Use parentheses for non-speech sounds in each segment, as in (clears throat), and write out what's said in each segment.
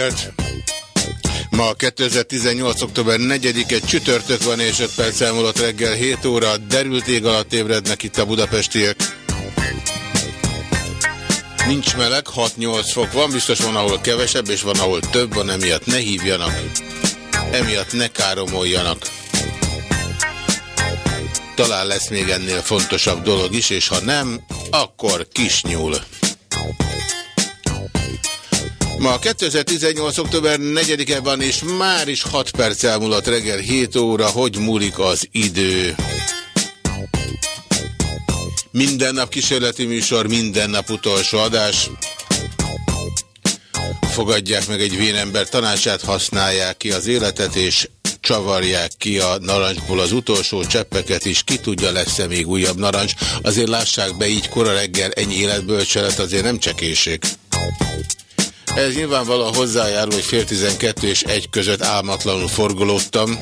Reggelt! Ma 2018. október 4-e csütörtök van és 5 perc elmúlott reggel 7 óra. Derült ég alatt ébrednek itt a budapestiek. Nincs meleg, 6-8 fok van, biztos van, ahol kevesebb, és van, ahol több van, emiatt ne hívjanak. Emiatt ne káromoljanak. Talán lesz még ennél fontosabb dolog is, és ha nem, akkor kisnyúl. Ma 2018. október 4-e van, és már is 6 perc elmúlott reggel 7 óra, hogy múlik az idő. Minden nap kísérleti műsor, minden nap utolsó adás. Fogadják meg egy vénember tanácsát, használják ki az életet, és csavarják ki a narancsból az utolsó cseppeket is, ki tudja lesz-e még újabb narancs. Azért lássák be így kora reggel ennyi életbölcselet, azért nem csekéség. Ez nyilvánvalóan hozzájárul, hogy fél tizenkettő és egy között álmatlanul forgolódtam.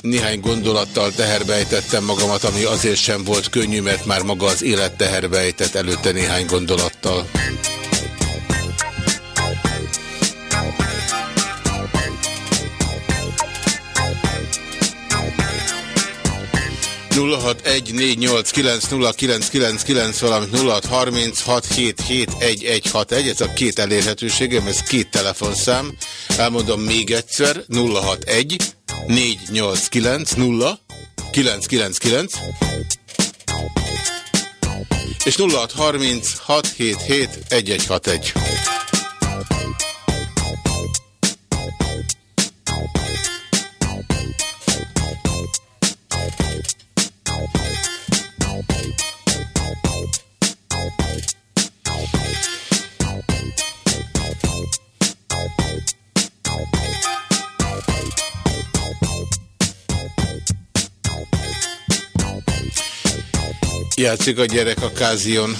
Néhány gondolattal teherbejtettem magamat, ami azért sem volt könnyű, mert már maga az élet teherbejtett előtte néhány gondolattal. 0614890999, valamint 0636771161. Ez a két elérhetőségem, ez két telefonszám. Elmondom még egyszer, 061 489 0 999 és 0630 677 1161. Játszik a gyerek a kázion.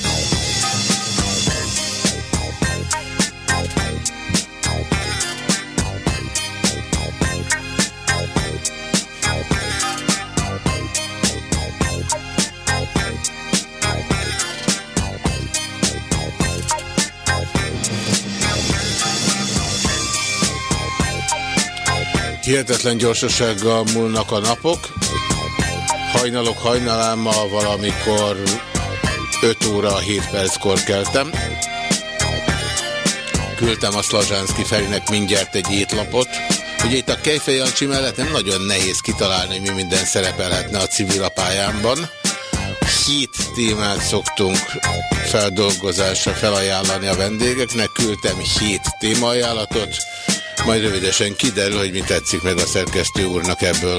Hihetetlen gyorsasággal múlnak a napok. Hajnalok hajnalámmal valamikor 5 óra 7 perckor keltem. Küldtem a Szlazsánszki Ferinek mindjárt egy étlapot. Ugye itt a Kejfej Jancsi mellett nem nagyon nehéz kitalálni, mi minden szerepelhetne a civilapályámban. Hét témát szoktunk feldolgozásra felajánlani a vendégeknek. Küldtem hét témaajánlatot, majd rövidesen kiderül, hogy mi tetszik meg a szerkesztő úrnak ebből.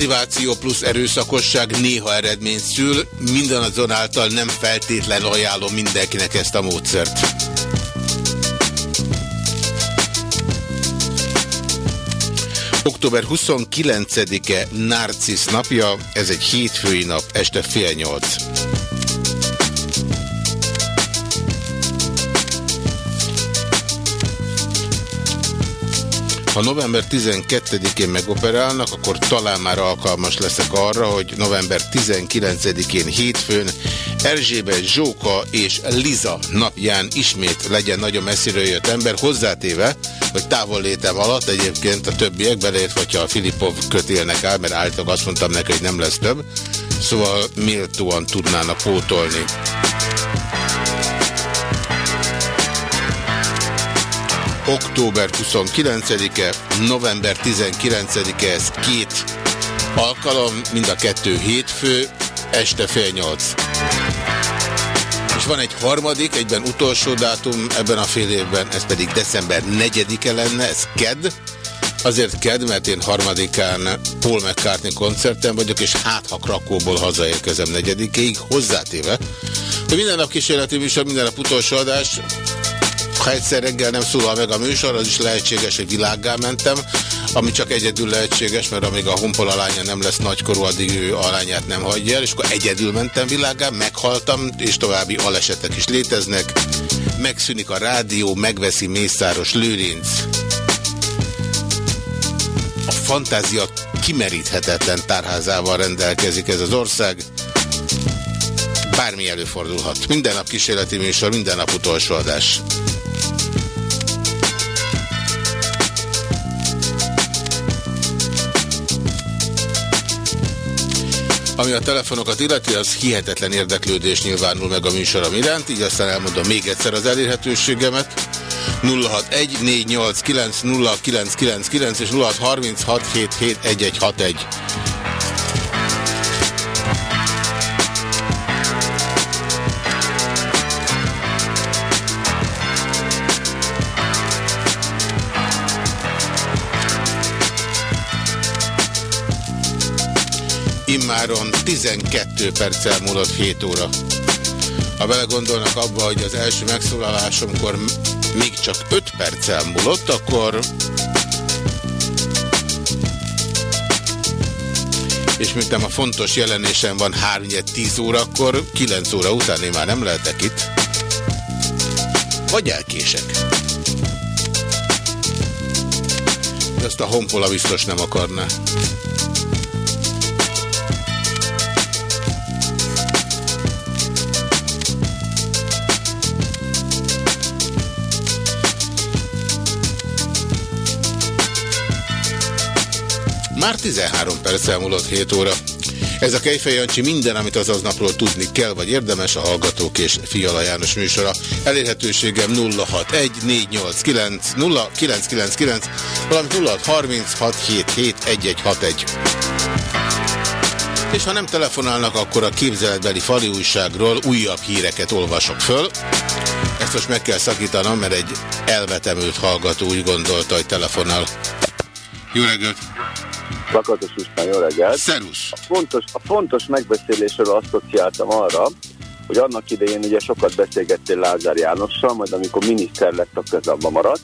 Motiváció plusz erőszakosság néha eredményt szül, minden azonáltal nem feltétlen ajánlom mindenkinek ezt a módszert. Október 29-e Narcisz napja, ez egy hétfői nap, este fél nyolc. Ha november 12-én megoperálnak, akkor talán már alkalmas leszek arra, hogy november 19-én hétfőn Erzsébet, Zsóka és Liza napján ismét legyen nagyon messziről jött ember, hozzátéve, hogy távol létem alatt egyébként a többiek beleért, hogyha a Filipov kötélnek áll, mert állítólag azt mondtam neki, hogy nem lesz több, szóval méltóan tudnának pótolni. Október 29-e, november 19-e, ez két alkalom, mind a kettő hétfő, este fél nyolc. És van egy harmadik, egyben utolsó dátum ebben a fél évben, ez pedig december 4-e lenne, ez KED. Azért KED, mert én harmadikán Paul McCartney koncerten vagyok, és hát ha Krakóból hazaérkezem negyedikéig, hozzátéve, hogy minden nap kísérleti műsor, minden nap utolsó adás, ha egyszer reggel nem szólal meg a műsor, az is lehetséges, hogy világgá mentem, ami csak egyedül lehetséges, mert amíg a honpola lánya nem lesz nagykorú, addig ő a lányát nem hagyja el, és akkor egyedül mentem világgá, meghaltam, és további alesetek is léteznek. Megszűnik a rádió, megveszi Mészáros Lőrinc. A fantázia kimeríthetetlen tárházával rendelkezik ez az ország. Bármi előfordulhat. Minden nap kísérleti műsor, minden nap utolsó adás. Ami a telefonokat illeti, az hihetetlen érdeklődés nyilvánul meg a műsorom iránt, így aztán elmondom még egyszer az elérhetőségemet. 061 és 0636771161. immáron 12 perccel múlott 7 óra. Ha belegondolnak abba, hogy az első megszólalásomkor még csak 5 perccel múlott, akkor és miután a fontos jelenésem van 3 10 órakor, 9 óra után én már nem lehetek itt. Vagy elkések. De ezt a honpola biztos nem akarná. Már 13 perc elmúlott 7 óra. Ez a Kejfej Jancsi minden, amit az aznapról tudni kell, vagy érdemes a Hallgatók és Fiala János műsora. Elérhetőségem 061 489 0999, valamint 0636771161. És ha nem telefonálnak, akkor a képzeletbeli fali újságról újabb híreket olvasok föl. Ezt most meg kell szakítanom, mert egy elvetemült hallgató úgy gondolta, hogy telefonál. Jó reggelt! Lakatos István, jó reggelt! Szerusz! A fontos, a fontos megbeszélésről asszociáltam arra, hogy annak idején ugye sokat beszélgettél Lázár Jánossal, majd amikor miniszter lett, a közabba maradt,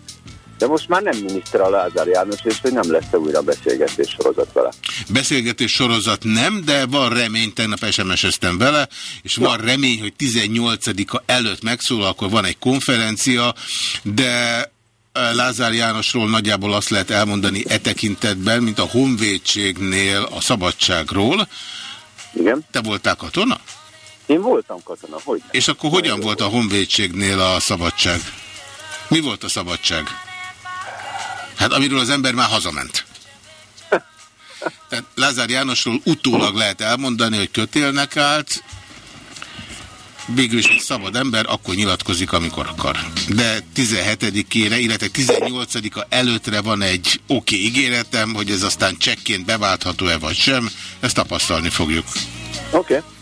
de most már nem miniszter a Lázár János, és hogy nem lesz-e újra beszélgetés sorozat vele. Beszélgetés sorozat nem, de van remény, tegnap SMS-eztem vele, és van remény, hogy 18-a előtt megszólal, akkor van egy konferencia, de Lázár Jánosról nagyjából azt lehet elmondani e tekintetben, mint a honvédségnél a szabadságról. Igen. Te voltál katona? Én voltam katona, hogy nem. És akkor hogyan volt a honvédségnél a szabadság? Mi volt a szabadság? Hát amiről az ember már hazament. (laughs) Tehát Lázár Jánosról utólag lehet elmondani, hogy kötélnek állt, végül is szabad ember akkor nyilatkozik, amikor akar. De 17-ére, illetve 18-a előttre van egy oké okay ígéretem, hogy ez aztán csekként beváltható-e vagy sem, ezt tapasztalni fogjuk. Oké. Okay.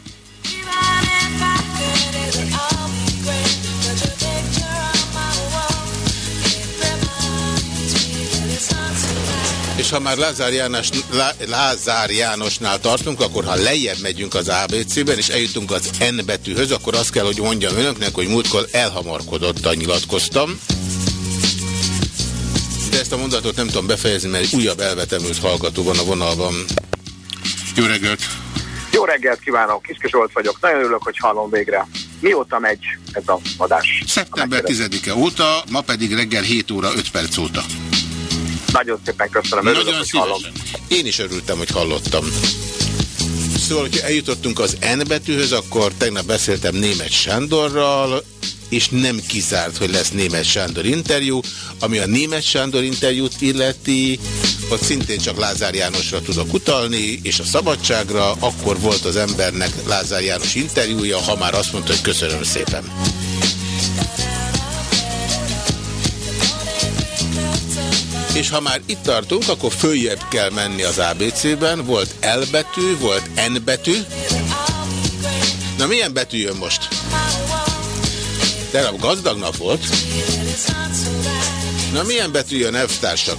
És ha már Lázár, János, Lázár Jánosnál tartunk, akkor ha lejjebb megyünk az ABC-ben, és eljutunk az N betűhöz, akkor azt kell, hogy mondjam önöknek, hogy múltkor elhamarkodottan nyilatkoztam. De ezt a mondatot nem tudom befejezni, mert egy újabb elvetemült hallgató van a vonalban. Jó reggelt! Jó reggelt kívánok, Kiszke Zsolt vagyok. Nagyon örülök, hogy hallom végre. Mióta megy ez a adás? Szeptember 10-e óta, ma pedig reggel 7 óra 5 perc óta. Nagyon szépen köszönöm, örülök, Nagyon hogy hallom. Én is örültem, hogy hallottam. Szóval, hogyha eljutottunk az N betűhöz, akkor tegnap beszéltem német Sándorral, és nem kizárt, hogy lesz német Sándor interjú. Ami a német Sándor interjút illeti, ott szintén csak Lázár Jánosra tudok utalni, és a szabadságra akkor volt az embernek Lázár János interjúja, ha már azt mondta, hogy köszönöm szépen. És ha már itt tartunk, akkor följebb kell menni az ABC-ben. Volt L betű, volt N betű. Na milyen betű jön most? Tegnap gazdag nap volt. Na milyen betű jön F-társak?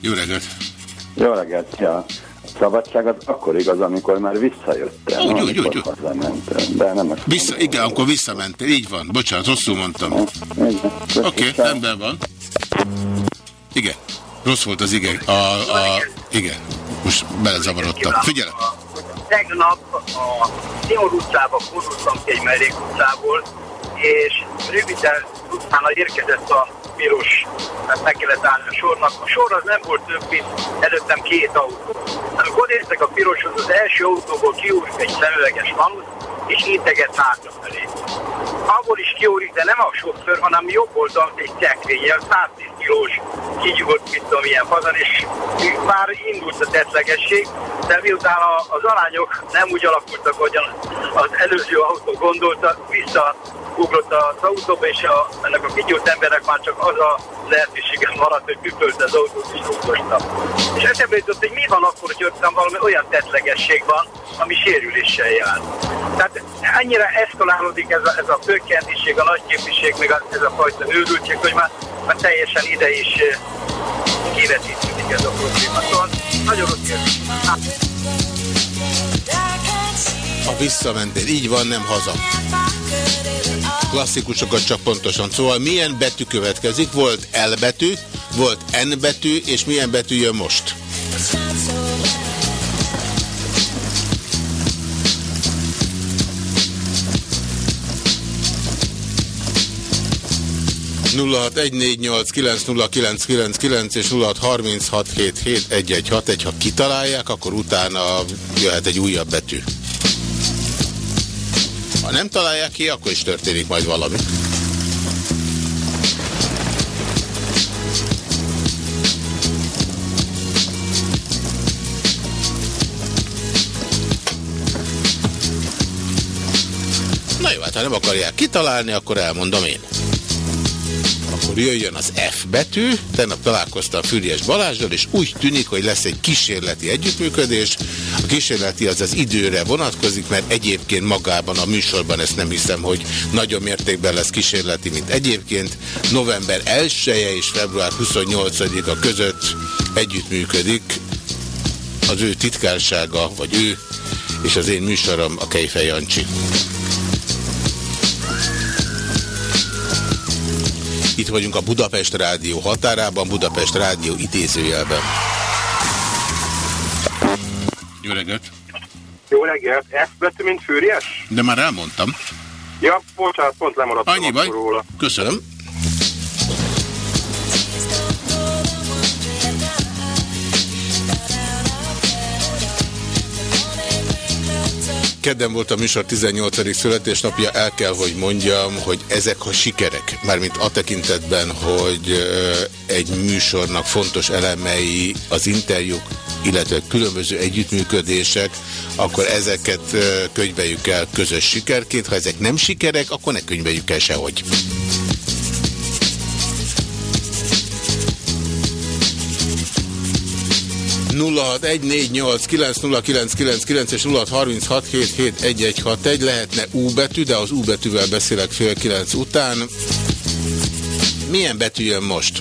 Jó reggelt! Jó reggelt, ja. A szabadság az akkor igaz, amikor már visszajöttem. Úgy, úgy, úgy. Hazamentem, de nem Vissza, igen, akkor visszamentél, így van. Bocsánat, rosszul mondtam. Oké, okay, rendben van. Igen, rossz volt az igen. A, a, igen, most belezavarodtam. Figyelek! Tegnap a Timor utcába fordultam ki egy mellékutcából, és röviden utána érkezett a piros, mert meg kellett állni a sornak. A sor az nem volt több, mint előttem két autó. Amikor értek a piroshoz, az első autóból kiúrik egy szemüveges manusz, és integet hátrafelé. Abból is kiúrik, de nem a sofőr, hanem jobb oldalt egy szekrény, 110 kilós, kinyugodt, mit tudom, ilyen fazan, és már indult a tetlegesség, de miután az arányok nem úgy alakultak, ahogyan az előző autó gondolta, vissza ugrott az autóba, és a, ennek a kigyújt embernek már csak az a lehetősége maradt, hogy pükölte az autót, és rúgdosta. És eszembe jutott, hogy mi van akkor, hogy ott valami olyan tetlegesség van, ami sérüléssel jár. Tehát annyira eszkalálódik ez a, ez a pökkentiség, a nagyképviség, meg a, ez a fajta őrültség, hogy már, már teljesen ide is kivetítődik ez a probléma. Szóval nagyon rossz érzés. Ha visszamentél, így van, nem haza. Klasszikusokat csak pontosan. Szóval milyen betű következik? Volt L betű, volt N betű, és milyen betű jön most? kilenc és 0636771161. Ha kitalálják, akkor utána jöhet egy újabb betű. Ha nem találják ki, akkor is történik majd valami. Na jó, hát ha nem akarják kitalálni, akkor elmondom én akkor jöjjön az F betű. Tegnap találkoztam Füriás Balázsral, és úgy tűnik, hogy lesz egy kísérleti együttműködés. A kísérleti az az időre vonatkozik, mert egyébként magában a műsorban ezt nem hiszem, hogy nagyobb mértékben lesz kísérleti, mint egyébként. November 1 -e és február 28-a között együttműködik az ő titkársága, vagy ő, és az én műsorom a Kejfej Jancsi. Itt vagyunk a Budapest Rádió határában, Budapest Rádió idézőjelben. Jó reggelt! Jó reggelt! F betű, mint fűries? De már elmondtam. Ja, bocsánat, pont lemaradtam Annyi baj. róla. Köszönöm. Kedden volt a műsor 18. születésnapja, el kell, hogy mondjam, hogy ezek a sikerek, mármint a tekintetben, hogy egy műsornak fontos elemei az interjúk, illetve különböző együttműködések, akkor ezeket könyveljük el közös sikerként. Ha ezek nem sikerek, akkor ne könyveljük el sehogy. 0614890999 és 0636771161 lehetne U betű, de az U betűvel beszélek fél kilenc után. Milyen betű jön most?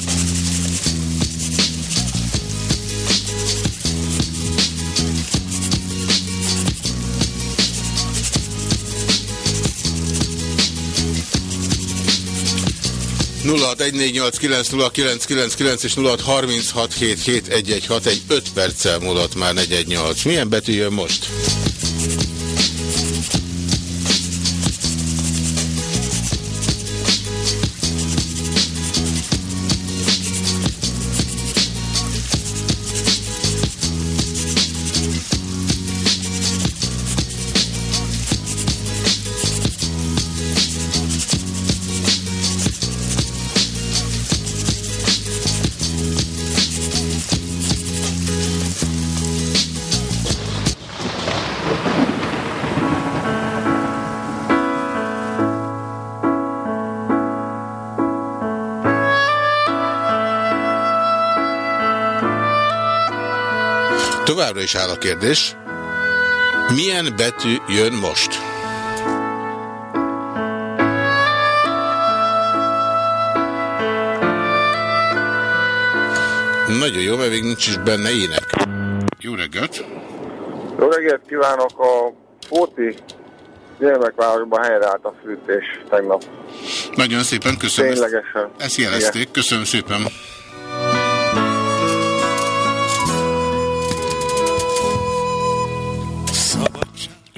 0614890999 és 0636771161 egy 5 perccel múlott már 418. Milyen betű jön most? Továbbra is áll a kérdés. Milyen betű jön most? Nagyon jó, mert még nincs is benne ének. Jó reggelt! Jó reggelt kívánok! A Fóti gyermekvárosban helyreállt a fűtés tegnap. Nagyon szépen köszönöm. Ténylegesen. Ezt, ezt jelezték. Igen. Köszönöm szépen.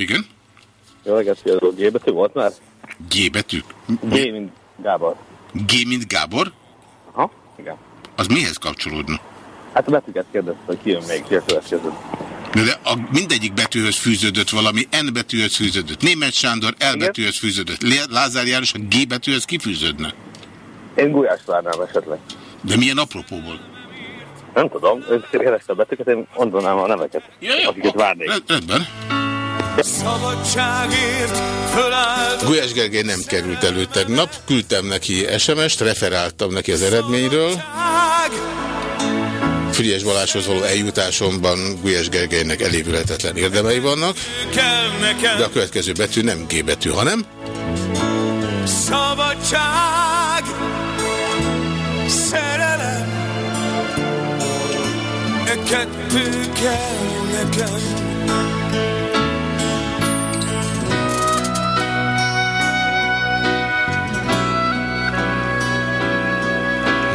Igen? Jó reggelt, sziasztok. G betű volt már? G betű? G, mint Gábor. G, mint Gábor? Aha, igen. Az mihez kapcsolódna? Hát a betűket kérdezte, hogy ki jön még, ki a következő. De, a, mindegyik betűhöz fűződött valami, N betűhöz fűződött, Német Sándor L betűhöz fűződött, Lázár János a G betűhöz kifűződne? Én Gulyás várnám esetleg. De milyen apropóból? Nem tudom, ő kérdezte a betűket, én mondanám a neveket, ja, ja, akiket várnék. Rendben. Gulyás Gergely nem került elő tegnap, küldtem neki SMS-t, referáltam neki az eredményről. Frigyes Balázshoz való eljutásomban Gulyás Gergelynek elévületetlen érdemei vannak, de a következő betű nem G betű, hanem... Szabadság, szerelem, e kettő kell nekem.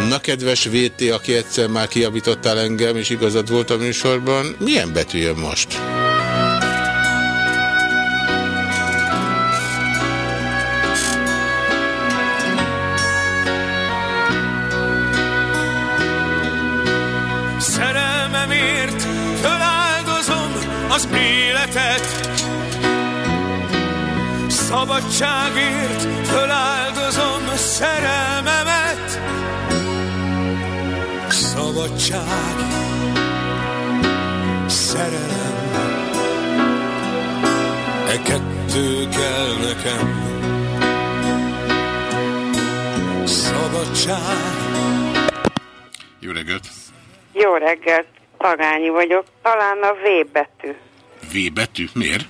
Na, kedves VT, aki egyszer már kiavítottál engem, és igazad volt a műsorban, milyen betű jön most? Szerelmemért feláldozom az életet, Szabadságért feláldozom szerelmemet szabadság, szerelem, e kettő kell nekem. Szabadság. Jó reggelt! Jó reggelt, Tagányi vagyok. Talán a V betű. V betű? Miért?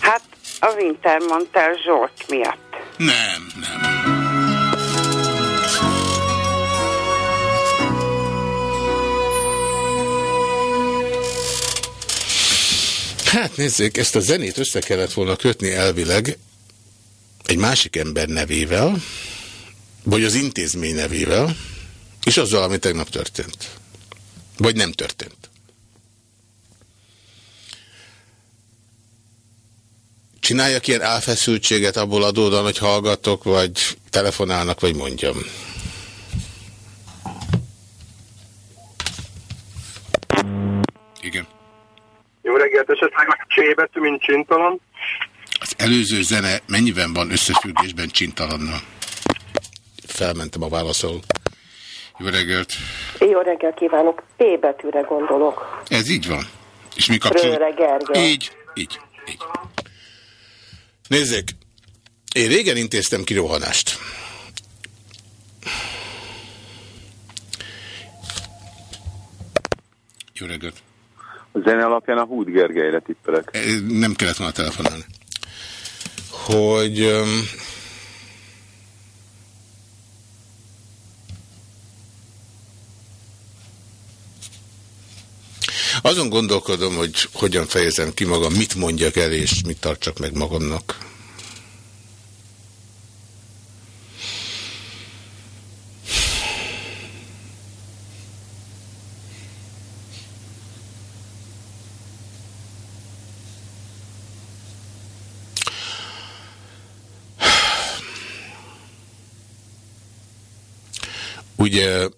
Hát a Wintermantel Zsolt miatt. Nem, nem. Hát nézzék, ezt a zenét össze kellett volna kötni elvileg egy másik ember nevével, vagy az intézmény nevével, és azzal, ami tegnap történt. Vagy nem történt. Csináljak ilyen álfeszültséget abból adódóan, hogy hallgatok, vagy telefonálnak, vagy mondjam. Igen. Jó reggelt, esetleg csébetű, mint csintalan. Az előző zene mennyiben van összefüggésben csintalannal? Felmentem a válaszol. Jó reggelt! Jó reggelt kívánok! P betűre gondolok. Ez így van. És mi kapcsolódik? Rőre Gergely. Így, így, így. Nézzék, én régen intéztem kirohanást. Jó reggelt! A zene alapján a Húd Gergelyre tippelek. Nem kellett volna telefonálni. Hogy... Um, azon gondolkodom, hogy hogyan fejezem ki magam, mit mondjak el, és mit tartsak meg magamnak. Ugye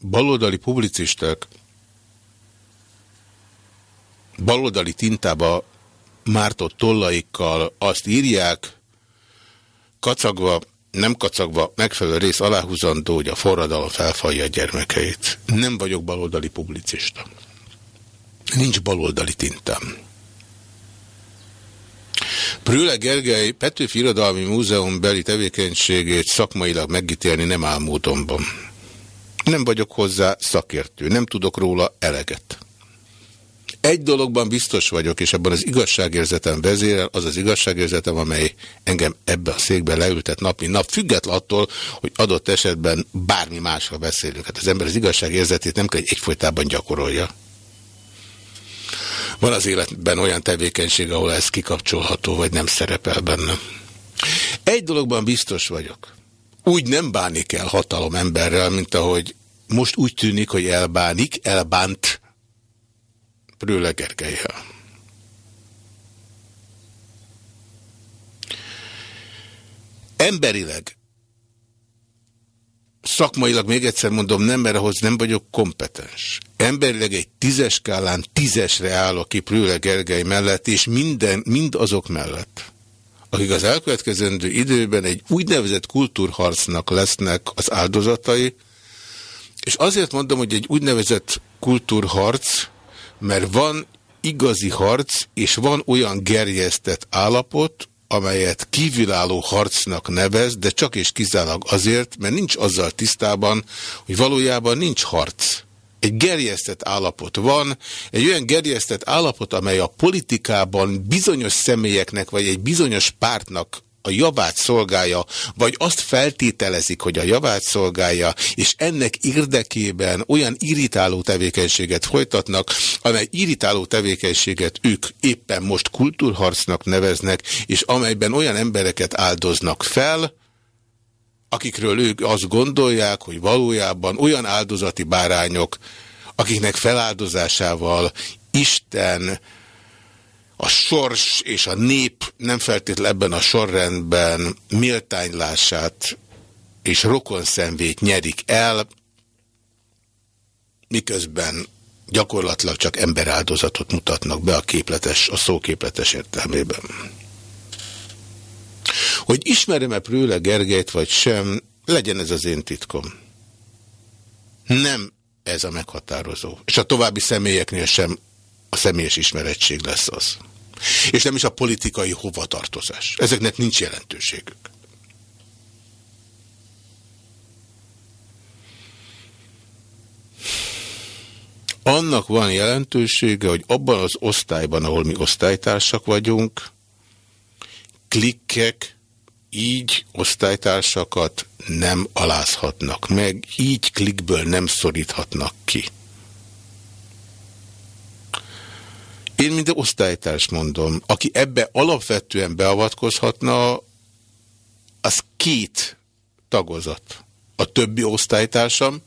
baloldali publicisták baloldali tintába mártott tollaikkal azt írják, kacagva, nem kacagva, megfelelő rész aláhúzandó, hogy a forradalom felfalja a gyermekeit. Nem vagyok baloldali publicista. Nincs baloldali tintám. Prüle Gergely Petőfi Irodalmi Múzeum beli tevékenységét szakmailag megítélni nem áll módonban. Nem vagyok hozzá szakértő, nem tudok róla eleget. Egy dologban biztos vagyok, és abban az igazságérzetem vezérel, az az igazságérzetem, amely engem ebbe a székbe leültet nap, nap, független attól, hogy adott esetben bármi másra beszélünk. Hát az ember az igazságérzetét nem kell, egyfolytában gyakorolja. Van az életben olyan tevékenység, ahol ez kikapcsolható, vagy nem szerepel benne. Egy dologban biztos vagyok. Úgy nem bánik el hatalom emberrel, mint ahogy most úgy tűnik, hogy elbánik, elbánt Prőle Gergelyel. Emberileg, szakmailag még egyszer mondom, nem, mert ahhoz nem vagyok kompetens. Emberileg egy tízes skálán tízesre állok ki Prőle mellett, és minden, mind azok mellett, akik az elkövetkezendő időben egy úgynevezett kultúrharcnak lesznek az áldozatai, és azért mondom, hogy egy úgynevezett kultúrharc, mert van igazi harc, és van olyan gerjesztett állapot, amelyet kívülálló harcnak nevez, de csak és kizárólag azért, mert nincs azzal tisztában, hogy valójában nincs harc. Egy gerjesztett állapot van, egy olyan gerjesztett állapot, amely a politikában bizonyos személyeknek, vagy egy bizonyos pártnak a javát szolgálja, vagy azt feltételezik, hogy a javát szolgálja, és ennek érdekében olyan irritáló tevékenységet folytatnak, amely irritáló tevékenységet ők éppen most kultúrharcnak neveznek, és amelyben olyan embereket áldoznak fel, akikről ők azt gondolják, hogy valójában olyan áldozati bárányok, akiknek feláldozásával Isten a sors és a nép nem feltétlenül ebben a sorrendben méltánylását és rokonszenvét nyerik el, miközben gyakorlatilag csak emberáldozatot mutatnak be a képletes, a szóképletes értelmében. Hogy ismerem-e Prőle Gergelyt vagy sem, legyen ez az én titkom. Nem ez a meghatározó. És a további személyeknél sem személyes ismerettség lesz az. És nem is a politikai hovatartozás. Ezeknek nincs jelentőségük. Annak van jelentősége, hogy abban az osztályban, ahol mi osztálytársak vagyunk, klikkek így osztálytársakat nem alázhatnak meg, így klikből nem szoríthatnak ki. Én minden osztálytárs mondom, aki ebbe alapvetően beavatkozhatna, az két tagozat. A többi osztálytársam,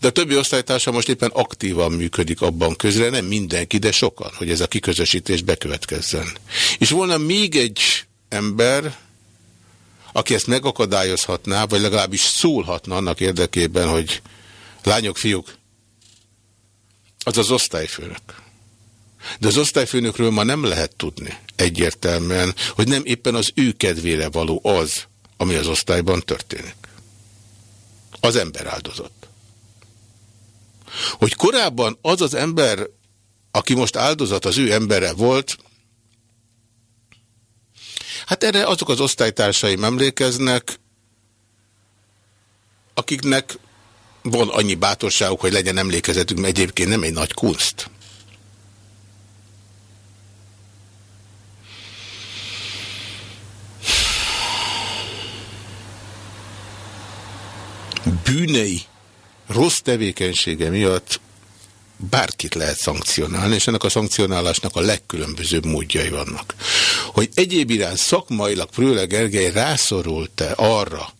de a többi osztálytársam most éppen aktívan működik abban közre, nem mindenki, de sokan, hogy ez a kiközösítés bekövetkezzen. És volna még egy ember, aki ezt megakadályozhatná, vagy legalábbis szólhatna annak érdekében, hogy lányok, fiúk, az az osztályfőnök. De az osztályfőnökről ma nem lehet tudni egyértelműen, hogy nem éppen az ő kedvére való az, ami az osztályban történik. Az ember áldozat. Hogy korábban az az ember, aki most áldozat, az ő embere volt, hát erre azok az osztálytársaim emlékeznek, akiknek van annyi bátorságuk, hogy legyen emlékezetünk, mert egyébként nem egy nagy kunst. Bűnei, rossz tevékenysége miatt bárkit lehet szankcionálni, és ennek a szankcionálásnak a legkülönbözőbb módjai vannak. Hogy egyéb irány szakmailag Prőle Gergely rászorult-e arra,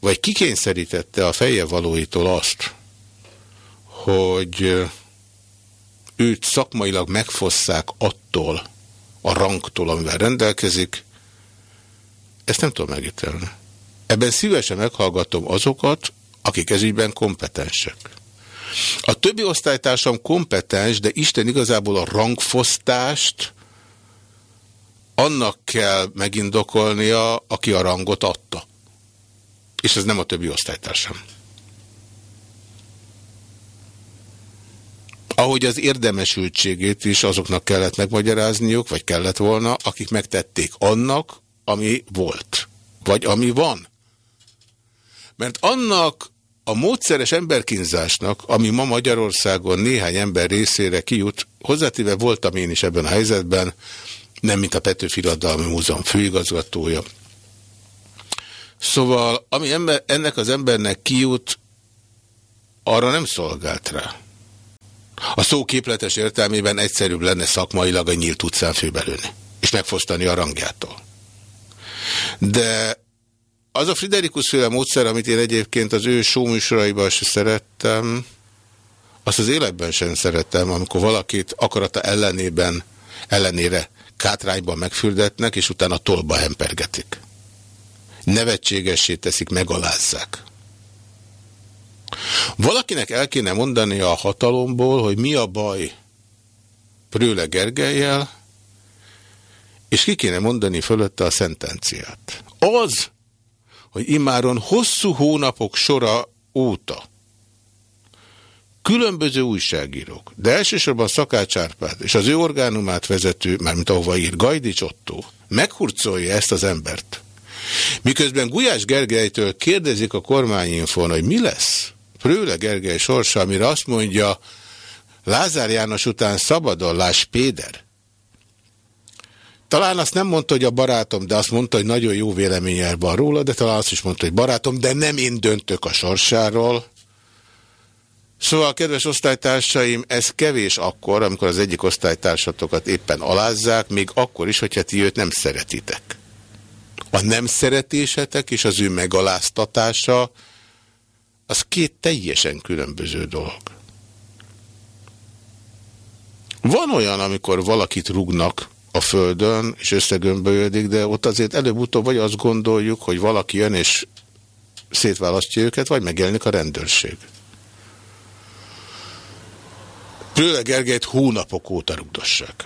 vagy kikényszerítette a feje valóitól azt, hogy őt szakmailag megfosszák attól a rangtól, amivel rendelkezik, ezt nem tudom megítélni. Ebben szívesen meghallgatom azokat, akik ezügyben kompetensek. A többi osztálytársam kompetens, de Isten igazából a rangfosztást annak kell megindokolnia, aki a rangot adta. És ez nem a többi osztálytársam. Ahogy az érdemesültségét is azoknak kellett megmagyarázniuk, vagy kellett volna, akik megtették annak, ami volt, vagy ami van. Mert annak a módszeres emberkínzásnak, ami ma Magyarországon néhány ember részére kijut, hozzátéve voltam én is ebben a helyzetben, nem mint a Petőfi Radalmi Múzeum főigazgatója. Szóval, ami ember, ennek az embernek kijut, arra nem szolgált rá. A szó képletes értelmében egyszerűbb lenne szakmailag a nyílt utcán főbelőni, és megfosztani a rangjától. De az a Friderikus féle módszer, amit én egyébként az ő showműsoraiban se szerettem, azt az életben sem szerettem, amikor valakit akarata ellenében, ellenére kátrányban megfürdetnek, és utána tolba hempergetik. Nevetségessé teszik, megalázzák. Valakinek el kéne mondani a hatalomból, hogy mi a baj Prőle Gergelyel, és ki kéne mondani fölötte a szentenciát. Az, hogy immáron hosszú hónapok sora óta különböző újságírók, de elsősorban Szakács Árpád és az ő orgánumát vezető, mármint ahova ír Gajdics Otto, meghurcolja ezt az embert. Miközben Gulyás Gergelytől kérdezik a kormányinfon, hogy mi lesz Prőle Gergely sorsa, amire azt mondja, Lázár János után szabadon láss Péder. Talán azt nem mondta, hogy a barátom, de azt mondta, hogy nagyon jó véleményel van róla, de talán azt is mondta, hogy barátom, de nem én döntök a sorsáról. Szóval, kedves osztálytársaim, ez kevés akkor, amikor az egyik osztálytársatokat éppen alázzák, még akkor is, hogyha ti őt nem szeretitek. A nem szeretésetek és az ő megaláztatása az két teljesen különböző dolog. Van olyan, amikor valakit rugnak a földön, és összegömbölyödik, de ott azért előbb-utóbb vagy azt gondoljuk, hogy valaki jön és szétválasztja őket, vagy megjelenik a rendőrség. Prőle Gergelyt hónapok óta rugdossák.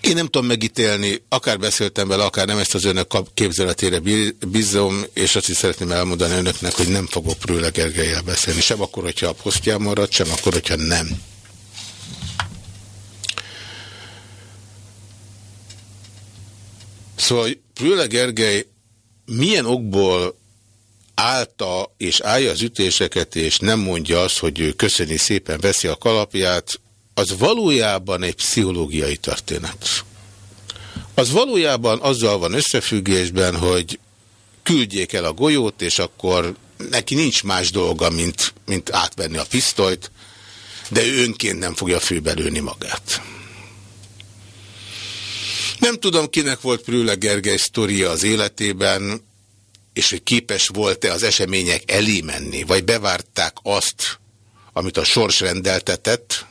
Én nem tudom megítélni, akár beszéltem vele, akár nem ezt az önök képzeletére bízom, és azt is szeretném elmondani önöknek, hogy nem fogok Prőle Gergelyel beszélni, sem akkor, hogyha a posztján marad, sem akkor, hogyha nem. Szóval Prőle Gergely milyen okból állta és állja az ütéseket, és nem mondja azt, hogy ő köszöni szépen veszi a kalapját, az valójában egy pszichológiai történet. Az valójában azzal van összefüggésben, hogy küldjék el a golyót, és akkor neki nincs más dolga, mint, mint átvenni a pisztolyt, de ő önként nem fogja főbelőni magát. Nem tudom, kinek volt Prüle Gergely sztoria az életében, és hogy képes volt-e az események elé menni, vagy bevárták azt, amit a sors rendeltetett,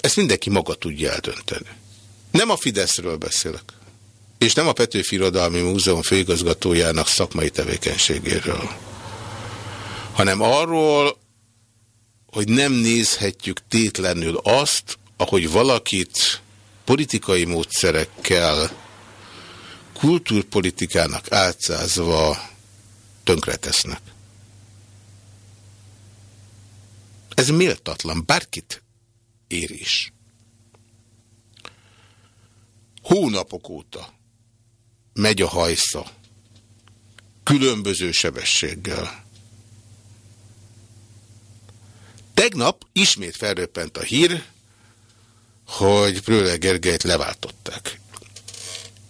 ezt mindenki maga tudja eldönteni. Nem a Fideszről beszélek, és nem a Petőfi Irodalmi Múzeum főigazgatójának szakmai tevékenységéről, hanem arról, hogy nem nézhetjük tétlenül azt, ahogy valakit politikai módszerekkel kultúrpolitikának átszázva tönkretesznek. Ez méltatlan, bárkit ér is. Hónapok óta megy a hajsza, különböző sebességgel. Tegnap ismét felröppent a hír, hogy Prőle Gergelyt leváltották.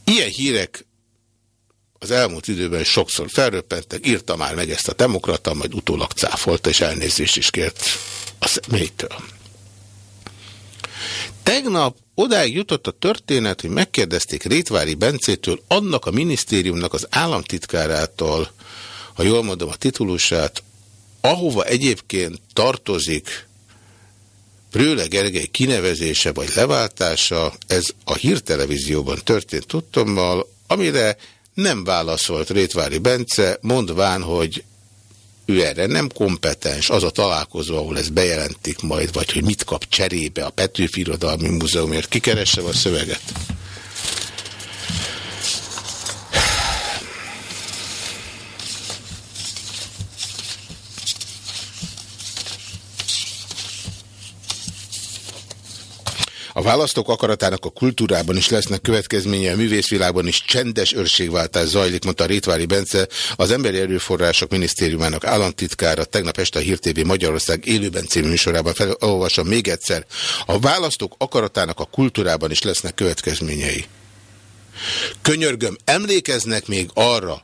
Ilyen hírek az elmúlt időben sokszor felröppentek, írta már meg ezt a demokrata, majd utólag cáfolta, és elnézést is kért a személytől. Tegnap odáig jutott a történet, hogy megkérdezték Rétvári Bencétől, annak a minisztériumnak az államtitkárától, ha jól mondom a titulusát, ahova egyébként tartozik Prőle Gergely kinevezése vagy leváltása, ez a hírtelevízióban történt tudtommal, amire Nem válaszolt Rétvári Bence, mondván, hogy ő erre nem kompetens, az a találkozó, ahol ezt bejelentik majd, vagy hogy mit kap cserébe a Petőfi Irodalmi Múzeumért. Kikeressem a szöveget. A választók akaratának a kultúrában is lesznek következménye, a művészvilágban is csendes őrségváltás zajlik, mondta Rétvári Bence, az Emberi Erőforrások Minisztériumának államtitkára tegnap este a Hír TV Magyarország élőben című műsorában felolvasom még egyszer. A választók akaratának a kultúrában is lesznek következményei. Könyörgöm, emlékeznek még arra,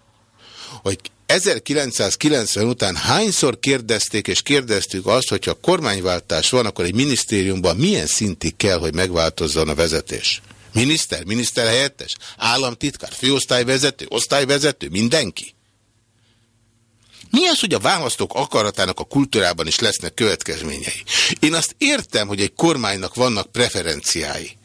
hogy 1990 után hányszor kérdezték és kérdeztük azt, hogyha kormányváltás van, akkor egy minisztériumban milyen szintig kell, hogy megváltozzon a vezetés? Miniszter, miniszterhelyettes, államtitkár, főosztályvezető, osztályvezető, mindenki? Mi az, hogy a választók akaratának a kultúrában is lesznek következményei? Én azt értem, hogy egy kormánynak vannak preferenciái.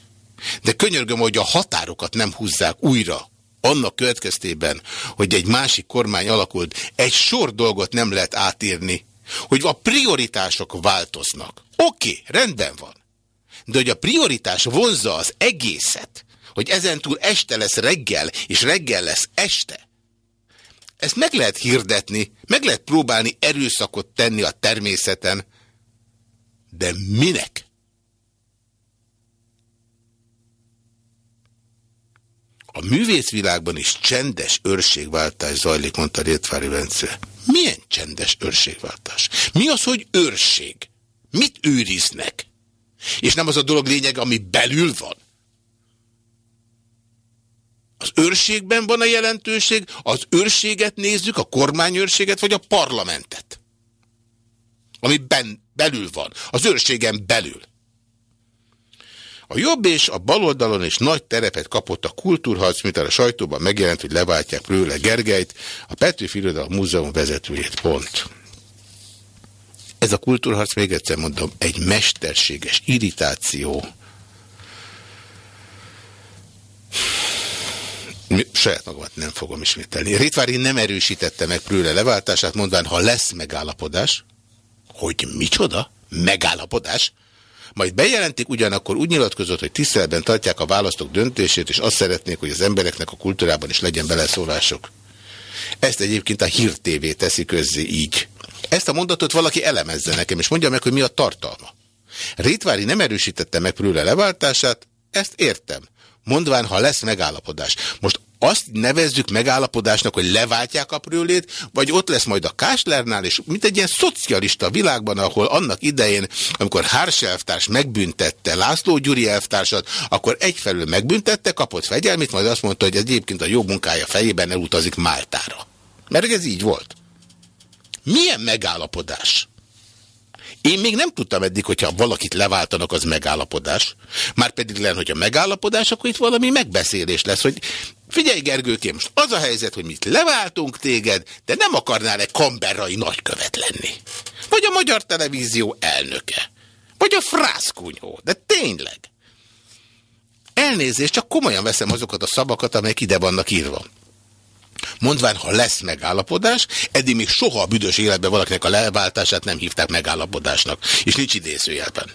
De könyörgöm, hogy a határokat nem húzzák újra annak következtében, hogy egy másik kormány alakult, egy sor dolgot nem lehet átírni, hogy a prioritások változnak. Oké, okay, rendben van. De hogy a prioritás vonzza az egészet, hogy ezentúl este lesz reggel, és reggel lesz este, ezt meg lehet hirdetni, meg lehet próbálni erőszakot tenni a természeten, de minek? A művészvilágban is csendes őrségváltás zajlik, mondta Rétvári Bence. Milyen csendes őrségváltás? Mi az, hogy őrség? Mit őriznek? És nem az a dolog lényeg, ami belül van? Az őrségben van a jelentőség, az őrséget nézzük, a kormányőrséget, vagy a parlamentet? Ami ben, belül van, az őrségen belül. A jobb és a baloldalon is nagy terepet kapott a kultúrharc, mint a sajtóban megjelent, hogy leváltják Prőle Gergelyt, a Petőfi Irodalom Múzeum vezetőjét pont. Ez a kultúrharc, még egyszer mondom, egy mesterséges irritáció. Saját magamat nem fogom ismételni. Ritvári nem erősítette meg Prőle leváltását, mondván, ha lesz megállapodás, hogy micsoda? Megállapodás? Majd bejelentik, ugyanakkor úgy nyilatkozott, hogy tiszteletben tartják a választók döntését, és azt szeretnék, hogy az embereknek a kultúrában is legyen beleszólások. Ezt egyébként a Hír TV teszi közzé így. Ezt a mondatot valaki elemezze nekem, és mondja meg, hogy mi a tartalma. Rétvári nem erősítette meg Prüle leváltását, ezt értem. Mondván, ha lesz megállapodás. Most azt nevezzük megállapodásnak, hogy leváltják a prőlét, vagy ott lesz majd a Káslernál, és mint egy ilyen szocialista világban, ahol annak idején, amikor Hárs elvtárs megbüntette László Gyuri elvtársat, akkor egyfelől megbüntette, kapott fegyelmét, majd azt mondta, hogy egyébként a jó munkája fejében elutazik Máltára. Mert ez így volt. Milyen megállapodás? Én még nem tudtam eddig, hogyha valakit leváltanak, az megállapodás. Már pedig lenne, hogyha megállapodás, akkor itt valami megbeszélés lesz, hogy figyelj Gergőkém, most az a helyzet, hogy mit leváltunk téged, de nem akarnál egy kamberrai nagykövet lenni. Vagy a Magyar Televízió elnöke. Vagy a frászkunyhó. De tényleg. Elnézést, csak komolyan veszem azokat a szavakat, amelyek ide vannak írva. Mondván, ha lesz megállapodás, eddig még soha a büdös életben valakinek a leváltását nem hívták megállapodásnak, és nincs idézőjelben.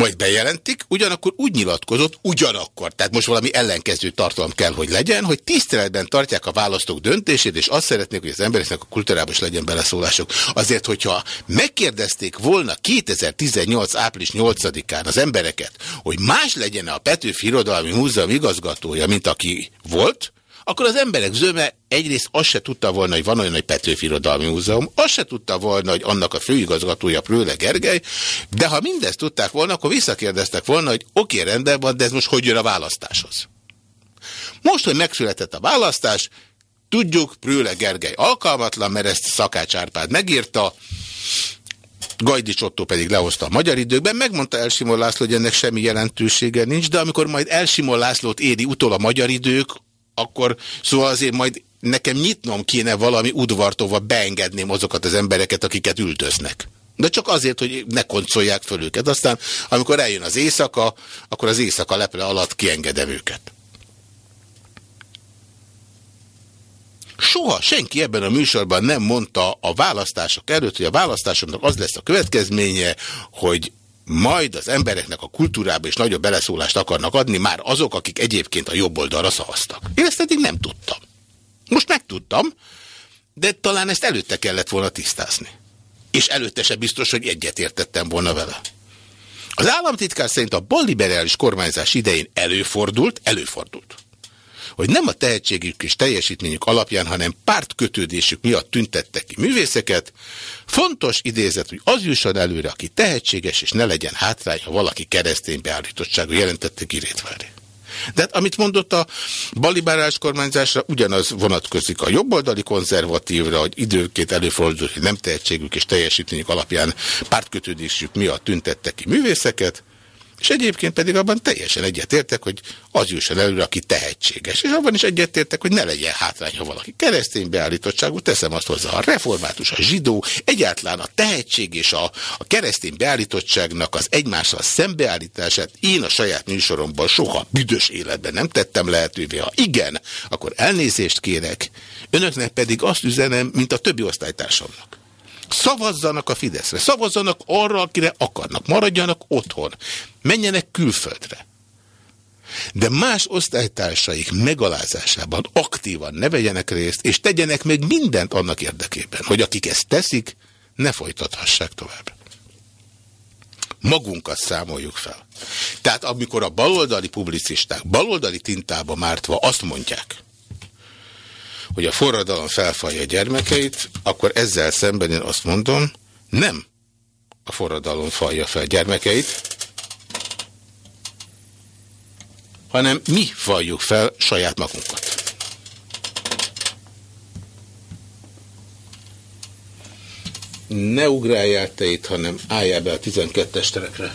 Majd bejelentik, ugyanakkor úgy nyilatkozott, ugyanakkor, tehát most valami ellenkező tartalom kell, hogy legyen, hogy tiszteletben tartják a választók döntését, és azt szeretnék, hogy az embereknek a kultúrában is legyen beleszólások. Azért, hogyha megkérdezték volna 2018. április 8-án az embereket, hogy más legyen a Petőfi Irodalmi Múzeum igazgatója, mint aki volt, akkor az emberek zöme egyrészt azt se tudta volna, hogy van olyan, hogy Petőfi Irodalmi Múzeum, azt se tudta volna, hogy annak a főigazgatója Prőle Gergely, de ha mindezt tudták volna, akkor visszakérdeztek volna, hogy oké, okay, rendben van, de ez most hogy jön a választáshoz? Most, hogy megszületett a választás, tudjuk, Prőle Gergely alkalmatlan, mert ezt Szakács Árpád megírta, Gajdi Csottó pedig lehozta a magyar időkben, megmondta Elsimon László, hogy ennek semmi jelentősége nincs, de amikor majd Elsimon Lászlót éri utol a magyar idők, akkor szóval azért majd nekem nyitnom kéne valami udvartova beengedném azokat az embereket, akiket üldöznek. De csak azért, hogy ne koncolják föl őket. Aztán, amikor eljön az éjszaka, akkor az éjszaka leple alatt kiengedem őket. Soha senki ebben a műsorban nem mondta a választások előtt, hogy a választásoknak az lesz a következménye, hogy majd az embereknek a kultúrába is nagyobb beleszólást akarnak adni már azok, akik egyébként a jobb oldalra szavaztak. Én ezt eddig nem tudtam. Most megtudtam, de talán ezt előtte kellett volna tisztázni. És előtte se biztos, hogy egyetértettem volna vele. Az államtitkár szerint a balliberális kormányzás idején előfordult, előfordult, hogy nem a tehetségük és teljesítményük alapján, hanem pártkötődésük miatt tüntettek ki művészeket. Fontos idézet, hogy az jusson előre, aki tehetséges, és ne legyen hátrány, ha valaki keresztény beállítottságú jelentette Girétvári. De hát, amit mondott a balibárás kormányzásra, ugyanaz vonatkozik a jobboldali konzervatívra, hogy időként előfordul, hogy nem tehetségük és teljesítményük alapján pártkötődésük miatt tüntettek ki művészeket, és egyébként pedig abban teljesen egyetértek, hogy az jusson előre, aki tehetséges. És abban is egyetértek, hogy ne legyen hátrány, ha valaki keresztény beállítottságú, teszem azt hozzá, a református, a zsidó, egyáltalán a tehetség és a, a keresztény beállítottságnak az egymással szembeállítását én a saját műsoromban soha büdös életben nem tettem lehetővé. Ha igen, akkor elnézést kérek, önöknek pedig azt üzenem, mint a többi osztálytársamnak. Szavazzanak a Fideszre, szavazzanak arra, akire akarnak, maradjanak otthon, menjenek külföldre. De más osztálytársaik megalázásában aktívan ne vegyenek részt, és tegyenek meg mindent annak érdekében, hogy akik ezt teszik, ne folytathassák tovább. Magunkat számoljuk fel. Tehát amikor a baloldali publicisták baloldali tintába mártva azt mondják, hogy a forradalom felfalja gyermekeit, akkor ezzel szemben én azt mondom, nem a forradalom falja fel gyermekeit, hanem mi faljuk fel saját magunkat. Ne ugráljál te itt, hanem álljál be a 12-es terekre.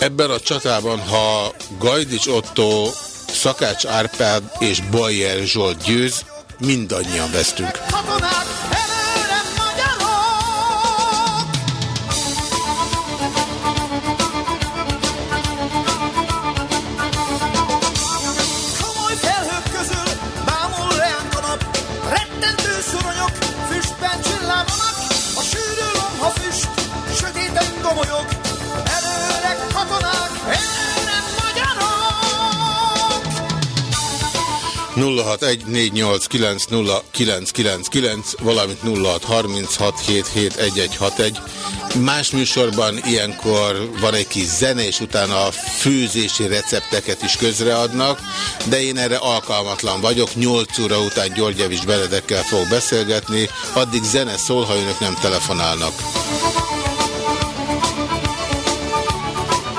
Ebben a csatában, ha Gajdics Otto, Szakács Árpád és Bajer Zsolt győz, mindannyian vesztünk. Katonák! 0614890999, valamint 0636771161. Más műsorban ilyenkor van egy kis zene, és utána a főzési recepteket is közreadnak, de én erre alkalmatlan vagyok. 8 óra után Györgyevics Benedekkel fog beszélgetni, addig zene szól, ha önök nem telefonálnak.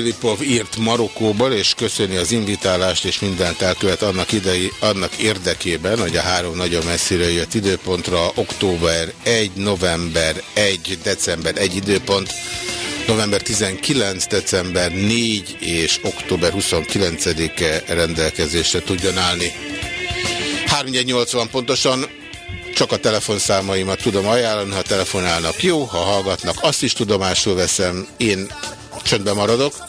Filipov írt Marokkóból, és köszöni az invitálást, és mindent elkövet annak, idei, annak érdekében, hogy a három nagyon messzire jött időpontra, október 1, november 1, december 1 időpont, November 19, december 4 és október 29-e rendelkezésre tudjon állni. 380 pontosan csak a telefonszámaimat tudom ajánlani, ha telefonálnak jó, ha hallgatnak, azt is tudomásul veszem, én csöndben maradok.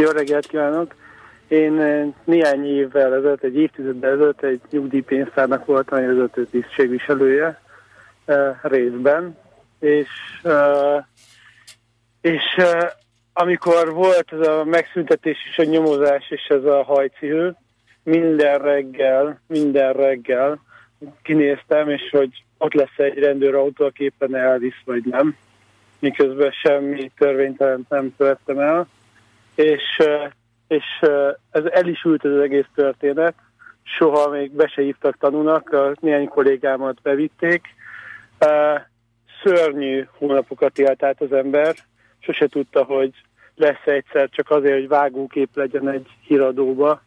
Jó reggelt kívánok! Én eh, néhány évvel ezelőtt, egy évtizeddel ezelőtt egy nyugdíjpénztárnak voltam egy vezető tisztségviselője eh, részben, és, eh, és amikor volt ez a megszüntetés és a nyomozás és ez a hajcihő, minden reggel, minden reggel kinéztem, és hogy ott lesz egy rendőrautó, aki éppen elvisz, vagy nem. Miközben semmi törvénytelent nem követtem el. És, és ez el is ült az egész történet. Soha még be se hívtak tanúnak, néhány kollégámat bevitték. Szörnyű hónapokat élt át az ember, sose tudta, hogy lesz egyszer csak azért, hogy vágókép legyen egy híradóba,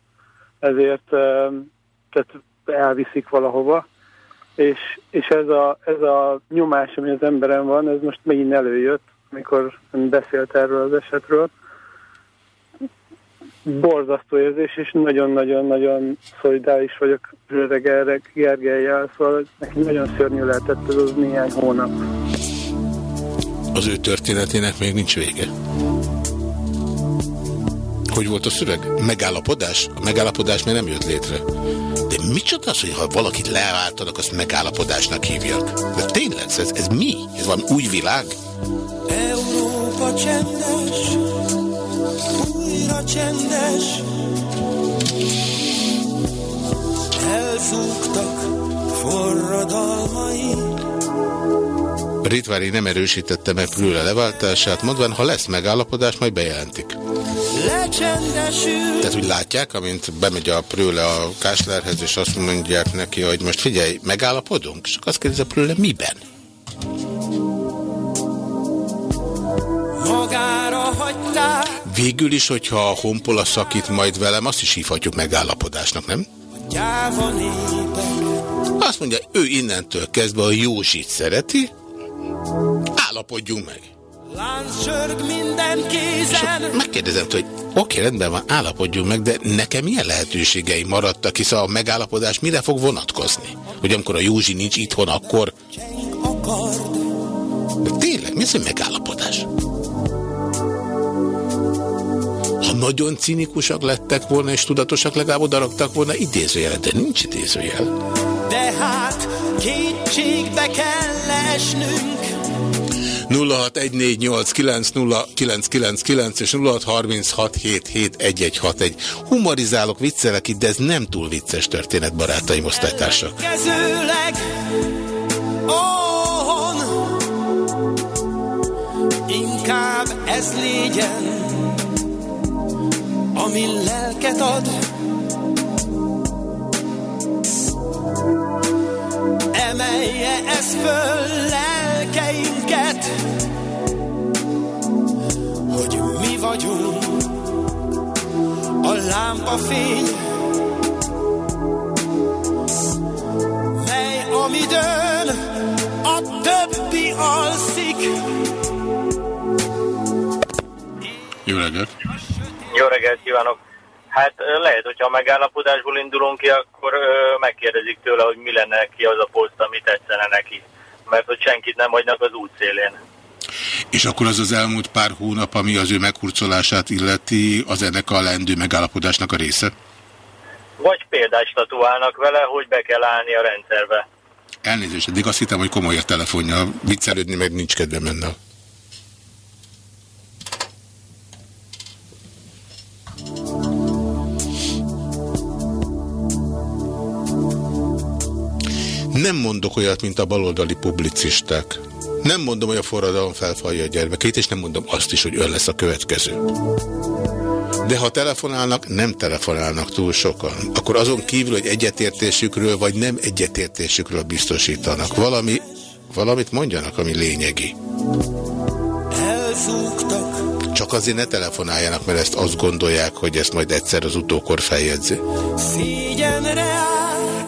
ezért eh, tehát elviszik valahova. És, és ez, a, ez a nyomás, ami az emberen van, ez most megint előjött, amikor beszélt erről az esetről. Borzasztó érzés, és nagyon-nagyon-nagyon szolidáris vagyok Öreg Gergelyel, szóval neki nagyon szörnyű lehetett ez az néhány hónap. Az ő történetének még nincs vége. Hogy volt a szöveg? Megállapodás? A megállapodás még nem jött létre. De micsoda az, hogy ha valakit leváltanak, azt megállapodásnak hívják? De tényleg, ez, ez mi? Ez valami új világ? Európa csendes, újra csendes. Elzúgtak forradalmai. Ritvári nem erősítette meg Prüle leváltását, mondván, ha lesz megállapodás, majd bejelentik. Tehát úgy látják, amint bemegy a Prüle a Káslerhez, és azt mondják neki, hogy most figyelj, megállapodunk? És azt kérdezi a Prüle, miben? Magára hagyták Végül is, hogyha a honpola szakít majd velem, azt is hívhatjuk megállapodásnak, nem? Azt mondja, ő innentől kezdve a Józsit szereti, állapodjunk meg. Megkérdezem, hogy oké, rendben van, állapodjunk meg, de nekem milyen lehetőségei maradtak, hisz a megállapodás mire fog vonatkozni? Hogy amikor a Józsi nincs itthon, akkor... De tényleg, mi az, hogy megállapodás? Ha nagyon cinikusak lettek volna, és tudatosak, legalább odaraktak volna idézőjelet, de nincs idézőjel. De hát kétségbe kell esnünk. 0614890999 és 0636771161. Humorizálok, viccelek itt, de ez nem túl vicces történet, barátaim, osztálytársak. Kezőleg óhon Inkább ez légyen Ami lelket ad Emelje ez föl lelkeinket Hogy mi vagyunk A lámpa fény mely amidőn a többi alszik. Jó reggelt! Jó reggelt kívánok! Hát lehet, hogyha a megállapodásból indulunk ki, akkor ö, megkérdezik tőle, hogy mi lenne ki az a poszt, ami tetszene neki. Mert hogy senkit nem hagynak az útszélén. És akkor az az elmúlt pár hónap, ami az ő meghurcolását illeti, az ennek a lendő megállapodásnak a része? Vagy példát statuálnak vele, hogy be kell állni a rendszerbe. Elnézést, eddig azt hittem, hogy komoly a telefonja. Viccelődni meg nincs kedvem ennel. Nem mondok olyat, mint a baloldali publicisták. Nem mondom, hogy a forradalom felfalja a gyermekét, és nem mondom azt is, hogy ön lesz a következő. De ha telefonálnak, nem telefonálnak túl sokan. Akkor azon kívül, hogy egyetértésükről vagy nem egyetértésükről biztosítanak. Valami, valamit mondjanak, ami lényegi. Csak azért ne telefonáljanak, mert ezt azt gondolják, hogy ezt majd egyszer az utókor feljegyzi. Szégyenre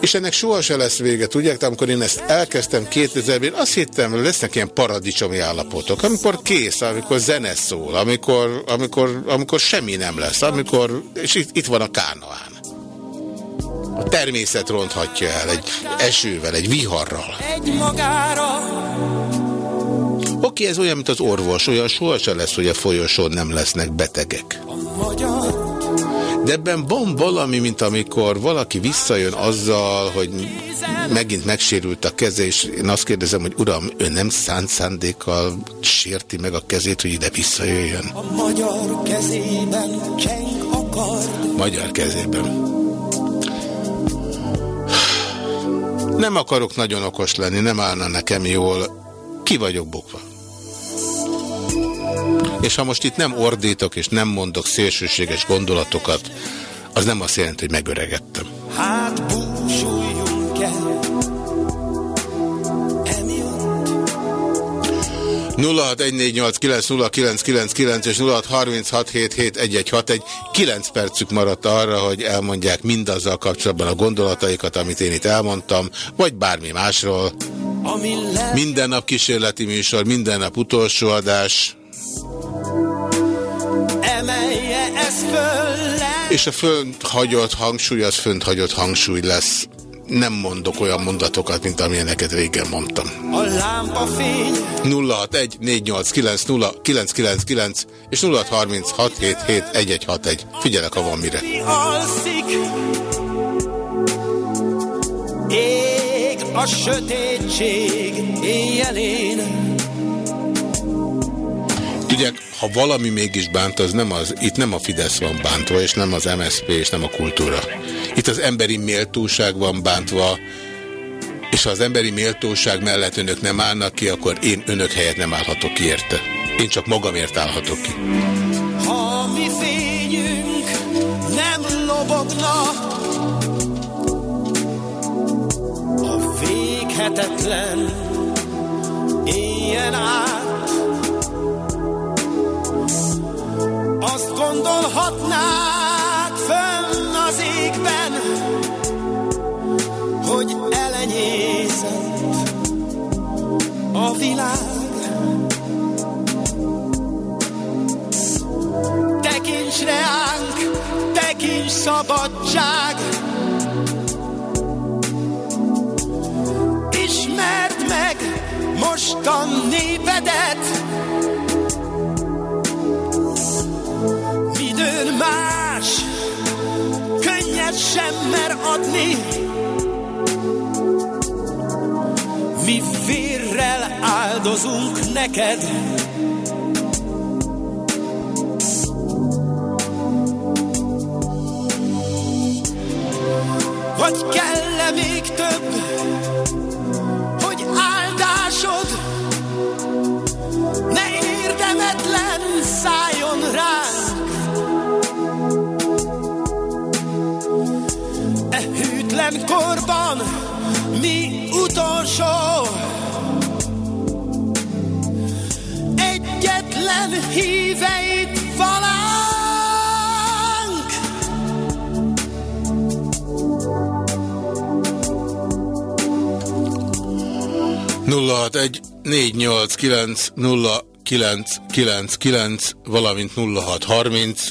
és ennek soha se lesz vége, tudják, de amikor én ezt elkezdtem 2000-ben, azt hittem, hogy lesznek ilyen paradicsomi állapotok, amikor kész, amikor zene szól, amikor, amikor, amikor semmi nem lesz, amikor, és itt, itt van a kánoán. A természet ronthatja el egy esővel, egy viharral. Egy magára. Oké, ez olyan, mint az orvos, olyan sohasem lesz, hogy a folyosón nem lesznek betegek. A magyar de ebben van valami, mint amikor valaki visszajön azzal, hogy megint megsérült a keze, és én azt kérdezem, hogy uram, ő nem szánt szándékkal sérti meg a kezét, hogy ide visszajöjjön? A magyar kezében cseng akar. Magyar kezében. Nem akarok nagyon okos lenni, nem állna nekem jól. Ki vagyok bukva? És ha most itt nem ordítok, és nem mondok szélsőséges gondolatokat, az nem azt jelenti, hogy megöregettem. Hát búsuljunk el. 0614890999 és 0636771161 9 percük maradt arra, hogy elmondják mindazzal kapcsolatban a gondolataikat, amit én itt elmondtam, vagy bármi másról. Minden nap kísérleti műsor, minden nap utolsó adás. Emelje ez föl És a fönt hagyott hangsúly, az fönt hagyott hangsúly lesz. Nem mondok olyan mondatokat, mint amilyeneket régen mondtam. A lámpa fény. 061 489 0999 és 0636771161. Figyelek, ha van mire. Ég a sötétség éjjelén Tudják, ha valami mégis bánt, az nem az, itt nem a Fidesz van bántva, és nem az MSZP, és nem a kultúra. Itt az emberi méltóság van bántva, és ha az emberi méltóság mellett önök nem állnak ki, akkor én önök helyett nem állhatok ki érte. Én csak magamért állhatok ki. Ha mi fényünk nem lobogna, a véghetetlen éljen át, Azt gondolhatnák fönn az égben, hogy elenyészett a világ. Tekints reánk, tekints szabadság, Ismerd meg mostan népedet, könnyed sem mer adni. Mi vérrel áldozunk neked. Vagy kell-e még több, hogy áldásod ne érdemetlen szálljon ránk? Korban mi utolsó. Egyetlen híveit valánk. nulla egy négy nyolc kilenc nulla kilenc kilenc kilenc valamint nulla hat harminc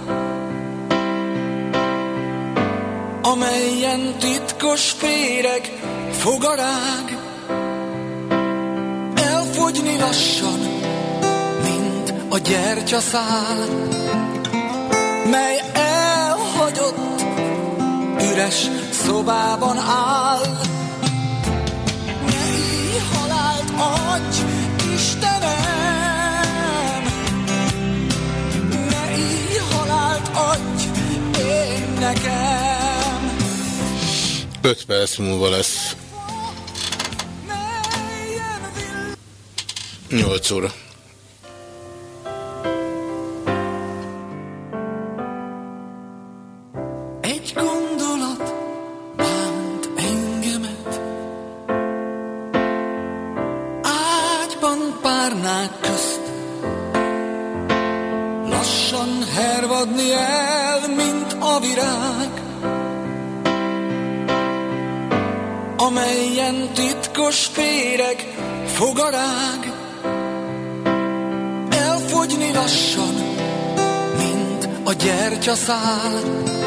amelyen titkos féreg fogarág, elfogyni lassan, mint a gyertyaszál, mely elhagyott üres szobában áll. Ne így halált adj, Istenem! Ne így halált adj én! 5 perc múlva lesz. 8 óra. facade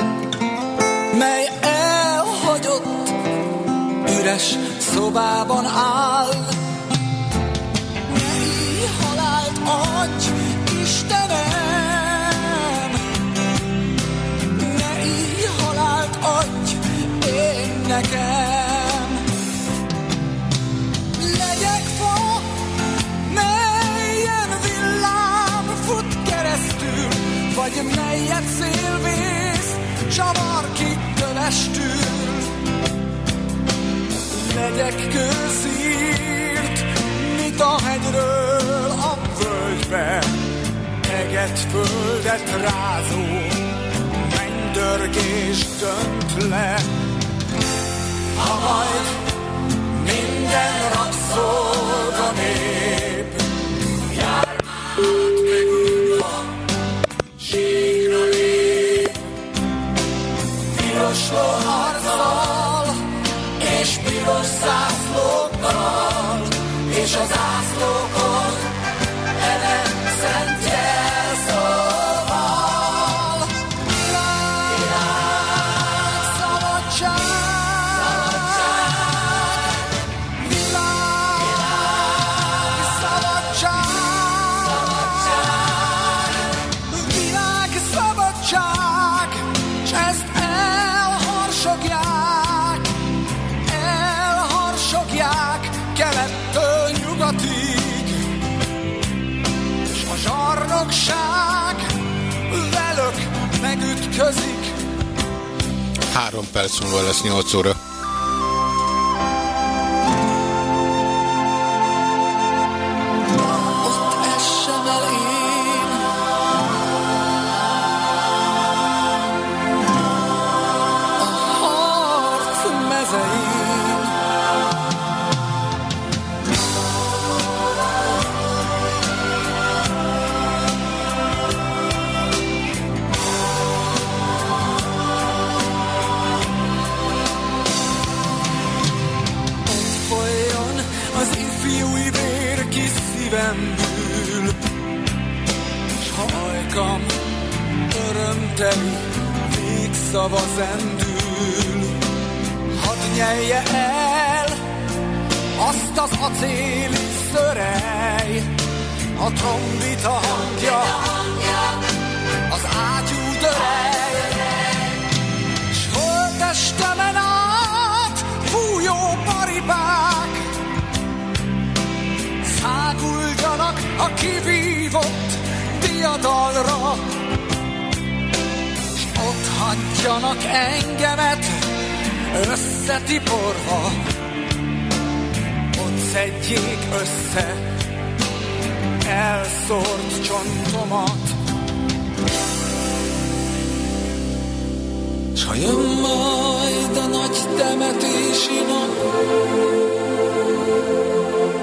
S ha jön majd a nagy temetési nap,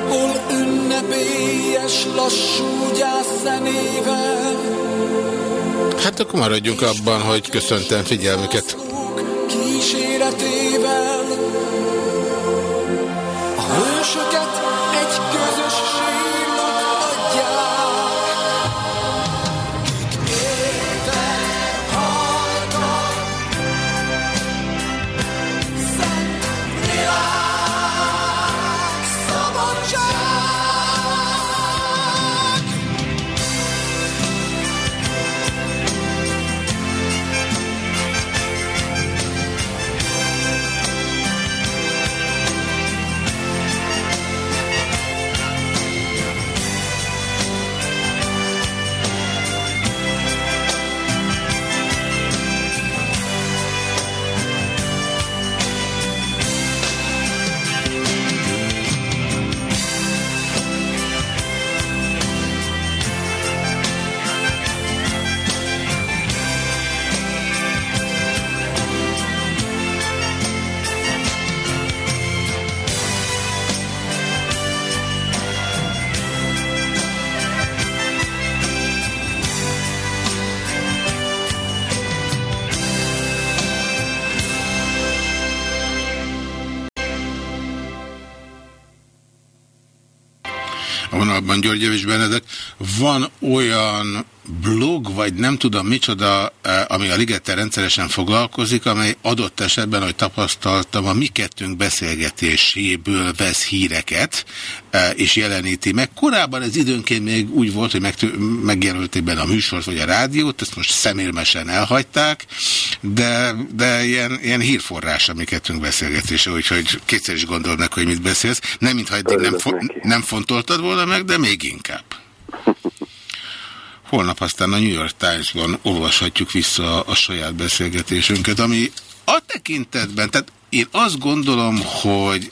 hol ünnepélyes lassú gyászzenével, Hát akkor maradjunk abban, hogy köszöntem figyelmüket. Kíséretével a hősöket György Javis Benedek. Van olyan blog, vagy nem tudom micsoda, eh, ami a Ligettel rendszeresen foglalkozik, amely adott esetben, hogy tapasztaltam, a mi kettőnk beszélgetéséből vesz híreket, eh, és jeleníti meg. Korábban ez időnként még úgy volt, hogy megjelölték benne a műsort, vagy a rádiót, ezt most szemérmesen elhagyták, de, de ilyen, ilyen hírforrás a mi kettőnk beszélgetése, úgyhogy kétszer is gondol meg, hogy mit beszélsz. Nem, mintha eddig nem, fo- nem fontoltad volna meg, de még inkább. (laughs) Holnap aztán a New York Times-ban olvashatjuk vissza a saját beszélgetésünket, ami a tekintetben, tehát én azt gondolom, hogy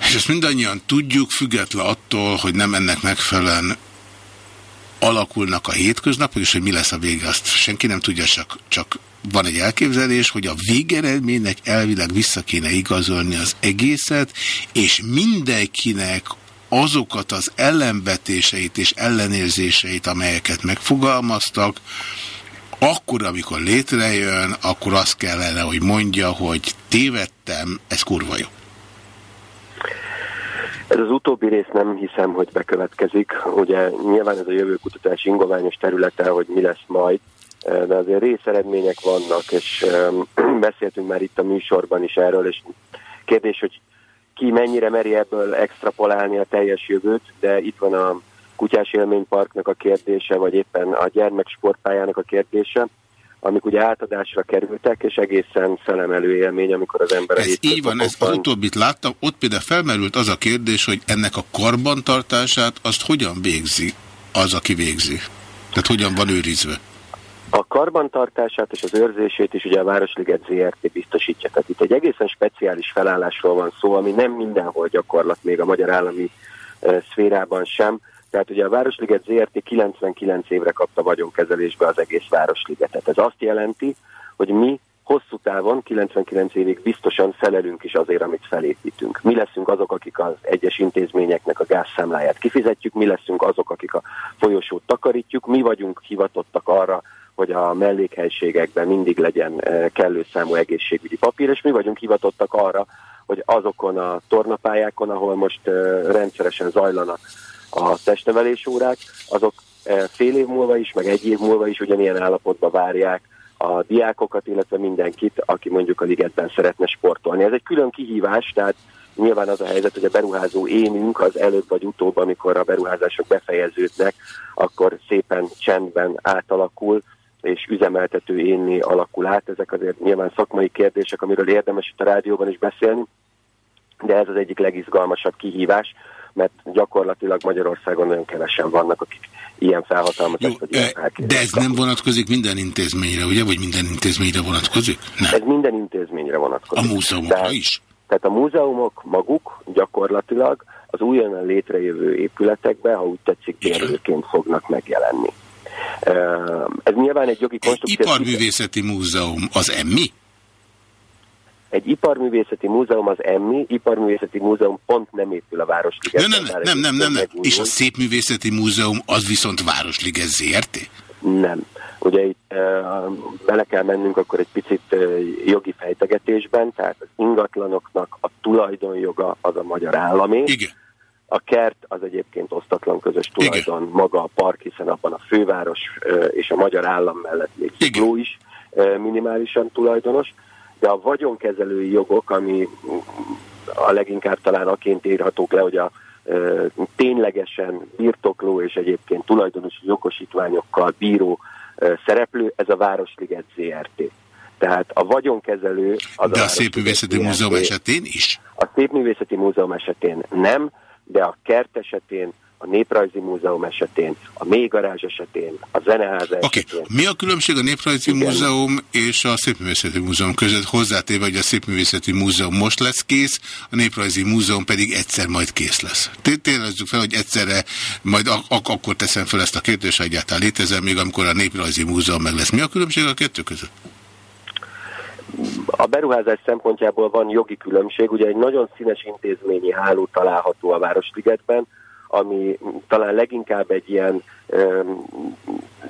és ezt mindannyian tudjuk, független attól, hogy nem ennek megfelelően alakulnak a hétköznapok, és hogy mi lesz a vége, azt senki nem tudja, csak, csak van egy elképzelés, hogy a végeredménynek elvileg vissza kéne igazolni az egészet, és mindenkinek azokat az ellenvetéseit és ellenérzéseit, amelyeket megfogalmaztak, akkor, amikor létrejön, akkor azt kellene, hogy mondja, hogy tévedtem, ez kurva jó. Ez az utóbbi rész nem hiszem, hogy bekövetkezik. Ugye nyilván ez a jövőkutatás ingoványos területe, hogy mi lesz majd, de azért részeredmények vannak, és (clears throat) beszéltünk már itt a műsorban is erről, és kérdés, hogy ki mennyire meri ebből extrapolálni a teljes jövőt, de itt van a Kutyás Élményparknak a kérdése, vagy éppen a gyermeksportpályának a kérdése, amik ugye átadásra kerültek, és egészen szelemelő élmény, amikor az ember... Ez így van, ez az utóbbit láttam, ott például felmerült az a kérdés, hogy ennek a karbantartását azt hogyan végzi az, aki végzi? Tehát hogyan van őrizve? A karbantartását és az őrzését is ugye a Városliget ZRT biztosítja. Tehát itt egy egészen speciális felállásról van szó, ami nem mindenhol gyakorlat, még a magyar állami szférában sem. Tehát ugye a Városliget ZRT 99 évre kapta vagyonkezelésbe az egész Városligetet. Ez azt jelenti, hogy mi hosszú távon, 99 évig biztosan felelünk is azért, amit felépítünk. Mi leszünk azok, akik az egyes intézményeknek a gázszámláját kifizetjük, mi leszünk azok, akik a folyosót takarítjuk, mi vagyunk hivatottak arra, hogy a mellékhelységekben mindig legyen eh, kellő számú egészségügyi papír, és mi vagyunk hivatottak arra, hogy azokon a tornapályákon, ahol most eh, rendszeresen zajlanak a testnevelés órák, azok eh, fél év múlva is, meg egy év múlva is ugyanilyen állapotba várják a diákokat, illetve mindenkit, aki mondjuk a ligetben szeretne sportolni. Ez egy külön kihívás, tehát nyilván az a helyzet, hogy a beruházó énünk az előbb vagy utóbb, amikor a beruházások befejeződnek, akkor szépen csendben átalakul, és üzemeltető énni alakul át. Ezek azért nyilván szakmai kérdések, amiről érdemes itt a rádióban is beszélni, de ez az egyik legizgalmasabb kihívás, mert gyakorlatilag Magyarországon nagyon kevesen vannak, akik ilyen felhatalmazást vagy ilyen De ez nem vonatkozik minden intézményre, ugye? Vagy minden intézményre vonatkozik? Nem. Ez minden intézményre vonatkozik. A múzeumokra tehát, is? Tehát a múzeumok maguk gyakorlatilag az újonnan létrejövő épületekbe, ha úgy tetszik, bérlőként fognak megjelenni. Ez nyilván egy jogi konstrukció. Iparművészeti múzeum az emmi? Egy iparművészeti múzeum az emmi, iparművészeti múzeum pont nem épül a Városliget. Nem, nem, nem, nem, nem, nem. És a Szépművészeti Múzeum az viszont Városliget ZRT? Nem. Ugye itt e, bele kell mennünk akkor egy picit e, jogi fejtegetésben, tehát az ingatlanoknak a tulajdonjoga az a magyar állami. Igen. A kert az egyébként osztatlan közös tulajdon, Igen. maga a park, hiszen abban a főváros és a magyar állam mellett még Zugló is minimálisan tulajdonos, de a vagyonkezelői jogok, ami a leginkább talán aként írhatók le, hogy a ténylegesen birtokló és egyébként tulajdonosi jogosítványokkal bíró szereplő, ez a Városliget ZRT. Tehát a vagyonkezelő... Az De a, a Szépművészeti Múzeum esetén is? A Szépművészeti Múzeum esetén nem, de a kert esetén, a Néprajzi Múzeum esetén, a Mélygarázs esetén, a Zeneháza okay. esetén. Mi a különbség a Néprajzi Igen. Múzeum és a Szépművészeti Múzeum között? Hozzátéve, hogy a Szépművészeti Múzeum most lesz kész, a Néprajzi Múzeum pedig egyszer majd kész lesz. Ténylezzük fel, hogy egyszerre majd ak ak akkor teszem fel ezt a kérdést, ha egyáltalán létezem, még amikor a Néprajzi Múzeum meg lesz. Mi a különbség a kettő között? A beruházás szempontjából van jogi különbség, ugye egy nagyon színes intézményi háló található a Városligetben, ami talán leginkább egy ilyen um,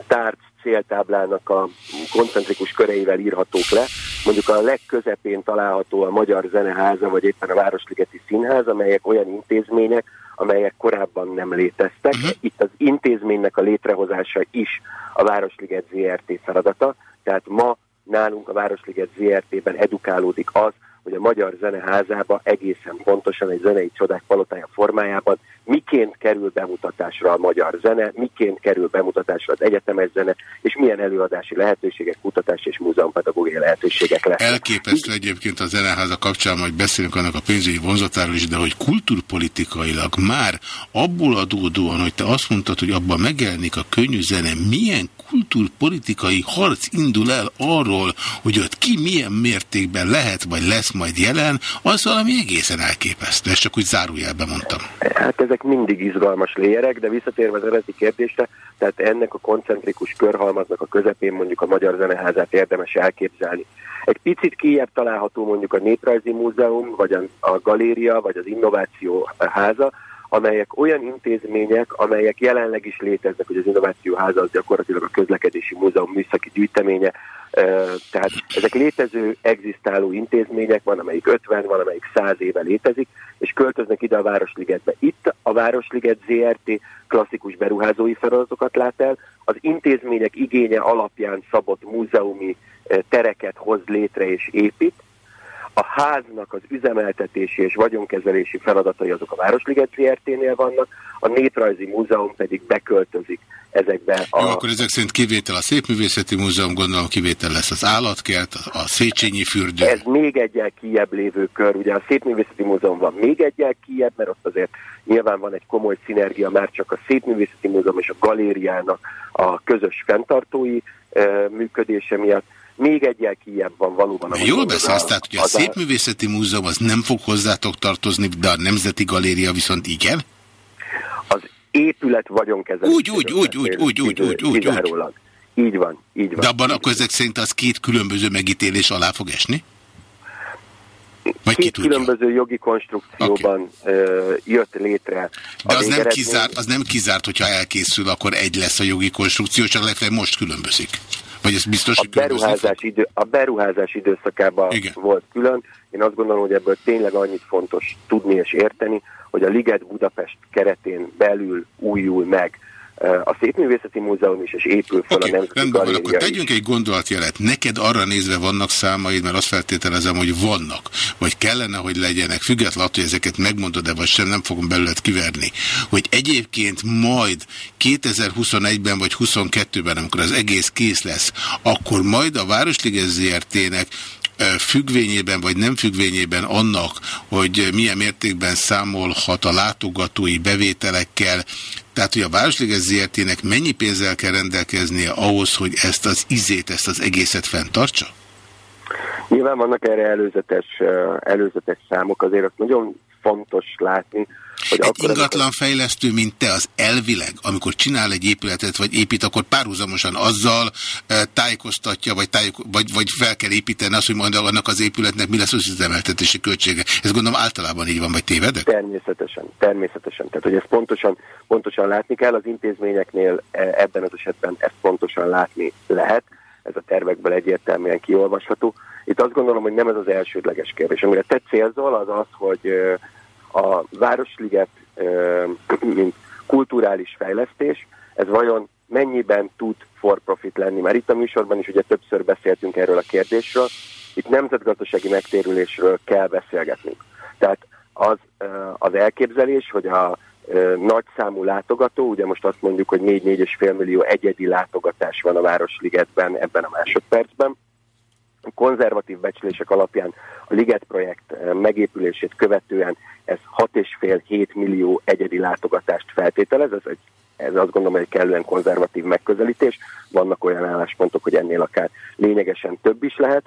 tárc céltáblának a koncentrikus köreivel írhatók le. Mondjuk a legközepén található a Magyar Zeneháza, vagy éppen a Városligeti Színház, amelyek olyan intézmények, amelyek korábban nem léteztek. Uh-huh. Itt az intézménynek a létrehozása is a Városliget ZRT feladata, tehát ma nálunk a Városliget ZRT-ben edukálódik az, hogy a Magyar Zeneházába egészen pontosan egy zenei csodák palotája formájában miként kerül bemutatásra a magyar zene, miként kerül bemutatásra az egyetemes zene, és milyen előadási lehetőségek, kutatási és múzeumpedagógiai lehetőségek lesznek. Elképesztő egyébként a zeneháza kapcsán, majd beszélünk annak a pénzügyi vonzatáról is, de hogy kulturpolitikailag már abból adódóan, hogy te azt mondtad, hogy abban megjelenik a könnyű zene, milyen kulturpolitikai harc indul el arról, hogy ott ki milyen mértékben lehet, vagy lesz majd jelen, az valami egészen elképesztő. Ezt csak úgy zárójelben mondtam. Hát ezek mindig izgalmas léjerek, de visszatérve az eredeti kérdésre, tehát ennek a koncentrikus körhalmaznak a közepén mondjuk a Magyar Zeneházát érdemes elképzelni. Egy picit kijebb található mondjuk a Néprajzi Múzeum, vagy a Galéria, vagy az Innováció Háza, amelyek olyan intézmények, amelyek jelenleg is léteznek, hogy az Innovációháza az gyakorlatilag a közlekedési múzeum műszaki gyűjteménye, tehát ezek létező, egzisztáló intézmények, van amelyik 50, van amelyik 100 éve létezik, és költöznek ide a Városligetbe. Itt a Városliget ZRT klasszikus beruházói feladatokat lát el, az intézmények igénye alapján szabott múzeumi tereket hoz létre és épít, a háznak az üzemeltetési és vagyonkezelési feladatai azok a Városliget ZRT-nél vannak, a Néprajzi Múzeum pedig beköltözik ezekbe a... Jó, akkor ezek szerint kivétel a Szépművészeti Múzeum, gondolom kivétel lesz az állatkert, a Széchenyi fürdő. Ez még egyel kijebb lévő kör, ugye a Szépművészeti Múzeum van még egyel kijebb, mert ott azért nyilván van egy komoly szinergia már csak a Szépművészeti Múzeum és a galériának a közös fenntartói működése miatt még egyel kijebb van valóban. Jól beszélsz, tehát hogy a Szépművészeti Múzeum az nem fog hozzátok tartozni, de a Nemzeti Galéria viszont igen? Az épület vagyonkezelés. Úgy, úgy, úgy, úgy, úgy, úgy, úgy, úgy, úgy. Így van, így van. De abban akkor ezek szerint az két különböző megítélés alá fog esni? Vagy Két különböző jogi konstrukcióban okay. jött létre. De az nem, kizárt, az nem kizárt, hogyha elkészül, akkor egy lesz a jogi konstrukció, csak legfeljebb most különbözik. Vagy ez biztos, a beruházás, idő, a beruházás időszakában Igen. volt külön. Én azt gondolom, hogy ebből tényleg annyit fontos tudni és érteni, hogy a Liget Budapest keretén belül újul meg a Szépművészeti Múzeum is, és épül fel okay, a Nemzeti rendben van, akkor tegyünk egy gondolatjelet. Neked arra nézve vannak számaid, mert azt feltételezem, hogy vannak, vagy kellene, hogy legyenek, függetlenül hogy ezeket megmondod-e, vagy sem, nem fogom belőled kiverni, hogy egyébként majd 2021-ben vagy 2022-ben, amikor az egész kész lesz, akkor majd a Városliges ZRT-nek függvényében vagy nem függvényében annak, hogy milyen mértékben számolhat a látogatói bevételekkel, tehát, hogy a Városliges ZRT-nek mennyi pénzzel kell rendelkeznie ahhoz, hogy ezt az izét, ezt az egészet fenntartsa? Nyilván vannak erre előzetes, előzetes számok, azért azt nagyon fontos látni, hogy egy ingatlan fejlesztő, mint te, az elvileg, amikor csinál egy épületet, vagy épít, akkor párhuzamosan azzal e, tájékoztatja, vagy, tájék, vagy, vagy fel kell építeni azt, hogy majd annak az épületnek mi lesz az üzemeltetési költsége. Ez gondolom általában így van, vagy tévedek? Természetesen, természetesen. Tehát, hogy ezt pontosan, pontosan látni kell, az intézményeknél e, ebben az esetben ezt pontosan látni lehet. Ez a tervekből egyértelműen kiolvasható. Itt azt gondolom, hogy nem ez az elsődleges kérdés. Amire te célzol, az az, hogy a Városliget, (clears throat) mint kulturális fejlesztés, ez vajon mennyiben tud for profit lenni? Mert itt a műsorban is ugye többször beszéltünk erről a kérdésről, itt nemzetgazdasági megtérülésről kell beszélgetnünk. Tehát az, az elképzelés, hogy a nagy számú látogató, ugye most azt mondjuk, hogy 4-4,5 millió egyedi látogatás van a Városligetben ebben a másodpercben, konzervatív becslések alapján a Liget projekt megépülését követően ez 6,5-7 millió egyedi látogatást feltételez, ez, egy, ez azt gondolom egy kellően konzervatív megközelítés, vannak olyan álláspontok, hogy ennél akár lényegesen több is lehet,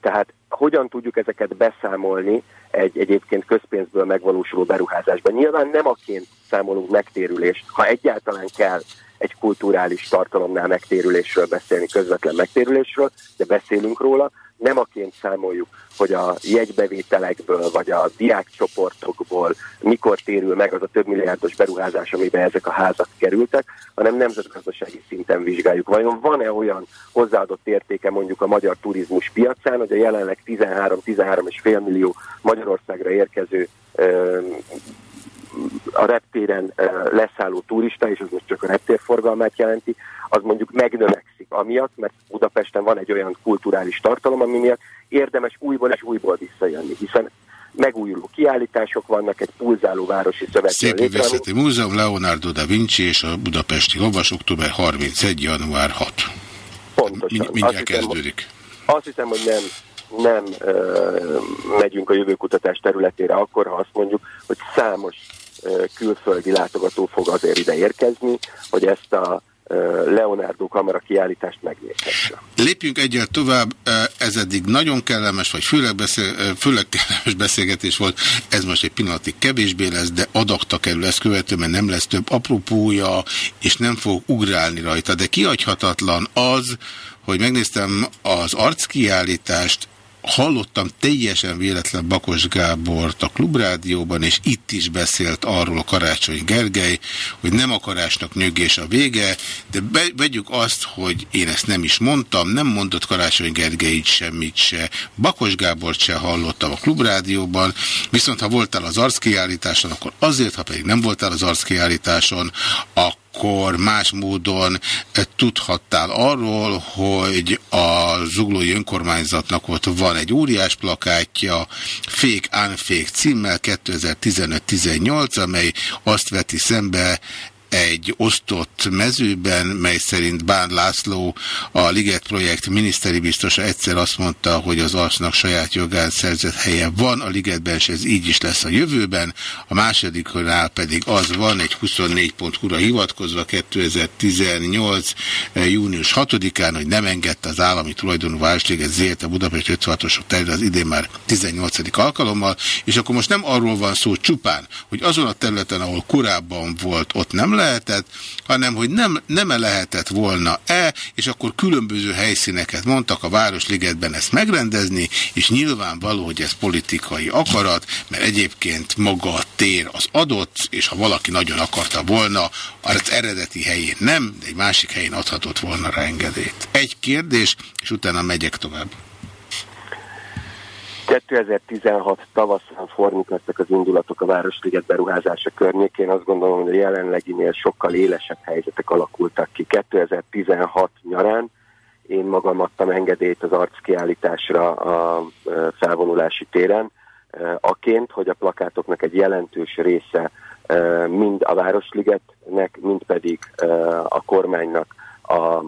tehát hogyan tudjuk ezeket beszámolni egy egyébként közpénzből megvalósuló beruházásban? Nyilván nem aként számolunk megtérülést, ha egyáltalán kell egy kulturális tartalomnál megtérülésről beszélni, közvetlen megtérülésről, de beszélünk róla, nem aként számoljuk, hogy a jegybevételekből vagy a diákcsoportokból mikor térül meg az a több milliárdos beruházás, amiben ezek a házak kerültek, hanem nemzetgazdasági szinten vizsgáljuk. Vajon van-e olyan hozzáadott értéke mondjuk a magyar turizmus piacán, hogy a jelenleg 13-13,5 millió Magyarországra érkező a reptéren leszálló turista, és az most csak a reptérforgalmát jelenti, az mondjuk megnövekszik amiatt, mert Budapesten van egy olyan kulturális tartalom, ami miatt érdemes újból és újból visszajönni, hiszen megújuló kiállítások vannak, egy pulzáló városi szövetségen. Szépművészeti Múzeum, Leonardo da Vinci és a Budapesti Lovas, október 31. január 6. Pontosan. Mi, mindjárt azt kezdődik. Hiszem, azt hiszem, hogy nem nem ö, megyünk a jövőkutatás területére akkor, ha azt mondjuk, hogy számos külföldi látogató fog azért ide érkezni, hogy ezt a Leonardo kamera kiállítást megnézhesse. Lépjünk egyet tovább, ez eddig nagyon kellemes, vagy főleg, beszél, főleg kellemes beszélgetés volt, ez most egy pillanatig kevésbé lesz, de adakta kerül ezt követően, mert nem lesz több apropója, és nem fog ugrálni rajta, de kihagyhatatlan az, hogy megnéztem az arckiállítást, hallottam teljesen véletlen Bakos Gábort a Klubrádióban, és itt is beszélt arról a Karácsony Gergely, hogy nem akarásnak nyögés a vége, de be, vegyük azt, hogy én ezt nem is mondtam, nem mondott Karácsony Gergely így semmit se, Bakos Gábort se hallottam a Klubrádióban, viszont ha voltál az arckiállításon, akkor azért, ha pedig nem voltál az arckiállításon, akkor akkor más módon eh, tudhattál arról, hogy a zuglói önkormányzatnak ott van egy óriás plakátja, Fake Unfake címmel 2015-18, amely azt veti szembe egy osztott mezőben, mely szerint Bán László, a Liget projekt miniszteri biztosa egyszer azt mondta, hogy az arcnak saját jogán szerzett helye van a Ligetben, és ez így is lesz a jövőben. A másodiknál pedig az van, egy 24.hu-ra hivatkozva 2018. június 6-án, hogy nem engedte az állami tulajdonú Városliget ZRT a Budapest 56-osok terület az idén már 18. alkalommal, és akkor most nem arról van szó csupán, hogy azon a területen, ahol korábban volt, ott nem lehet, lehetett, hanem hogy nem, nem -e lehetett volna-e, és akkor különböző helyszíneket mondtak a Városligetben ezt megrendezni, és nyilvánvaló, hogy ez politikai akarat, mert egyébként maga a tér az adott, és ha valaki nagyon akarta volna, az eredeti helyén nem, de egy másik helyén adhatott volna rá engedélyt. Egy kérdés, és utána megyek tovább. 2016 tavaszán formítottak az indulatok a Városliget beruházása környékén. Azt gondolom, hogy a jelenleginél sokkal élesebb helyzetek alakultak ki. 2016 nyarán én magam adtam engedélyt az arckiállításra a felvonulási téren, aként, hogy a plakátoknak egy jelentős része mind a Városligetnek, mind pedig a kormánynak a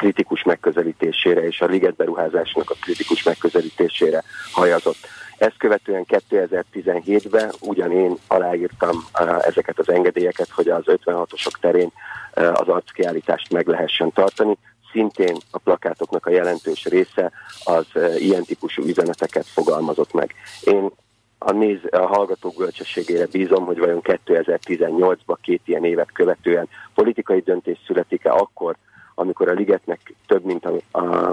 kritikus megközelítésére és a liget beruházásnak a kritikus megközelítésére hajazott. Ezt követően 2017-ben ugyan én aláírtam ezeket az engedélyeket, hogy az 56-osok terén az arckiállítást meg lehessen tartani. Szintén a plakátoknak a jelentős része az ilyen típusú üzeneteket fogalmazott meg. Én a, néz, a hallgatók bölcsességére bízom, hogy vajon 2018-ban két ilyen évet követően politikai döntés születik-e akkor, amikor a ligetnek több mint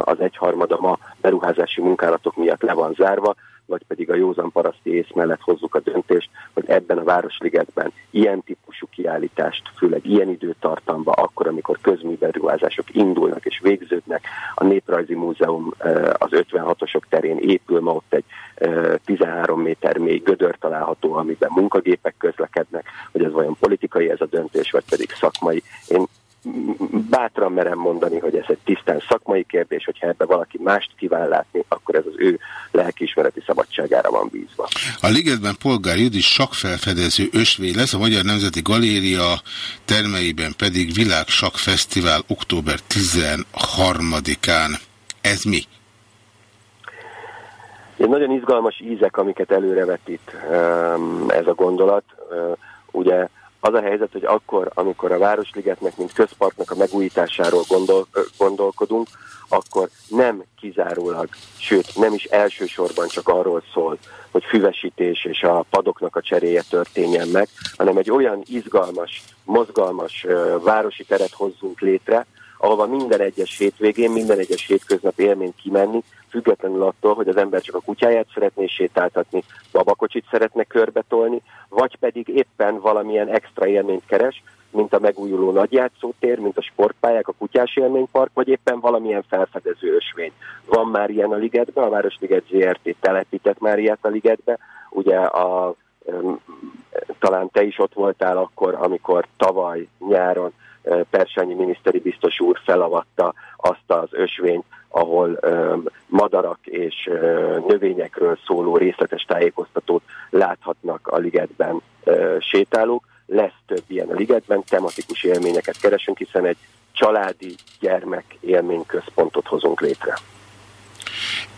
az egyharmada ma beruházási munkálatok miatt le van zárva, vagy pedig a józan paraszti ész mellett hozzuk a döntést, hogy ebben a Városligetben ilyen típusú kiállítást, főleg ilyen időtartamban, akkor, amikor közműberuházások indulnak és végződnek, a Néprajzi Múzeum az 56-osok terén épül, ma ott egy 13 méter mély gödör található, amiben munkagépek közlekednek, hogy ez vajon politikai ez a döntés, vagy pedig szakmai. Én bátran merem mondani, hogy ez egy tisztán szakmai kérdés, hogyha ebbe valaki mást kíván látni, akkor ez az ő lelkiismereti szabadságára van bízva. A Ligetben Polgár Judis sakfelfedező ösvény lesz, a Magyar Nemzeti Galéria termeiben pedig Világ Fesztivál október 13-án. Ez mi? Egy nagyon izgalmas ízek, amiket előrevetít ez a gondolat. Ugye az a helyzet, hogy akkor, amikor a Városligetnek, mint közparknak a megújításáról gondol, gondolkodunk, akkor nem kizárólag, sőt nem is elsősorban csak arról szól, hogy füvesítés és a padoknak a cseréje történjen meg, hanem egy olyan izgalmas, mozgalmas városi teret hozzunk létre, ahova minden egyes hétvégén, minden egyes hétköznap élményt kimenni, függetlenül attól, hogy az ember csak a kutyáját szeretné sétáltatni, babakocsit szeretne körbetolni, vagy pedig éppen valamilyen extra élményt keres, mint a megújuló nagyjátszótér, mint a sportpályák, a kutyás élménypark, vagy éppen valamilyen felfedező ösvény. Van már ilyen a ligetben, a Városliget ZRT telepített már ilyet a ligetbe, ugye a talán te is ott voltál akkor, amikor tavaly nyáron Persányi miniszteri biztos úr felavatta azt az ösvényt, ahol madarak és növényekről szóló részletes tájékoztatót láthatnak a ligetben sétálók. Lesz több ilyen a ligetben, tematikus élményeket keresünk, hiszen egy családi gyermek élményközpontot hozunk létre.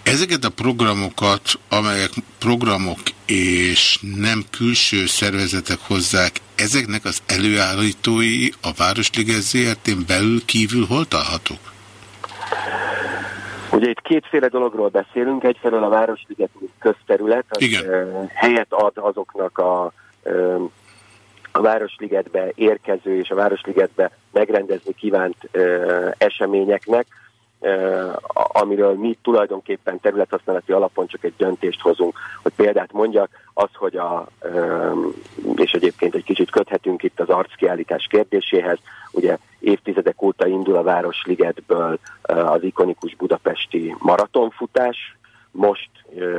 Ezeket a programokat, amelyek programok és nem külső szervezetek hozzák, ezeknek az előállítói a Városliget ZRT-n belül kívül hol találhatók? Ugye itt kétféle dologról beszélünk, egyfelől a Városliget közterület, az Igen. helyet ad azoknak a, a Városligetbe érkező és a Városligetbe megrendezni kívánt eseményeknek, amiről mi tulajdonképpen területhasználati alapon csak egy döntést hozunk. Hogy példát mondjak, az, hogy a, és egyébként egy kicsit köthetünk itt az arckiállítás kérdéséhez, ugye évtizedek óta indul a Városligetből az ikonikus budapesti maratonfutás, most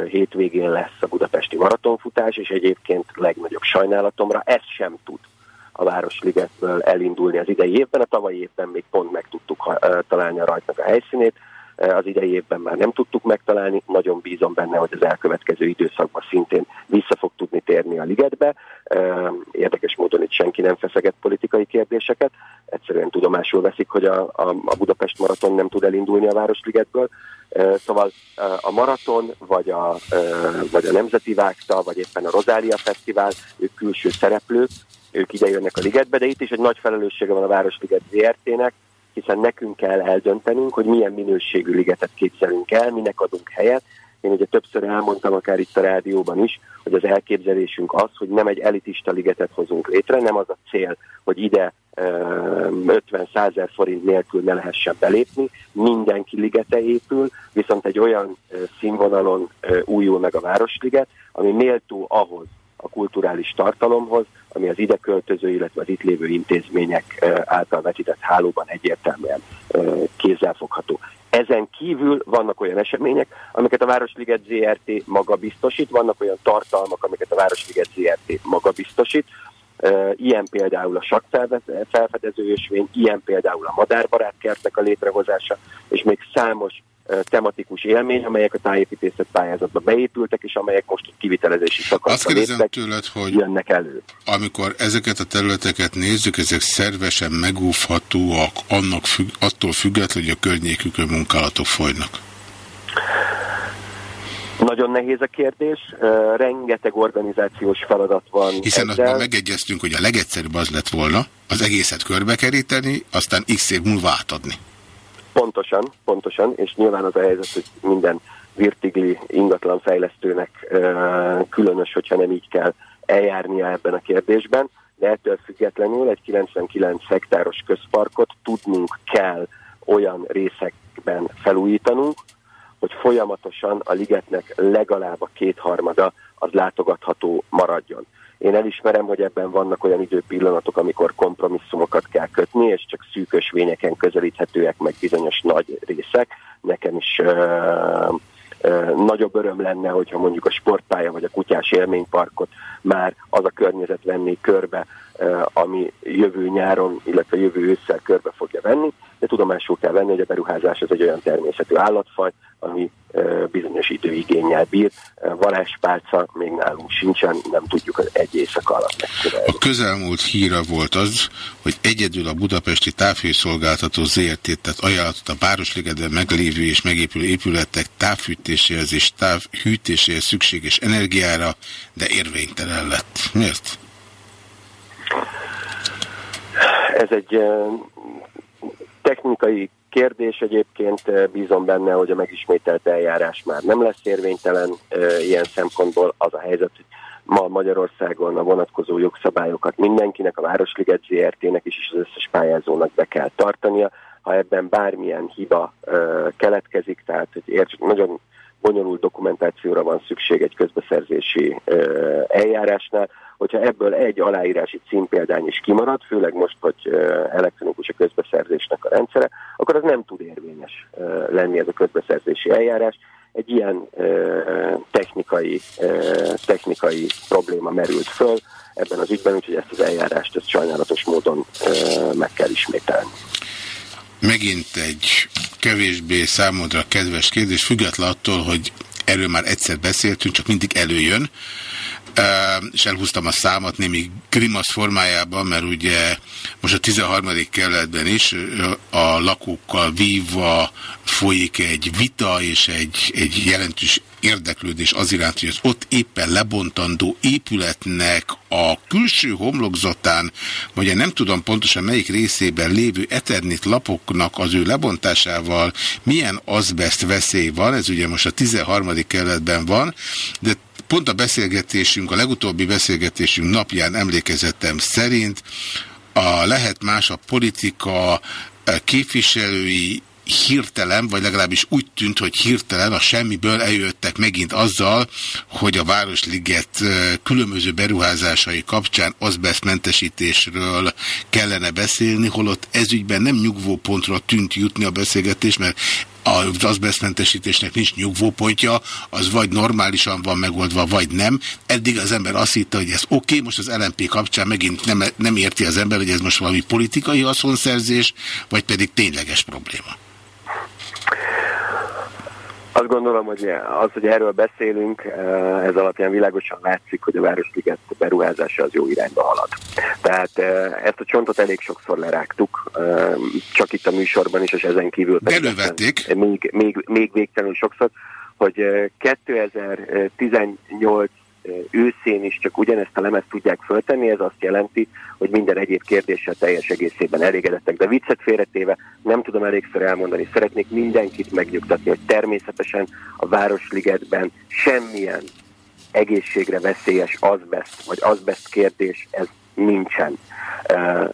hétvégén lesz a budapesti maratonfutás, és egyébként legnagyobb sajnálatomra ez sem tud a Városligetből elindulni az idei évben. A tavalyi évben még pont meg tudtuk találni a rajtnak a helyszínét, az idei évben már nem tudtuk megtalálni, nagyon bízom benne, hogy az elkövetkező időszakban szintén vissza fog tudni térni a ligetbe. Érdekes módon itt senki nem feszeget politikai kérdéseket, egyszerűen tudomásul veszik, hogy a, a, a Budapest maraton nem tud elindulni a Városligetből. Szóval a maraton, vagy a, vagy a Nemzeti Vágta, vagy éppen a Rozália Fesztivál, ők külső szereplők, ők ide jönnek a ligetbe, de itt is egy nagy felelőssége van a Városliget ZRT-nek, hiszen nekünk kell eldöntenünk, hogy milyen minőségű ligetet képzelünk el, minek adunk helyet. Én ugye többször elmondtam, akár itt a rádióban is, hogy az elképzelésünk az, hogy nem egy elitista ligetet hozunk létre, nem az a cél, hogy ide 50-100 forint nélkül ne lehessen belépni, mindenki ligete épül, viszont egy olyan színvonalon újul meg a Városliget, ami méltó ahhoz, a kulturális tartalomhoz, ami az ide költöző, illetve az itt lévő intézmények által vetített hálóban egyértelműen kézzelfogható. Ezen kívül vannak olyan események, amiket a Városliget ZRT maga biztosít, vannak olyan tartalmak, amiket a Városliget ZRT maga biztosít, ilyen például a sakfelfedező ösvény, ilyen például a madárbarát kertek a létrehozása, és még számos tematikus élmény, amelyek a tájépítészet pályázatba beépültek, és amelyek most kivitelezési szakaszba léptek, tőled, hogy jönnek elő. Amikor ezeket a területeket nézzük, ezek szervesen megúvhatóak annak függ, attól függetlenül, hogy a környékükön munkálatok folynak? Nagyon nehéz a kérdés, uh, rengeteg organizációs feladat van. Hiszen ezzel. azban megegyeztünk, hogy a legegyszerűbb az lett volna az egészet körbekeríteni, aztán x év múlva átadni. Pontosan, pontosan, és nyilván az a helyzet, hogy minden virtigli ingatlan fejlesztőnek különös, hogyha nem így kell eljárnia ebben a kérdésben, de ettől függetlenül egy 99 hektáros közparkot tudnunk kell olyan részekben felújítanunk, hogy folyamatosan a ligetnek legalább a kétharmada az látogatható maradjon. Én elismerem, hogy ebben vannak olyan időpillanatok, amikor kompromisszumokat kell kötni, és csak szűkös vényeken közelíthetőek meg bizonyos nagy részek. Nekem is uh, uh, nagyobb öröm lenne, hogyha mondjuk a sportpálya vagy a kutyás élményparkot már az a környezet venné körbe, ami jövő nyáron, illetve jövő ősszel körbe fogja venni, de tudomásul kell venni, hogy a beruházás az egy olyan természetű állatfaj, ami bizonyos időigényel bír. Varázspálca még nálunk sincsen, nem tudjuk az egy éjszaka alatt megcsinálni. A közelmúlt híra volt az, hogy egyedül a budapesti távhőszolgáltató ZRT, tehát ajánlatot a Városligetben meglévő és megépülő épületek távfűtéséhez és távhűtéséhez szükséges energiára, de érvénytelen lett. Miért? Ez egy technikai kérdés egyébként, bízom benne, hogy a megismételt eljárás már nem lesz érvénytelen ilyen szempontból. Az a helyzet, hogy ma Magyarországon a vonatkozó jogszabályokat mindenkinek, a Városliget ZRT-nek is, és az összes pályázónak be kell tartania. Ha ebben bármilyen hiba keletkezik, tehát hogy érts, nagyon bonyolult dokumentációra van szükség egy közbeszerzési eljárásnál, hogyha ebből egy aláírási címpéldány is kimarad, főleg most, hogy elektronikus a közbeszerzésnek a rendszere, akkor az nem tud érvényes lenni ez a közbeszerzési eljárás, egy ilyen technikai, technikai probléma merült föl ebben az ügyben, úgyhogy ezt az eljárást ezt sajnálatos módon meg kell ismételni. Megint egy kevésbé számodra kedves kérdés, független attól, hogy erről már egyszer beszéltünk, csak mindig előjön és elhúztam a számot némi grimasz formájában, mert ugye most a 13. kerületben is a lakókkal vívva folyik egy vita és egy, egy jelentős érdeklődés az iránt, hogy az ott éppen lebontandó épületnek a külső homlokzatán, vagy nem tudom pontosan melyik részében lévő eternit lapoknak az ő lebontásával milyen azbest veszély van, ez ugye most a 13. kerületben van, de pont a beszélgetésünk, a legutóbbi beszélgetésünk napján emlékezetem szerint a lehet más a politika eh, képviselői hirtelen, vagy legalábbis úgy tűnt, hogy hirtelen a semmiből eljöttek megint azzal, hogy a Városliget eh, különböző beruházásai kapcsán azbesztmentesítésről kellene beszélni, holott ezügyben nem nyugvó pontra tűnt jutni a beszélgetés, mert az azbesztmentesítésnek nincs nyugvópontja, az vagy normálisan van megoldva, vagy nem. Eddig az ember azt hitte, hogy ez oké, okay, most az LMP kapcsán megint nem, nem érti az ember, hogy ez most valami politikai haszonszerzés, vagy pedig tényleges probléma. Azt gondolom, hogy az, hogy erről beszélünk, eh, ez alapján világosan látszik, hogy a Városliget beruházása az jó irányba halad. Tehát eh, ezt a csontot elég sokszor lerágtuk, eh, csak itt a műsorban is, és ezen kívül Elővették. Még, még, még végtelenül sokszor, hogy 2018 őszén is csak ugyanezt a lemezt tudják föltenni, ez azt jelenti, hogy minden egyéb kérdéssel teljes egészében elégedettek. De viccet félretéve nem tudom elégszer elmondani. Szeretnék mindenkit megnyugtatni, hogy természetesen a Városligetben semmilyen egészségre veszélyes azbest, vagy azbest kérdés ez nincsen.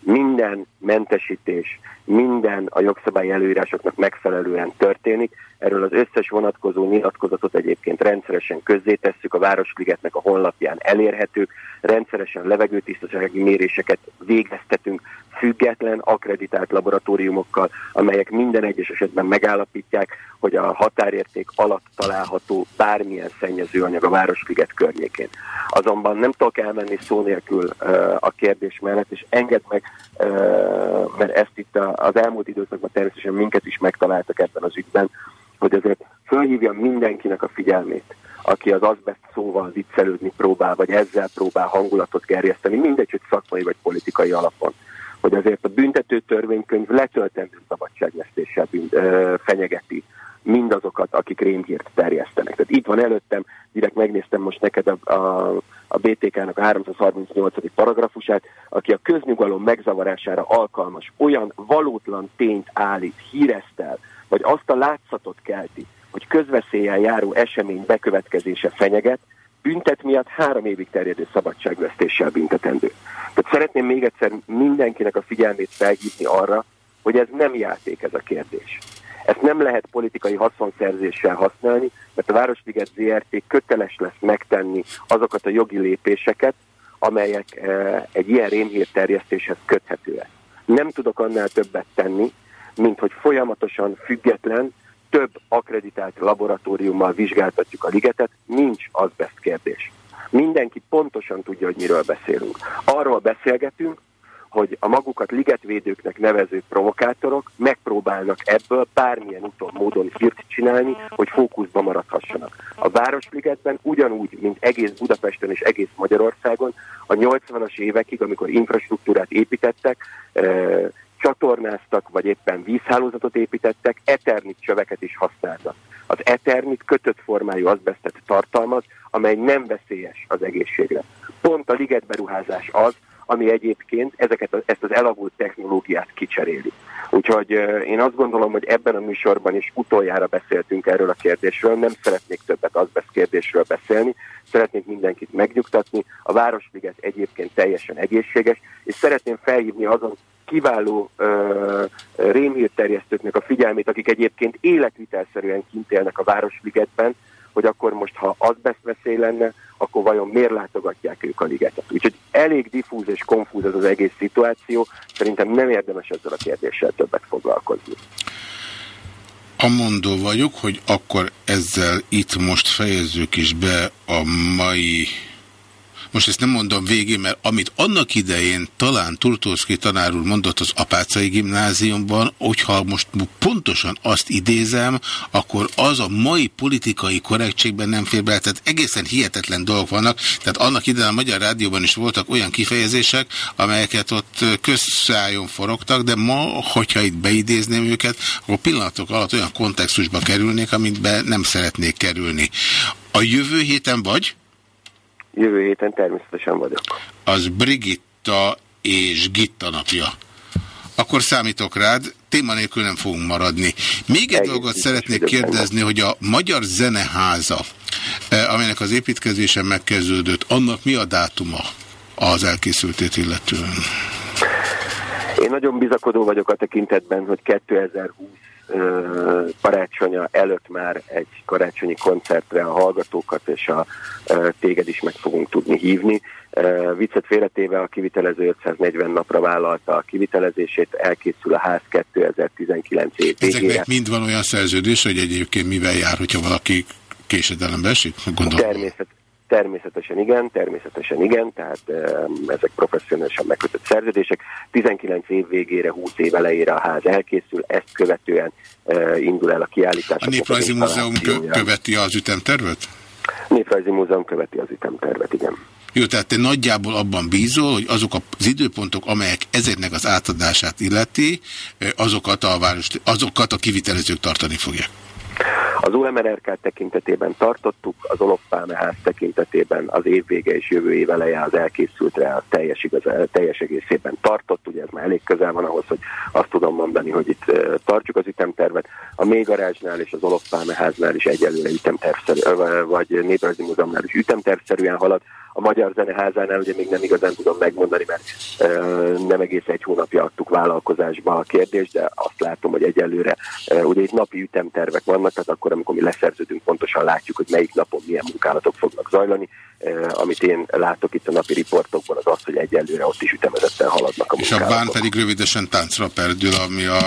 Minden mentesítés, minden a jogszabályi előírásoknak megfelelően történik. Erről az összes vonatkozó nyilatkozatot egyébként rendszeresen közzétesszük, a Városligetnek a honlapján elérhetők, rendszeresen levegőtisztasági méréseket végeztetünk független, akreditált laboratóriumokkal, amelyek minden egyes esetben megállapítják, hogy a határérték alatt található bármilyen szennyezőanyag a Városliget környékén. Azonban nem tudok elmenni szó nélkül uh, a kérdés mellett, és engedd meg, uh, mert ezt itt az elmúlt időszakban természetesen minket is megtaláltak ebben az ügyben, hogy azért fölhívja mindenkinek a figyelmét, aki az azbest szóval viccelődni próbál, vagy ezzel próbál hangulatot gerjeszteni, mindegy, hogy szakmai vagy politikai alapon hogy azért a büntető törvénykönyv letöltendő szabadságvesztéssel bűn, ö, fenyegeti mindazokat, akik rémhírt terjesztenek. Tehát itt van előttem, direkt megnéztem most neked a, a, a BTK-nak a 338. paragrafusát, aki a köznyugalom megzavarására alkalmas olyan valótlan tényt állít, híresztel, vagy azt a látszatot kelti, hogy közveszélyen járó esemény bekövetkezése fenyeget, büntet miatt három évig terjedő szabadságvesztéssel büntetendő. Tehát szeretném még egyszer mindenkinek a figyelmét felhívni arra, hogy ez nem játék ez a kérdés. Ezt nem lehet politikai haszonszerzéssel használni, mert a Városliget ZRT köteles lesz megtenni azokat a jogi lépéseket, amelyek e, egy ilyen rémhír terjesztéshez köthetőek. Nem tudok annál többet tenni, mint hogy folyamatosan független, több akreditált laboratóriummal vizsgáltatjuk a ligetet, nincs azbest kérdés. Mindenki pontosan tudja, hogy miről beszélünk. Arról beszélgetünk, hogy a magukat ligetvédőknek nevező provokátorok megpróbálnak ebből bármilyen úton, módon hírt csinálni, hogy fókuszba maradhassanak. A Városligetben ugyanúgy, mint egész Budapesten és egész Magyarországon, a 80-as évekig, amikor infrastruktúrát építettek, csatornáztak, vagy éppen vízhálózatot építettek, eternit csöveket is használtak. Az eternit kötött formájú azbestet tartalmaz, amely nem veszélyes az egészségre. Pont a ligetberuházás az, ami egyébként ezeket, ezt az elavult technológiát kicseréli. Úgyhogy én azt gondolom, hogy ebben a műsorban is utoljára beszéltünk erről a kérdésről, nem szeretnék többet azbest kérdésről beszélni, szeretnék mindenkit megnyugtatni, a Városliget egyébként teljesen egészséges, és szeretném felhívni azon kiváló uh, rémhírterjesztőknek a figyelmét, akik egyébként életvitelszerűen kint élnek a Városligetben, hogy akkor most, ha azbest veszély lenne, akkor vajon miért látogatják ők a ligetet. Úgyhogy elég diffúz és konfúz ez az egész szituáció, szerintem nem érdemes ezzel a kérdéssel többet foglalkozni. Amondó vagyok, hogy akkor ezzel itt most fejezzük is be a mai most ezt nem mondom végén, mert amit annak idején talán Turtószki tanár úr mondott az Apácai gimnáziumban, hogyha most pontosan azt idézem, akkor az a mai politikai korrektségben nem fér bele, tehát egészen hihetetlen dolgok vannak, tehát annak idején a Magyar Rádióban is voltak olyan kifejezések, amelyeket ott közszájon forogtak, de ma, hogyha itt beidézném őket, akkor pillanatok alatt olyan kontextusba kerülnék, be nem szeretnék kerülni. A jövő héten vagy? Jövő héten természetesen vagyok. Az Brigitta és Gitta napja. Akkor számítok rád, téma nélkül nem fogunk maradni. Még egy dolgot szeretnék kérdezni, hogy a Magyar Zeneháza, eh, amelynek az építkezése megkezdődött, annak mi a dátuma az elkészültét illetően? Én nagyon bizakodó vagyok a tekintetben, hogy 2020 karácsonya előtt már egy karácsonyi koncertre a hallgatókat és a téged is meg fogunk tudni hívni. Viccet félretéve a kivitelező 540 napra vállalta a kivitelezését, elkészül a ház 2019 év végére. Ezeknek mind van olyan szerződés, hogy egyébként mivel jár, hogyha valaki késedelembe esik? Gondolom. Természet, Természetesen igen, természetesen igen, tehát ezek professzionálisan megkötött szerződések. 19 év végére, 20 év elejére a ház elkészül, ezt követően indul el a kiállítás. A Néprajzi Múzeum követi az ütemtervet? A Néprajzi Múzeum követi az ütemtervet, igen. Jó, tehát te nagyjából abban bízol, hogy azok az időpontok, amelyek ezeknek az átadását illeti, azokat a, város, azokat a kivitelezők tartani fogják. Az UMRK tekintetében tartottuk, az Olofpálmeház tekintetében az év vége és jövő év eleje az elkészültre a teljes, teljes egészében tartott, ugye ez már elég közel van ahhoz, hogy azt tudom mondani, hogy itt tartjuk az ütemtervet. A mélygarázsnál és az Olofpálmeháznál is egyelőre ütemtervszerű, vagy Néprajzi Múzeumnál is ütemtervszerűen halad a Magyar Zeneházánál ugye még nem igazán tudom megmondani, mert nem egész egy hónapja adtuk vállalkozásba a kérdést, de azt látom, hogy egyelőre ugye itt napi ütemtervek vannak, tehát akkor, amikor mi leszerződünk, pontosan látjuk, hogy melyik napon milyen munkálatok fognak zajlani. Amit én látok itt a napi riportokban, az az, hogy egyelőre ott is ütemezetten haladnak a munkálatok. És a bán pedig rövidesen táncra perdül, ami a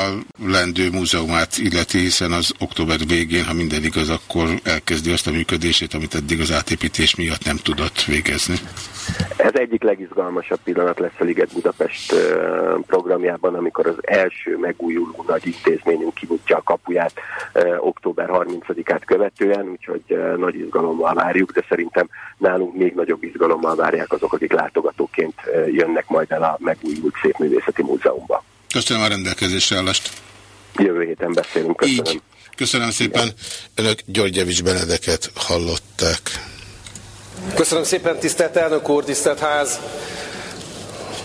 Lendő Múzeumát illeti, hiszen az október végén, ha minden igaz, akkor elkezdi azt a működését, amit eddig az átépítés miatt nem tudott végezni végezni? Ez egyik legizgalmasabb pillanat lesz a Liget Budapest programjában, amikor az első megújuló nagy intézményünk kinyitja a kapuját október 30-át követően, úgyhogy nagy izgalommal várjuk, de szerintem nálunk még nagyobb izgalommal várják azok, akik látogatóként jönnek majd el a megújult Szépművészeti Múzeumba. Köszönöm a rendelkezésre állást. Jövő héten beszélünk. Köszönöm. Így. Köszönöm szépen. Önök Györgyevics Benedeket hallották. Köszönöm szépen, tisztelt elnök úr, tisztelt ház!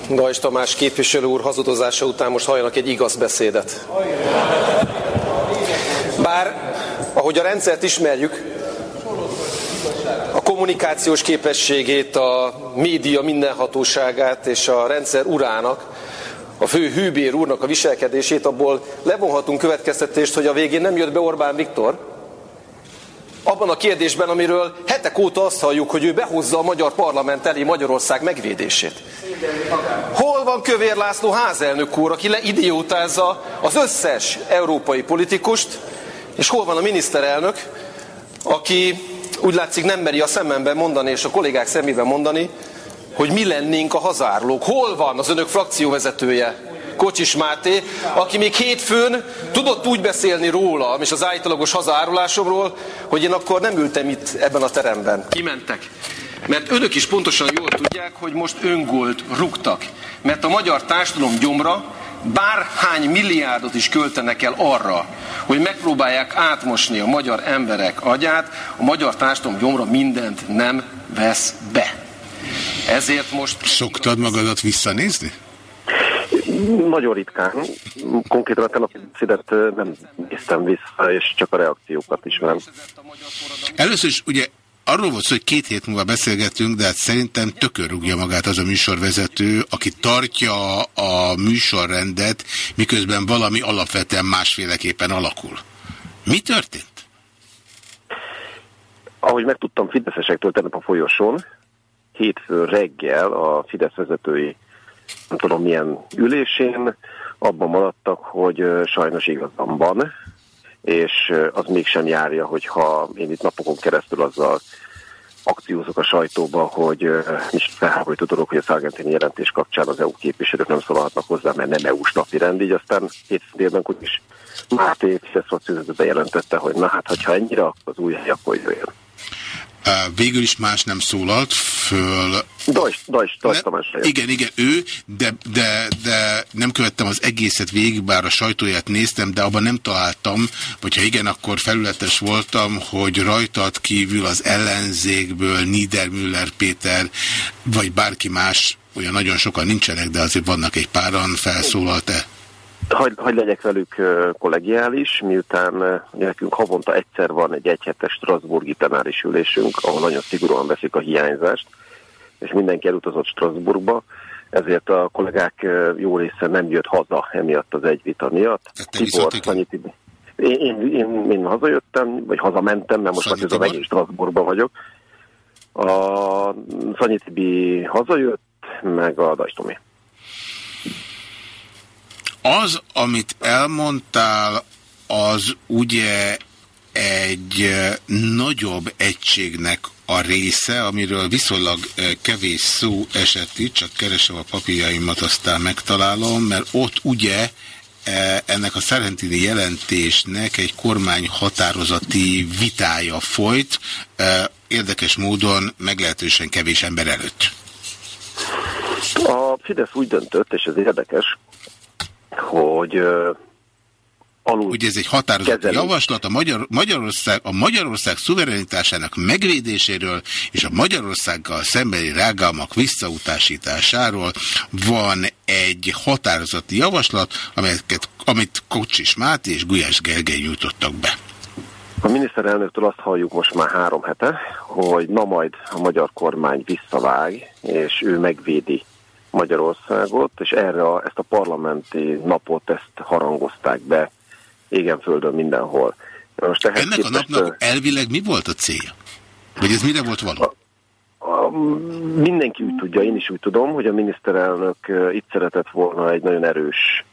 Gajs Tamás képviselő úr hazudozása után most halljanak egy igaz beszédet. Bár, ahogy a rendszert ismerjük, a kommunikációs képességét, a média mindenhatóságát és a rendszer urának, a fő hűbér úrnak a viselkedését, abból levonhatunk következtetést, hogy a végén nem jött be Orbán Viktor, abban a kérdésben, amiről hetek óta azt halljuk, hogy ő behozza a magyar parlament elé Magyarország megvédését. Hol van Kövér László házelnök úr, aki leidiótázza az összes európai politikust, és hol van a miniszterelnök, aki úgy látszik nem meri a szememben mondani, és a kollégák szemében mondani, hogy mi lennénk a hazárlók. Hol van az önök frakcióvezetője? Kocsis Máté, aki még hétfőn tudott úgy beszélni róla, és az állítólagos hazárulásomról, hogy én akkor nem ültem itt ebben a teremben. Kimentek. Mert önök is pontosan jól tudják, hogy most öngolt rúgtak. Mert a magyar társadalom gyomra bárhány milliárdot is költenek el arra, hogy megpróbálják átmosni a magyar emberek agyát, a magyar társadalom gyomra mindent nem vesz be. Ezért most... Szoktad magadat visszanézni? Nagyon ritkán. Konkrétan a tenapi szidet nem néztem vissza, és csak a reakciókat ismerem. Először is ugye arról volt szó, hogy két hét múlva beszélgetünk, de hát szerintem tökörrúgja magát az a műsorvezető, aki tartja a műsorrendet, miközben valami alapvetően másféleképpen alakul. Mi történt? Ahogy megtudtam Fideszesektől tegnap a folyosón, hétfő reggel a Fidesz vezetői nem tudom milyen ülésén, abban maradtak, hogy sajnos igazam van, és az mégsem járja, hogyha én itt napokon keresztül azzal akciózok a sajtóba, hogy is felháborító dolog, hogy a szargentini jelentés kapcsán az EU képviselők nem szólhatnak hozzá, mert nem EU-s napi rend, így aztán két délben is Máté Fidesz bejelentette, hogy na hát, ha ennyire az új hely, akkor jöjjön. Végül is más nem szólalt föl. Dajs, Dajs, Dajs Tamás. Igen, igen, ő, de, de, de nem követtem az egészet végig, bár a sajtóját néztem, de abban nem találtam, vagy ha igen, akkor felületes voltam, hogy rajtad kívül az ellenzékből Niedermüller Péter, vagy bárki más, olyan nagyon sokan nincsenek, de azért vannak egy páran, felszólalt-e? Hogy, hogy legyek velük kollegiális, miután nekünk havonta egyszer van egy egyhetes Strasburgi tanáris ülésünk, ahol nagyon szigorúan veszik a hiányzást, és mindenki elutazott Strasbourgba, ezért a kollégák jó része nem jött haza emiatt az egy vita miatt. Tibor, én, én, én, én hazajöttem, vagy hazamentem, mert most már a megint Strasbourgban vagyok. A Szanyi Tibi hazajött, meg a Dajstomi. Az, amit elmondtál, az ugye egy nagyobb egységnek a része, amiről viszonylag kevés szó esett itt, csak keresem a papírjaimat, aztán megtalálom, mert ott ugye ennek a szerentini jelentésnek egy kormány határozati vitája folyt, érdekes módon meglehetősen kevés ember előtt. A Fidesz úgy döntött, és ez érdekes, hogy alul Ugye ez egy határozott kezelés. javaslat a Magyar, Magyarország, a Magyarország szuverenitásának megvédéséről és a Magyarországgal szembeni rágalmak visszautasításáról van egy határozati javaslat, amelyeket, amit Kocsis Máté és Gulyás Gergely nyújtottak be. A miniszterelnöktől azt halljuk most már három hete, hogy na majd a magyar kormány visszavág, és ő megvédi Magyarországot, és erre a, ezt a parlamenti napot ezt harangozták be égen földön mindenhol. Most Ennek képest, a napnak elvileg mi volt a célja? Vagy ez mire volt való? A, a, mindenki úgy tudja, én is úgy tudom, hogy a miniszterelnök itt szeretett volna egy nagyon erős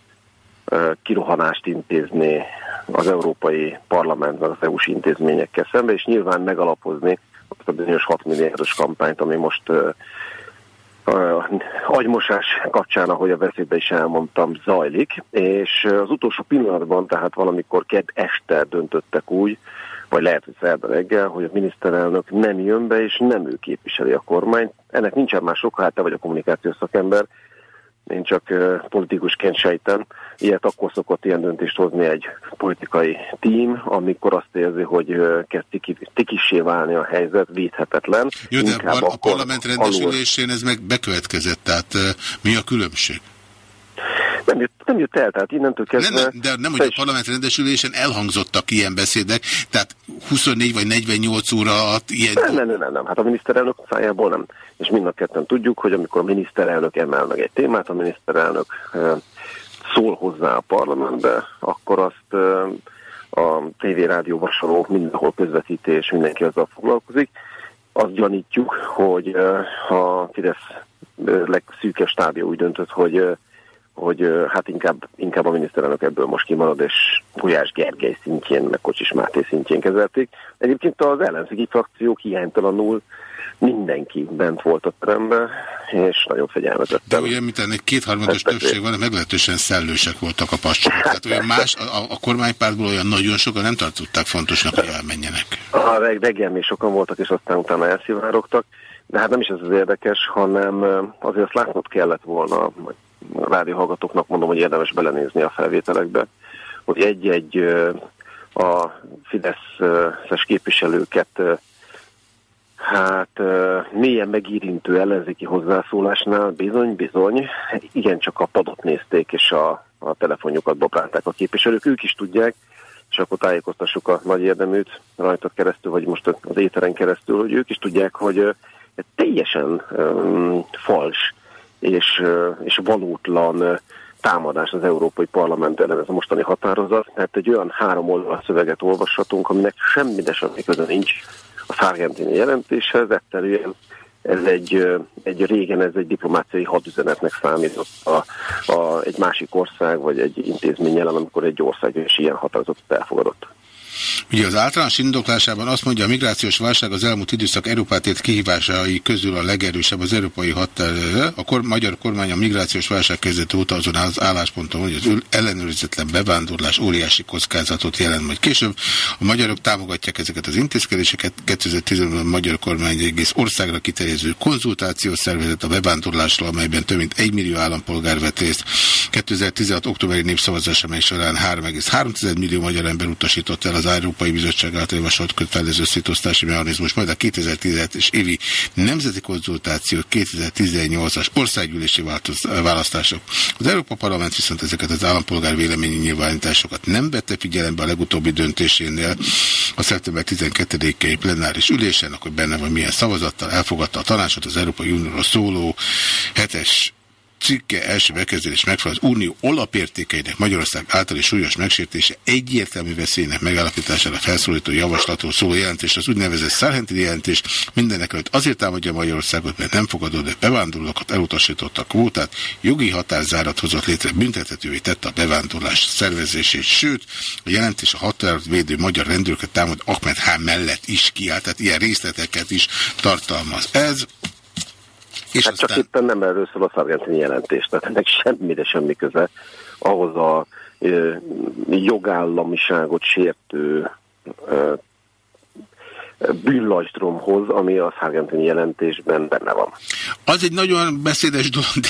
kirohanást intézni az Európai Parlamentben, az EU-s intézményekkel szembe, és nyilván megalapozni azt a bizonyos 6 milliárdos kampányt, ami most agymosás kapcsán, ahogy a beszédben is elmondtam, zajlik, és az utolsó pillanatban, tehát valamikor kedd este döntöttek úgy, vagy lehet, hogy szerda reggel, hogy a miniszterelnök nem jön be, és nem ő képviseli a kormányt. Ennek nincsen más oka, hát te vagy a kommunikációs szakember, én csak politikusként sejtem. Ilyet akkor szokott ilyen döntést hozni egy politikai tím, amikor azt érzi, hogy kezd tikissé válni a helyzet, védhetetlen. Jó, de a, a parlament rendesülésén ez meg bekövetkezett, tehát mi a különbség? Nem jött, nem jött el, tehát innentől kezdve... Nem, de nem, hogy a parlament rendesülésen elhangzottak ilyen beszédek, tehát 24 vagy 48 óra alatt ilyen... Nem, nem, nem, nem, nem. hát a miniszterelnök szájából nem. És mind a ketten tudjuk, hogy amikor a miniszterelnök emel meg egy témát, a miniszterelnök szól hozzá a parlamentbe, akkor azt a tévé, rádió, vasaló mindenhol közvetítés, mindenki azzal foglalkozik. Azt gyanítjuk, hogy e, a Fidesz legszűkes stábja úgy döntött, hogy hogy hát inkább, inkább a miniszterelnök ebből most kimarad, és Gulyás Gergely szintjén, meg Kocsis Máté szintjén kezelték. Egyébként az ellenzéki frakciók hiánytalanul mindenki bent volt a teremben, és nagyon fegyelmezett. De ugye, mint ennek kétharmados többség van, meglehetősen szellősek voltak a pascsok. Tehát olyan más, a, a kormánypártból olyan nagyon sokan nem tartották fontosnak, hogy elmenjenek. A reggel még sokan voltak, és aztán utána elszivárogtak. De hát nem is ez az érdekes, hanem azért azt látnod kellett volna, rádióhallgatóknak mondom, hogy érdemes belenézni a felvételekbe, hogy egy-egy a Fideszes képviselőket hát mélyen megírintő ellenzéki hozzászólásnál bizony-bizony, igencsak a padot nézték, és a, a telefonjukat bobrálták a képviselők, ők is tudják, és akkor tájékoztassuk a nagy érdeműt rajta keresztül, vagy most az éteren keresztül, hogy ők is tudják, hogy teljesen um, fals és, és valótlan támadás az Európai Parlament ellen ez a mostani határozat, mert egy olyan három oldal szöveget olvashatunk, aminek semmi de semmi köze nincs a szárgentini jelentéshez, egyszerűen ez egy, egy régen ez egy diplomáciai hadüzenetnek számított a, a, egy másik ország vagy egy intézmény ellen, amikor egy ország is ilyen határozatot elfogadott. Ugye az általános indoklásában azt mondja, a migrációs válság az elmúlt időszak Európát ért kihívásai közül a legerősebb az európai határ. A kor, magyar kormány a migrációs válság kezdete óta azon az állásponton, hogy az ellenőrizetlen bevándorlás óriási kockázatot jelent majd később. A magyarok támogatják ezeket az intézkedéseket. 2010-ben a magyar kormány egész országra kiterjedő konzultációs szervezet a bevándorlásról, amelyben több mint 1 millió állampolgár vett részt. 2016. októberi népszavazás, amely során 3,3 millió magyar ember utasított el az Európai Bizottság által javasolt kötelező szétosztási mechanizmus, majd a 2017-es évi nemzeti konzultáció 2018-as országgyűlési választások. Az Európa Parlament viszont ezeket az állampolgár véleményi nyilvánításokat nem vette figyelembe a legutóbbi döntésénél a szeptember 12-i plenáris ülésen, akkor benne van milyen szavazattal elfogadta a tanácsot az Európai Unióról szóló hetes cikke első bekezdés megfelel az unió alapértékeinek Magyarország általi súlyos megsértése egyértelmű veszélynek megállapítására felszólító javaslatról szóló jelentés, az úgynevezett Szárhenti jelentés mindenek előtt azért támadja Magyarországot, mert nem fogadott bevándorlókat elutasította a kvótát, jogi határzárat hozott létre büntethetővé tette a bevándorlás szervezését, sőt, a jelentés a határt védő magyar rendőröket támad Ahmed H. mellett is kiállt, tehát ilyen részleteket is tartalmaz. Ez és hát aztán... csak éppen nem erről szól a szargentini jelentés, tehát ennek semmi, de semmi köze. Ahhoz a ö, jogállamiságot sértő ö, bűnlajstromhoz, ami a szargentini jelentésben benne van. Az egy nagyon beszédes dolog, de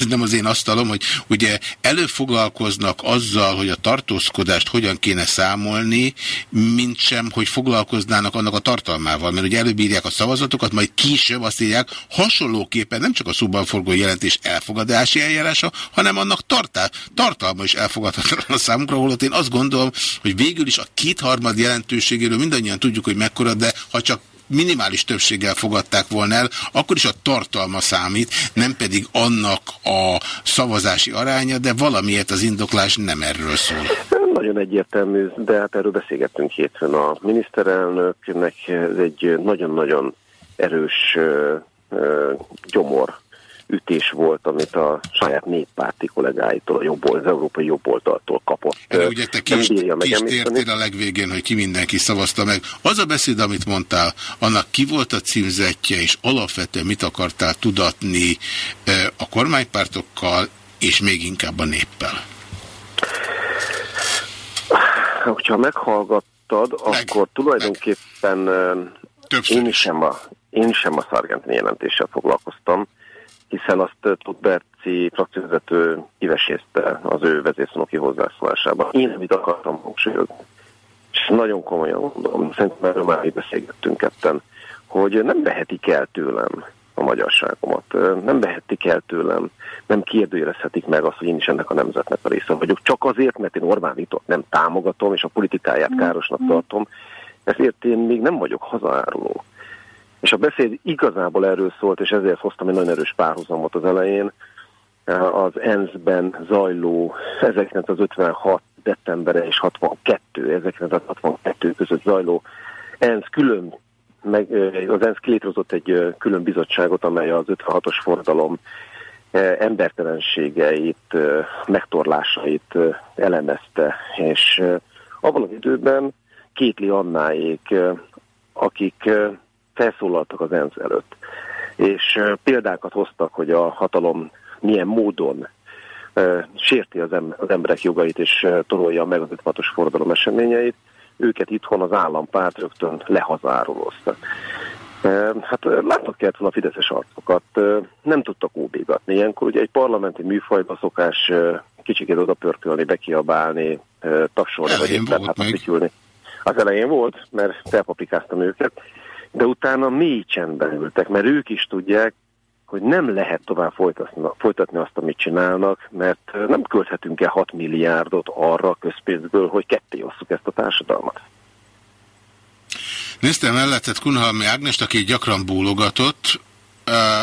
ez nem az én asztalom, hogy ugye előfoglalkoznak azzal, hogy a tartózkodást hogyan kéne számolni, mint sem, hogy foglalkoznának annak a tartalmával, mert ugye előbírják a szavazatokat, majd később azt írják, hasonlóképpen nem csak a szóban forgó jelentés elfogadási eljárása, hanem annak tartá, tartalma is elfogadhatatlan a számunkra, holott én azt gondolom, hogy végül is a kétharmad jelentőségéről mindannyian tudjuk, hogy mekkora, de ha csak minimális többséggel fogadták volna el, akkor is a tartalma számít, nem pedig annak a szavazási aránya, de valamiért az indoklás nem erről szól. Nagyon egyértelmű, de hát erről beszélgettünk hétfőn a miniszterelnöknek, ez egy nagyon-nagyon erős gyomor ütés volt, amit a saját néppárti kollégáitól, a jobb, az európai jobboldaltól kapott. De ugye te kis, kis tértél a legvégén, hogy ki mindenki szavazta meg. Az a beszéd, amit mondtál, annak ki volt a címzetje, és alapvetően mit akartál tudatni a kormánypártokkal, és még inkább a néppel? Hogyha meghallgattad, meg, akkor tulajdonképpen meg. én sem a, én sem a szargentini jelentéssel foglalkoztam, hiszen azt Tudberci frakcióvezető kivesézte az ő vezérszónoki hozzászólásában. Én nem itt akartam hangsúlyozni. És nagyon komolyan mondom, szerintem erről már beszélgettünk ketten, hogy nem vehetik el tőlem a magyarságomat. Nem vehetik el tőlem, nem kérdőjelezhetik meg azt, hogy én is ennek a nemzetnek a része vagyok. Csak azért, mert én Orbán Vitor nem támogatom, és a politikáját károsnak tartom, ezért én még nem vagyok hazaáruló. És a beszéd igazából erről szólt, és ezért hoztam egy nagyon erős párhuzamot az elején, az ENSZ-ben zajló 1956. decembere és 62, 1962 között zajló ENSZ külön, meg, az ENSZ létrehozott egy külön bizottságot, amely az 56-os fordalom embertelenségeit, megtorlásait elemezte, és abban az időben Kétli Annáék, akik felszólaltak az ENSZ előtt, és példákat hoztak, hogy a hatalom milyen módon sérti az, em az emberek jogait, és torolja meg az 56-os forradalom eseményeit, őket itthon az állampárt rögtön lehazárolózta. Hát látnak kellett volna a fideszes arcokat, nem tudtak óbégatni. Ilyenkor ugye egy parlamenti műfajba szokás kicsikét oda pörkölni, bekiabálni, tapsolni, vagy éppen hát Az elején volt, mert felpapikáztam őket de utána mély csendben ültek, mert ők is tudják, hogy nem lehet tovább folytatni, azt, amit csinálnak, mert nem költhetünk el 6 milliárdot arra a közpénzből, hogy ketté osszuk ezt a társadalmat. Néztem mellettet Kunhalmi Ágnest, aki gyakran bólogatott,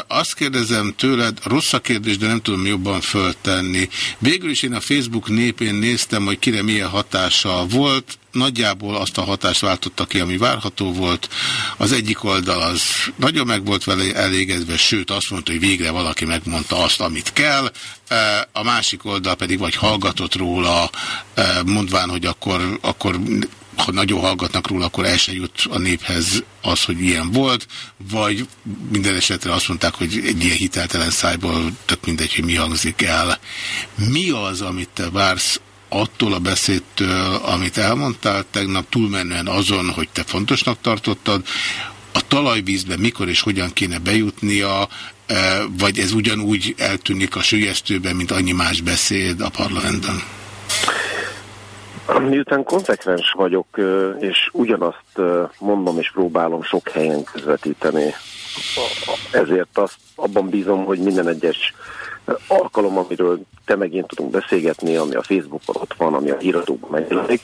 azt kérdezem tőled, rossz a kérdés, de nem tudom jobban föltenni. Végül is én a Facebook népén néztem, hogy kire milyen hatása volt. Nagyjából azt a hatást váltotta ki, ami várható volt. Az egyik oldal az nagyon meg volt vele elégedve, sőt azt mondta, hogy végre valaki megmondta azt, amit kell. A másik oldal pedig vagy hallgatott róla, mondván, hogy akkor, akkor ha nagyon hallgatnak róla, akkor el se jut a néphez az, hogy ilyen volt, vagy minden esetre azt mondták, hogy egy ilyen hiteltelen szájból tök mindegy, hogy mi hangzik el. Mi az, amit te vársz attól a beszédtől, amit elmondtál tegnap, túlmenően azon, hogy te fontosnak tartottad, a talajvízbe mikor és hogyan kéne bejutnia, e, vagy ez ugyanúgy eltűnik a sülyeztőben, mint annyi más beszéd a parlamentben? Miután konzekvens vagyok, és ugyanazt mondom és próbálom sok helyen közvetíteni, ezért azt abban bízom, hogy minden egyes alkalom, amiről te meg én tudunk beszélgetni, ami a Facebookon ott van, ami a híradóban megjelenik,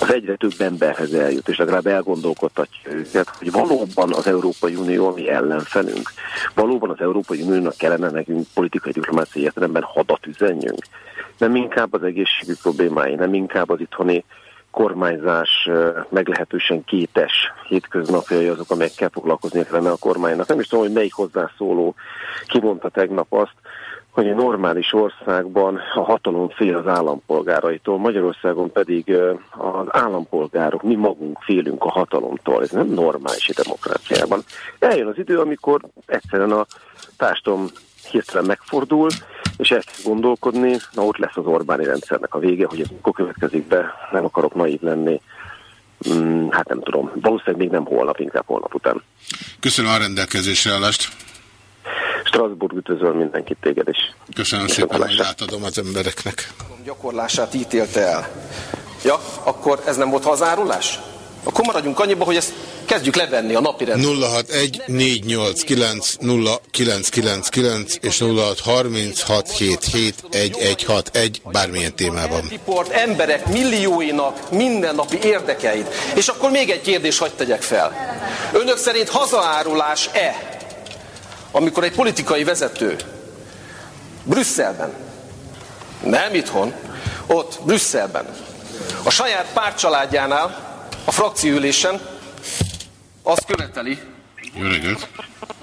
az egyre több emberhez eljut, és legalább elgondolkodtatja őket, hogy valóban az Európai Unió a mi. Valóban az Európai Uniónak kellene nekünk politikai diplomáciai értelemben hadat üzenjünk. Nem inkább az egészségügy problémái, nem inkább az itthoni kormányzás meglehetősen kétes hétköznapjai azok, amelyekkel foglalkozni kellene a kormánynak. Nem is tudom, hogy melyik hozzászóló kimondta tegnap azt, hogy egy normális országban a hatalom fél az állampolgáraitól, Magyarországon pedig az állampolgárok, mi magunk félünk a hatalomtól. Ez nem normális a demokráciában. Eljön az idő, amikor egyszerűen a társadalom hirtelen megfordul, és el kell gondolkodni, na ott lesz az Orbáni rendszernek a vége, hogy ez mikor következik be, nem akarok naív lenni, hmm, hát nem tudom, valószínűleg még nem holnap, inkább holnap után. Köszönöm a rendelkezésre állást. Strasbourg üdvözöl mindenkit téged is. Köszönöm szépen, hogy átadom az embereknek. Gyakorlását ítélte el. Ja, akkor ez nem volt hazárulás? Akkor maradjunk annyiba, hogy ezt kezdjük levenni a napi rendet. 061 489 0999 és 0636771161 bármilyen témában. Report emberek millióinak mindennapi érdekeit. És akkor még egy kérdés hagyd tegyek fel. Önök szerint hazaárulás-e amikor egy politikai vezető Brüsszelben, nem itthon, ott Brüsszelben, a saját pártcsaládjánál, a frakcióülésen azt követeli. Jó reggelt!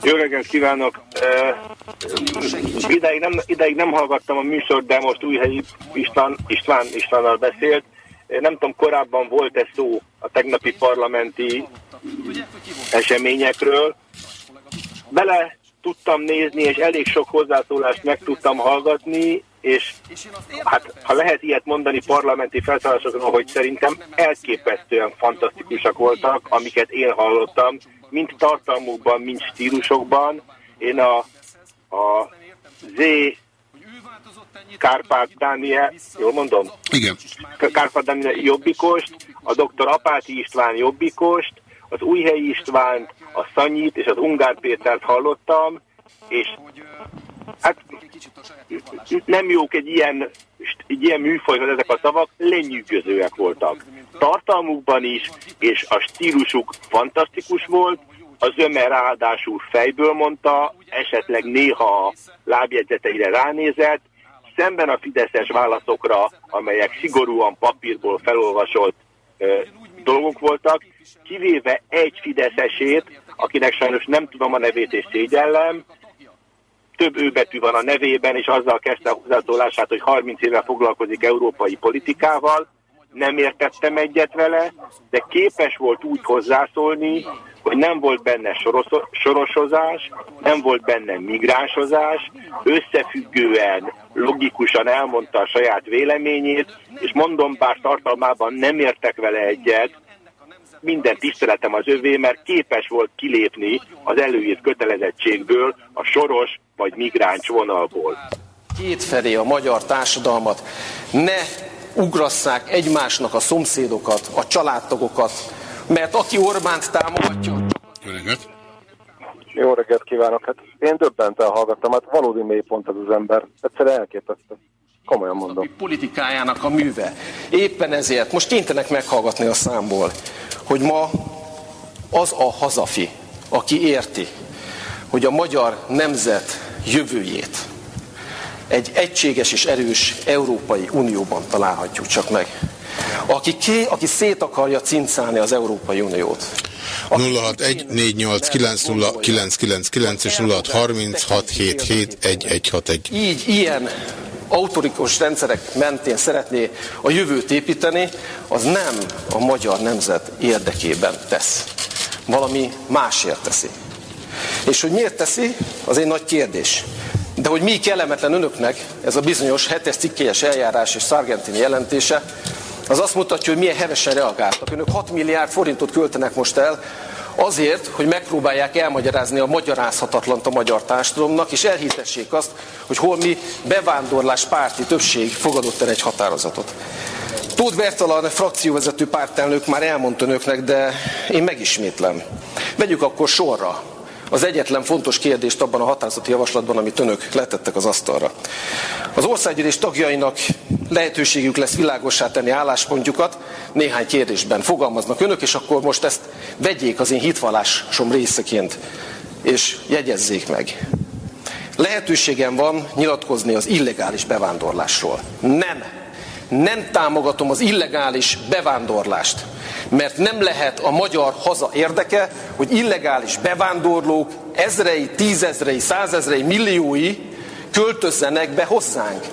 Jó reggelt kívánok! Uh, ideig, nem, ideig nem hallgattam a műsort, de most Újhelyi István, István Istvánnal beszélt. Nem tudom, korábban volt-e szó a tegnapi parlamenti eseményekről. Bele tudtam nézni, és elég sok hozzászólást meg tudtam hallgatni, és hát ha lehet ilyet mondani parlamenti felszállásokon, hogy szerintem elképesztően fantasztikusak voltak, amiket én hallottam, mind tartalmukban, mind stílusokban. Én a, a Z Kárpát Dániel, jól mondom? Igen. Kárpát Dániel Jobbikost, a dr. Apáti István Jobbikost, az Újhelyi Istvánt, a Szanyit és az Ungár Pétert hallottam, és hát nem jók egy ilyen, egy ilyen műfajhoz ezek a szavak, lenyűgözőek voltak. Tartalmukban is, és a stílusuk fantasztikus volt, az öme ráadásul fejből mondta, esetleg néha a lábjegyzeteire ránézett, szemben a fideszes válaszokra, amelyek szigorúan papírból felolvasott dolgok voltak, kivéve egy fideszesét, akinek sajnos nem tudom a nevét és szégyellem, több őbetű van a nevében, és azzal kezdte a hozzászólását, hogy 30 éve foglalkozik európai politikával, nem értettem egyet vele, de képes volt úgy hozzászólni, hogy nem volt benne sorosozás, nem volt benne migránsozás, összefüggően, logikusan elmondta a saját véleményét, és mondom, bár tartalmában nem értek vele egyet, minden tiszteletem az övé, mert képes volt kilépni az előírt kötelezettségből, a soros vagy migráns vonalból. Kétfelé a magyar társadalmat ne ugrasszák egymásnak a szomszédokat, a családtagokat, mert aki Orbánt támogatja... Jó reggelt! Jó reggelt kívánok! Hát én döbbenten hallgattam, hát valódi mélypont az az ember. Egyszerűen elképesztő. Komolyan mondom. Politikájának a műve. Éppen ezért most kénytelenek meghallgatni a számból, hogy ma az a hazafi, aki érti, hogy a magyar nemzet jövőjét egy egységes és erős Európai Unióban találhatjuk csak meg. Aki, ké, aki szét akarja cincálni az Európai Uniót. 061 és 0636771161. Így, ilyen autorikus rendszerek mentén szeretné a jövőt építeni, az nem a magyar nemzet érdekében tesz. Valami másért teszi. És hogy miért teszi, az egy nagy kérdés. De hogy mi kellemetlen önöknek, ez a bizonyos hetes cikkélyes eljárás és Sargentini jelentése, az azt mutatja, hogy milyen hevesen reagáltak. Önök 6 milliárd forintot költenek most el azért, hogy megpróbálják elmagyarázni a magyarázhatatlant a magyar társadalomnak, és elhitessék azt, hogy holmi bevándorlás párti többség fogadott el egy határozatot. Tóth Bertalan frakcióvezető pártelnök már elmondta önöknek, de én megismétlem. Vegyük akkor sorra az egyetlen fontos kérdést abban a határozati javaslatban, amit önök letettek az asztalra. Az országgyűlés tagjainak lehetőségük lesz világosá tenni álláspontjukat, néhány kérdésben fogalmaznak önök, és akkor most ezt vegyék az én hitvallásom részeként, és jegyezzék meg. Lehetőségem van nyilatkozni az illegális bevándorlásról. Nem. Nem támogatom az illegális bevándorlást mert nem lehet a magyar haza érdeke, hogy illegális bevándorlók ezrei, tízezrei, százezrei, milliói költözzenek be hozzánk.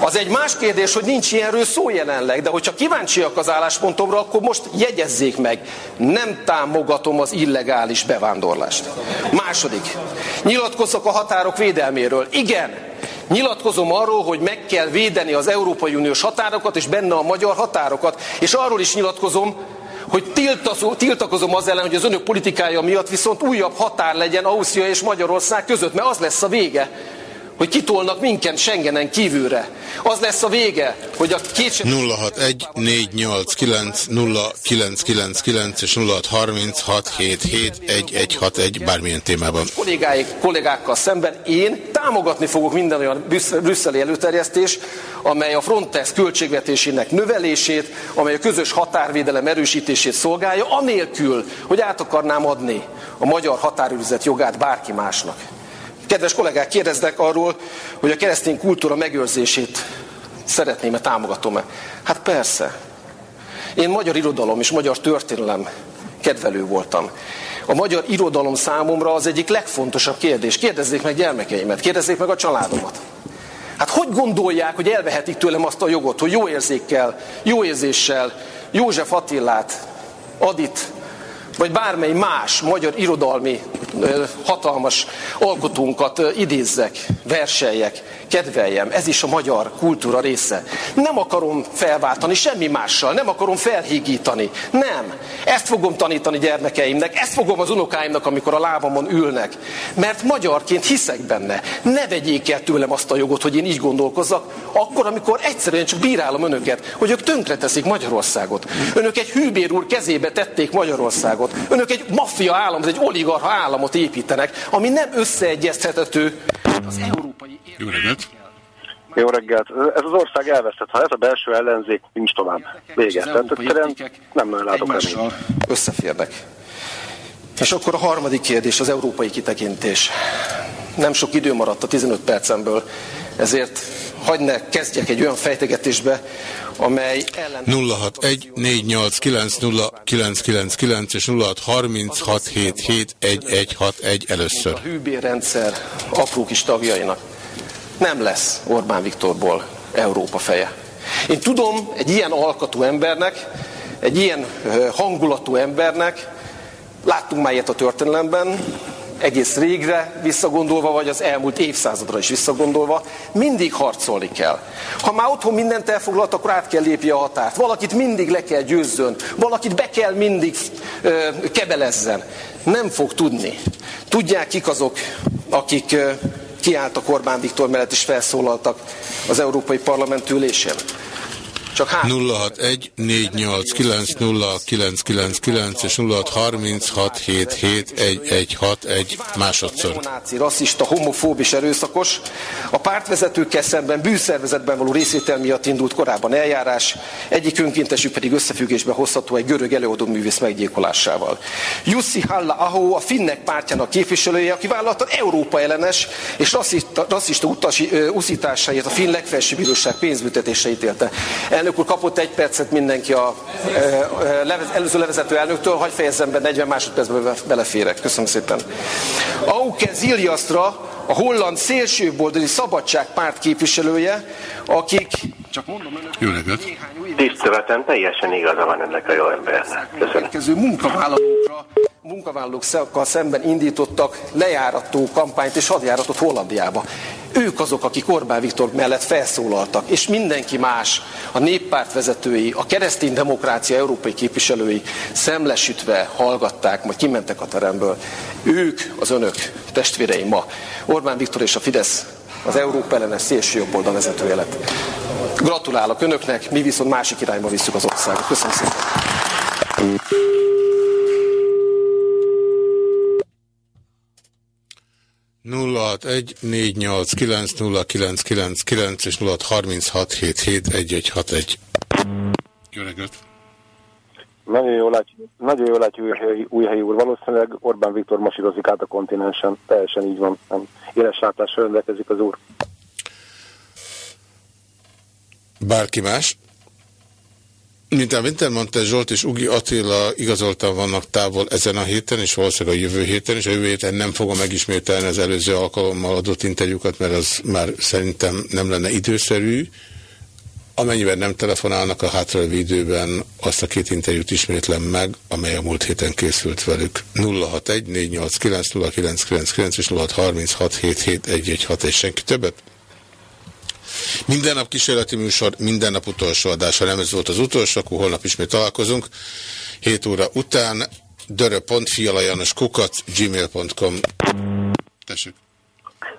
Az egy más kérdés, hogy nincs ilyenről szó jelenleg, de hogyha kíváncsiak az álláspontomra, akkor most jegyezzék meg. Nem támogatom az illegális bevándorlást. Második. Nyilatkozok a határok védelméről. Igen, Nyilatkozom arról, hogy meg kell védeni az Európai Uniós határokat, és benne a magyar határokat. És arról is nyilatkozom, hogy tiltakozom az ellen, hogy az önök politikája miatt viszont újabb határ legyen Ausztria és Magyarország között, mert az lesz a vége, hogy kitolnak minket Schengenen kívülre. Az lesz a vége, hogy a két... 061 489 0999 és 0636771161 bármilyen témában. Kollégáik, kollégákkal szemben én támogatni fogok minden olyan brüsszeli előterjesztés, amely a Frontex költségvetésének növelését, amely a közös határvédelem erősítését szolgálja, anélkül, hogy át akarnám adni a magyar határőrizet jogát bárki másnak. Kedves kollégák, kérdeznek arról, hogy a keresztény kultúra megőrzését szeretném-e, támogatom-e. Hát persze. Én magyar irodalom és magyar történelem kedvelő voltam. A magyar irodalom számomra az egyik legfontosabb kérdés. Kérdezzék meg gyermekeimet, kérdezzék meg a családomat. Hát hogy gondolják, hogy elvehetik tőlem azt a jogot, hogy jó érzékkel, jó érzéssel József Attillát, Adit, vagy bármely más magyar irodalmi hatalmas alkotónkat idézzek, verseljek, kedveljem. Ez is a magyar kultúra része. Nem akarom felváltani semmi mással, nem akarom felhígítani. Nem. Ezt fogom tanítani gyermekeimnek, ezt fogom az unokáimnak, amikor a lábamon ülnek. Mert magyarként hiszek benne. Ne vegyék el tőlem azt a jogot, hogy én így gondolkozzak, akkor, amikor egyszerűen csak bírálom önöket, hogy ők tönkreteszik Magyarországot. Önök egy hűbér úr kezébe tették Magyarországot. Önök egy maffia állam, egy oligarha államot építenek, ami nem összeegyeztethető az európai Jó reggelt! Jó reggelt! Ez az ország elveszett. Ha ez a belső ellenzék, nincs tovább. Vége. Tehát egyszerűen nem látok reményt. összeférnek. És akkor a harmadik kérdés, az európai kitekintés. Nem sok idő maradt a 15 percemből, ezért hagyd ne kezdjek egy olyan fejtegetésbe, amely ellen... 061 489 és 0636771161 először. A hűbérrendszer apró kis tagjainak nem lesz Orbán Viktorból Európa feje. Én tudom, egy ilyen alkatú embernek, egy ilyen hangulatú embernek, láttunk már ilyet a történelemben, egész régre visszagondolva, vagy az elmúlt évszázadra is visszagondolva, mindig harcolni kell. Ha már otthon mindent elfoglalt, akkor át kell lépje a határt. Valakit mindig le kell győzzön, valakit be kell mindig ö, kebelezzen. Nem fog tudni. Tudják kik azok, akik ö, kiálltak Orbán Viktor mellett és felszólaltak az Európai Parlament ülésén? Csak hát... 061 489 0999 és 0636771161 másodszor. Náci, rasszista, homofób és erőszakos. A pártvezetőkkel szemben bűnszervezetben való részvétel miatt indult korábban eljárás, egyik önkéntesük pedig összefüggésbe hozható egy görög előadó művész meggyilkolásával. Jussi Halla Aho a Finnek pártjának képviselője, aki vállalta Európa ellenes és rasszista, rasszista utasi, uszításáért a Finn legfelsőbb bíróság pénzbüntetésre ítélte. Elnök úr, kapott egy percet mindenki a előző levezető elnöktől, hagyj fejezzem be, 40 másodpercben beleférek. Köszönöm szépen. Auke Ziliasztra a holland szélsőboldali szabadságpárt képviselője, akik... Csak mondom önök... Jó reggelt! Tiszteletem, teljesen igaza van ennek a jó embernek. Köszönöm. munkavállalókra munkavállalókkal szemben indítottak lejárató kampányt és hadjáratot Hollandiába. Ők azok, akik Orbán Viktor mellett felszólaltak, és mindenki más, a néppárt vezetői, a keresztény demokrácia európai képviselői szemlesütve hallgatták, majd kimentek a teremből. Ők az önök testvéreim ma. Orbán Viktor és a Fidesz az Európa ellenes szélső jobb oldal vezetője lett. Gratulálok önöknek, mi viszont másik irányba visszük az országot. Köszönöm szépen. 061 489 és 0636771161. Jó reggelt! Nagyon jól látja, nagyon jól látja új, helyi úr. Valószínűleg Orbán Viktor masírozik át a kontinensen. Teljesen így van. Nem. Éles látással rendelkezik az úr. Bárki más? Mint a Winter mondta, Zsolt és Ugi Attila igazoltan vannak távol ezen a héten, és valószínűleg a jövő héten, és a jövő héten nem fogom megismételni az előző alkalommal adott interjúkat, mert az már szerintem nem lenne időszerű. Amennyiben nem telefonálnak a hátralévő időben, azt a két interjút ismétlem meg, amely a múlt héten készült velük. 061 489 0999 és 0636771161 és senki többet? Minden nap kísérleti műsor, minden nap utolsó adás. Ha nem ez volt az utolsó, akkor holnap ismét találkozunk. 7 óra után dörö.fialajanoskukac gmail.com Tessék.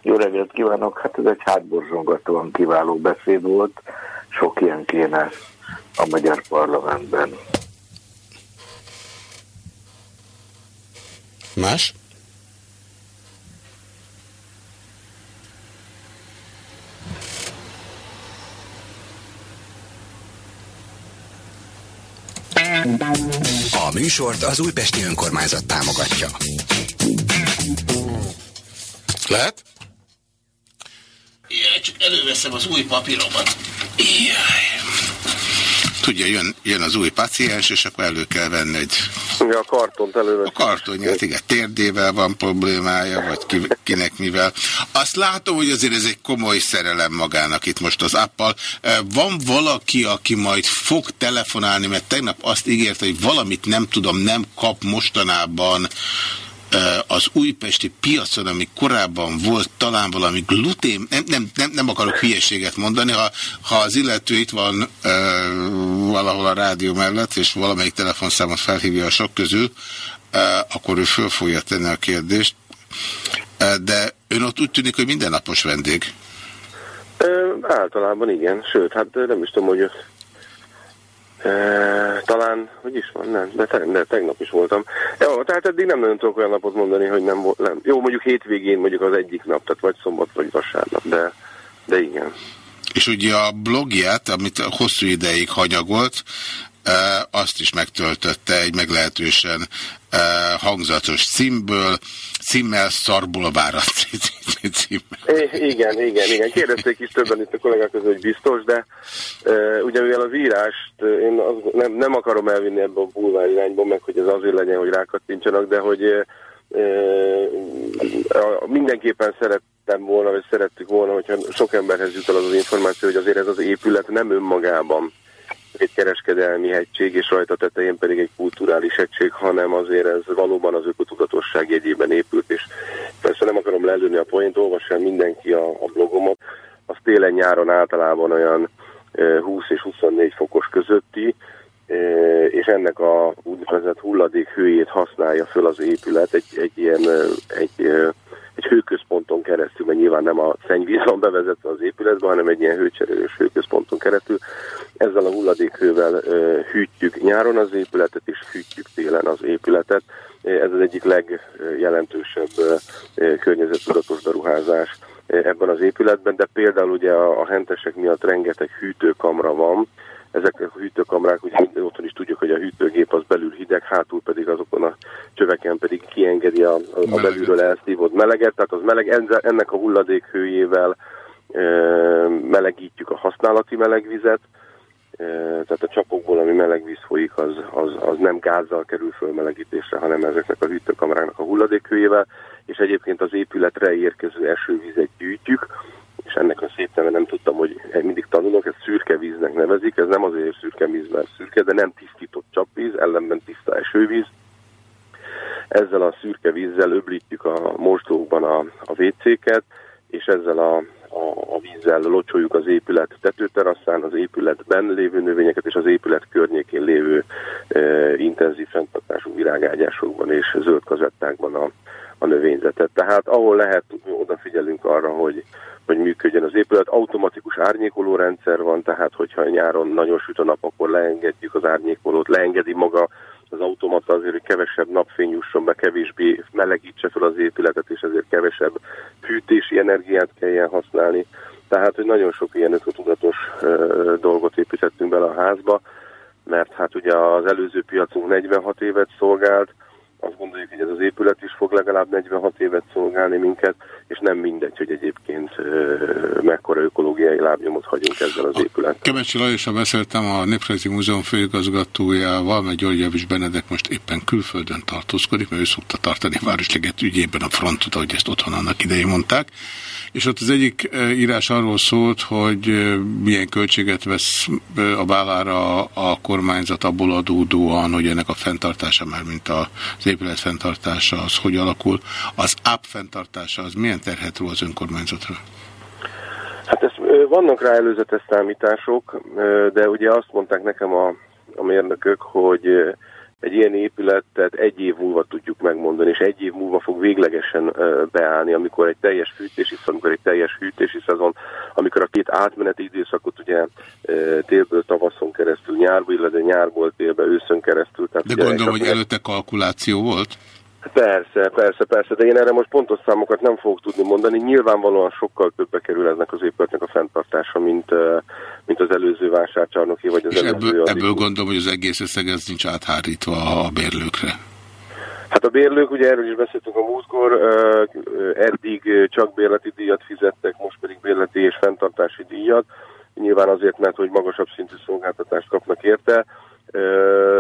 Jó reggelt kívánok! Hát ez egy hátborzsongatóan kiváló beszéd volt. Sok ilyen kéne a magyar parlamentben. Más? A műsort az Újpesti Önkormányzat támogatja. Lehet? Jaj, csak előveszem az új papíromat. Jaj. Tudja, jön, jön az új paciens, és akkor elő kell venni egy... Ja, a kartont előre. A kartonját, igen, térdével van problémája, vagy ki, kinek mivel. Azt látom, hogy azért ez egy komoly szerelem magának itt most az appal. Van valaki, aki majd fog telefonálni, mert tegnap azt ígérte, hogy valamit nem tudom, nem kap mostanában az újpesti piacon, ami korábban volt talán valami glutén, nem, nem, nem, nem akarok hülyeséget mondani, ha, ha az illető itt van e, valahol a rádió mellett, és valamelyik telefonszámot felhívja a sok közül, e, akkor ő föl fogja tenni a kérdést. E, de ön ott úgy tűnik, hogy mindennapos vendég. E, általában igen, sőt, hát nem is tudom, hogy talán, hogy is van, nem, de, te, de tegnap is voltam. Jó, tehát eddig nem nagyon tudok olyan napot mondani, hogy nem volt. Jó, mondjuk hétvégén mondjuk az egyik nap, tehát vagy szombat, vagy vasárnap, de, de igen. És ugye a blogját, amit hosszú ideig hanyagolt, azt is megtöltötte egy meglehetősen hangzatos címből, címmel szarból várat címmel. Igen, igen, igen. Kérdezték is többen itt a kollégák közül, hogy biztos, de ugye mivel az írást én az, nem, nem akarom elvinni ebbe a bulvár irányba, meg hogy ez azért legyen, hogy rákattintsanak, de hogy mindenképpen szerettem volna, vagy szerettük volna, hogyha sok emberhez jut el az az információ, hogy azért ez az épület nem önmagában egy kereskedelmi hegység, és rajta tetején pedig egy kulturális hegység, hanem azért ez valóban az ökotudatosság jegyében épült, és persze nem akarom lelőni a poént, olvassa mindenki a, a blogomat, az télen-nyáron általában olyan 20 és 24 fokos közötti, és ennek a úgynevezett hulladék hőjét használja föl az épület egy, egy ilyen egy, egy hőközponton keresztül, mert nyilván nem a szennyvíz van bevezetve az épületbe, hanem egy ilyen hőcserélős hőközponton keresztül. Ezzel a hulladékhővel hűtjük nyáron az épületet, és hűtjük télen az épületet. Ez az egyik legjelentősebb környezettudatos beruházás ebben az épületben, de például ugye a, a hentesek miatt rengeteg hűtőkamra van, ezek a hűtőkamrák, ugye otthon is tudjuk, hogy a hűtőgép az belül hideg, hátul pedig azokon a csöveken pedig kiengedi a, a belülről elszívott meleget, tehát az meleg, ennek a hulladék hőjével e, melegítjük a használati melegvizet, e, tehát a csapokból, ami melegvíz folyik, az, az, az nem gázzal kerül föl melegítésre, hanem ezeknek a hűtőkamráknak a hulladékhőjével, és egyébként az épületre érkező esővizet gyűjtjük, és ennek neve nem tudtam, hogy mindig tanulok, ezt szürke víznek nevezik, ez nem azért szürke víz, mert szürke, de nem tisztított csapvíz, ellenben tiszta esővíz. Ezzel a szürke vízzel öblítjük a mosdókban a, a WC-ket, és ezzel a, a, a vízzel locsoljuk az épület tetőterasszán, az épületben lévő növényeket és az épület környékén lévő e, intenzív fenntartású virágágyásokban és zöld kazettákban a, a növényzetet. Tehát ahol lehet, odafigyelünk arra, hogy, hogy működjön az épület. Automatikus árnyékoló rendszer van, tehát hogyha nyáron nagyon süt a nap, akkor leengedjük az árnyékolót, leengedi maga az automata azért, hogy kevesebb napfény jusson be, kevésbé melegítse fel az épületet, és ezért kevesebb fűtési energiát kelljen használni. Tehát, hogy nagyon sok ilyen ökotudatos dolgot építettünk bele a házba, mert hát ugye az előző piacunk 46 évet szolgált, azt gondoljuk, hogy ez az épület is fog legalább 46 évet szolgálni minket, és nem mindegy, hogy egyébként mekkora ökológiai lábnyomot hagyunk ezzel az épülettel. Kemecsi Lajossal beszéltem a Néprajzi Múzeum főigazgatójával, mert György Javis Benedek most éppen külföldön tartózkodik, mert ő szokta tartani Városleget ügyében a frontot, ahogy ezt otthon annak idején mondták és ott az egyik írás arról szólt, hogy milyen költséget vesz a vállára a kormányzat abból adódóan, hogy ennek a fenntartása, már mint az épület fenntartása, az hogy alakul. Az app fenntartása, az milyen terhet ró az önkormányzatra? Hát ez, vannak rá előzetes számítások, de ugye azt mondták nekem a, a mérnökök, hogy egy ilyen épületet egy év múlva tudjuk megmondani, és egy év múlva fog véglegesen beállni, amikor egy teljes fűtési amikor egy teljes hűtési szezon, amikor a két átmeneti időszakot ugye télből tavaszon keresztül, nyárból, illetve nyárból télbe, őszön keresztül. Tehát De gondolom, hogy előtte kalkuláció volt? Persze, persze, persze, de én erre most pontos számokat nem fogok tudni mondani. Nyilvánvalóan sokkal többe kerül ennek az épületnek a fenntartása, mint, mint az előző vásárcsarnoki, vagy az És előző ebből, ebből gondolom, hogy az egész összeg ez nincs áthárítva a bérlőkre. Hát a bérlők, ugye erről is beszéltünk a múltkor, eddig csak bérleti díjat fizettek, most pedig bérleti és fenntartási díjat. Nyilván azért, mert hogy magasabb szintű szolgáltatást kapnak érte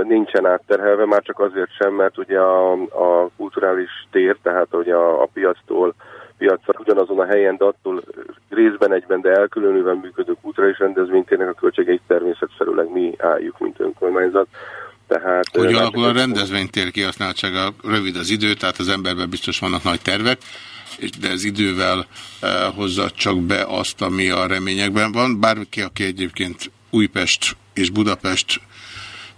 nincsen átterhelve, már csak azért sem, mert ugye a, a kulturális tér, tehát ugye a, a piactól piacra ugyanazon a helyen, de attól részben egyben, de elkülönülve működő kulturális rendezvénytérnek a költségeit természetszerűleg mi álljuk, mint önkormányzat. Tehát, Hogy alakul a rendezvénytér kihasználtsága, rövid az idő, tehát az emberben biztos vannak nagy tervek, de ez idővel hozza csak be azt, ami a reményekben van. Bárki, aki egyébként Újpest és Budapest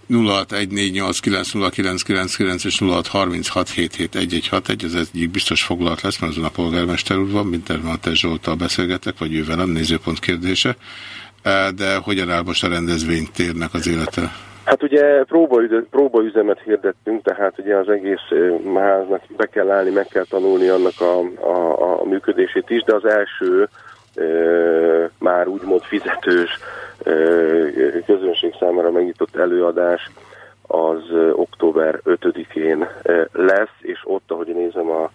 0614890999 és 0636771161, ez egyik biztos foglalt lesz, mert azon a polgármester úr van, mint Termeltes Zsoltal beszélgetek, vagy ő velem, nézőpont kérdése. De hogyan áll most a rendezvénytérnek az élete? Hát ugye próbaüzemet próba hirdettünk, tehát ugye az egész háznak be kell állni, meg kell tanulni annak a, a, a működését is, de az első e, már úgymond fizetős közönség számára megnyitott előadás az október 5-én lesz, és ott, ahogy nézem a,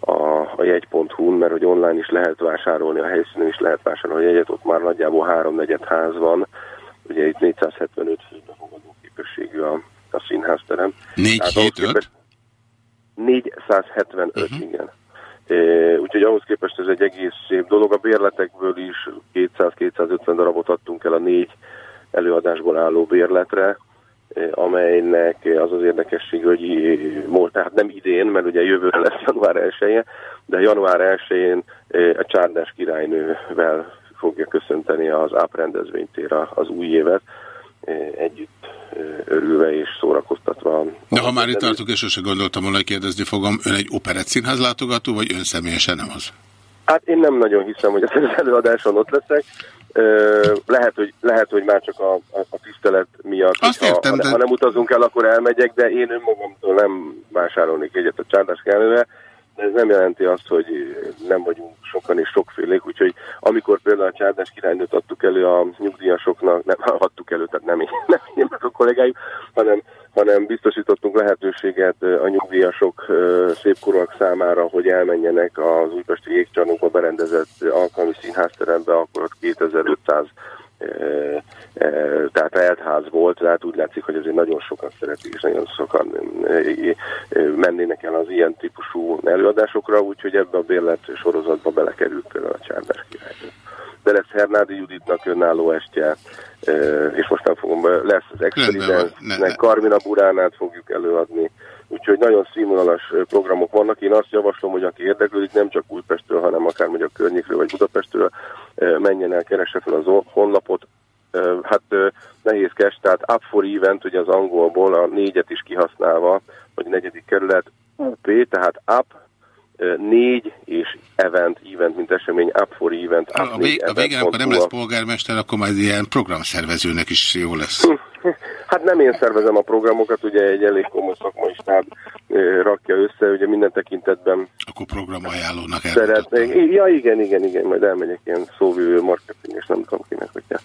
a, a jegy.hu-n, mert hogy online is lehet vásárolni, a helyszínen is lehet vásárolni a jegyet, ott már nagyjából háromnegyed ház van, ugye itt 475 főbe fogadó képességű a, a színházterem. 475? 475, uh -huh. igen. Úgyhogy ahhoz képest ez egy egész szép dolog. A bérletekből is 200-250 darabot adtunk el a négy előadásból álló bérletre, amelynek az az érdekesség, hogy tehát nem idén, mert ugye jövőre lesz január 1 de január 1-én a Csárdás királynővel fogja köszönteni az áprendezvénytér az új évet együtt örülve és szórakoztatva. De ha már itt tartok, és sose gondoltam volna kérdezni fogom, ön egy operett színház látogató, vagy ön személyesen nem az? Hát én nem nagyon hiszem, hogy az előadáson ott leszek. Lehet, hogy, lehet, hogy már csak a, a, a tisztelet miatt, Azt értem, ha, de... ha nem utazunk el, akkor elmegyek, de én önmagamtól nem vásárolnék egyet a csárdás kellőre, ez nem jelenti azt, hogy nem vagyunk sokan és sokfélék, úgyhogy amikor például a Csárdás királynőt adtuk elő a nyugdíjasoknak, nem (laughs) adtuk elő, tehát nem én, (laughs) nem én a kollégáim, hanem, hanem biztosítottunk lehetőséget a nyugdíjasok szépkorúak számára, hogy elmenjenek az újpesti jégcsarnokba berendezett alkalmi színházterembe, akkor ott 2500 tehát eltház volt, tehát úgy látszik, hogy azért nagyon sokan szeretik, és nagyon sokan mennének el az ilyen típusú előadásokra, úgyhogy ebbe a bérlet sorozatba belekerült például a Csárdás királynő. De lesz Hernádi Juditnak önálló estje, és most nem fogom, lesz az Experimensnek, Karmina Buránát fogjuk előadni, úgyhogy nagyon színvonalas programok vannak. Én azt javaslom, hogy aki érdeklődik, nem csak Újpestről, hanem akár mondjuk a környékről vagy Budapestről, menjen el, keresse fel az honlapot, hát nehézkes, tehát up for event, ugye az angolból a négyet is kihasználva, vagy a negyedik kerület, UP, tehát up, négy és event, event, mint esemény, up for event. Up a, vég, a végén, amikor nem lesz polgármester, akkor majd ilyen programszervezőnek is jó lesz. Hát nem én szervezem a programokat, ugye egy elég komoly szakmai stáb rakja össze, ugye minden tekintetben. Akkor programajánlónak szeretnék. Ja, igen, igen, igen, majd elmegyek ilyen szóvívő marketing, és nem tudom kinek, hogyha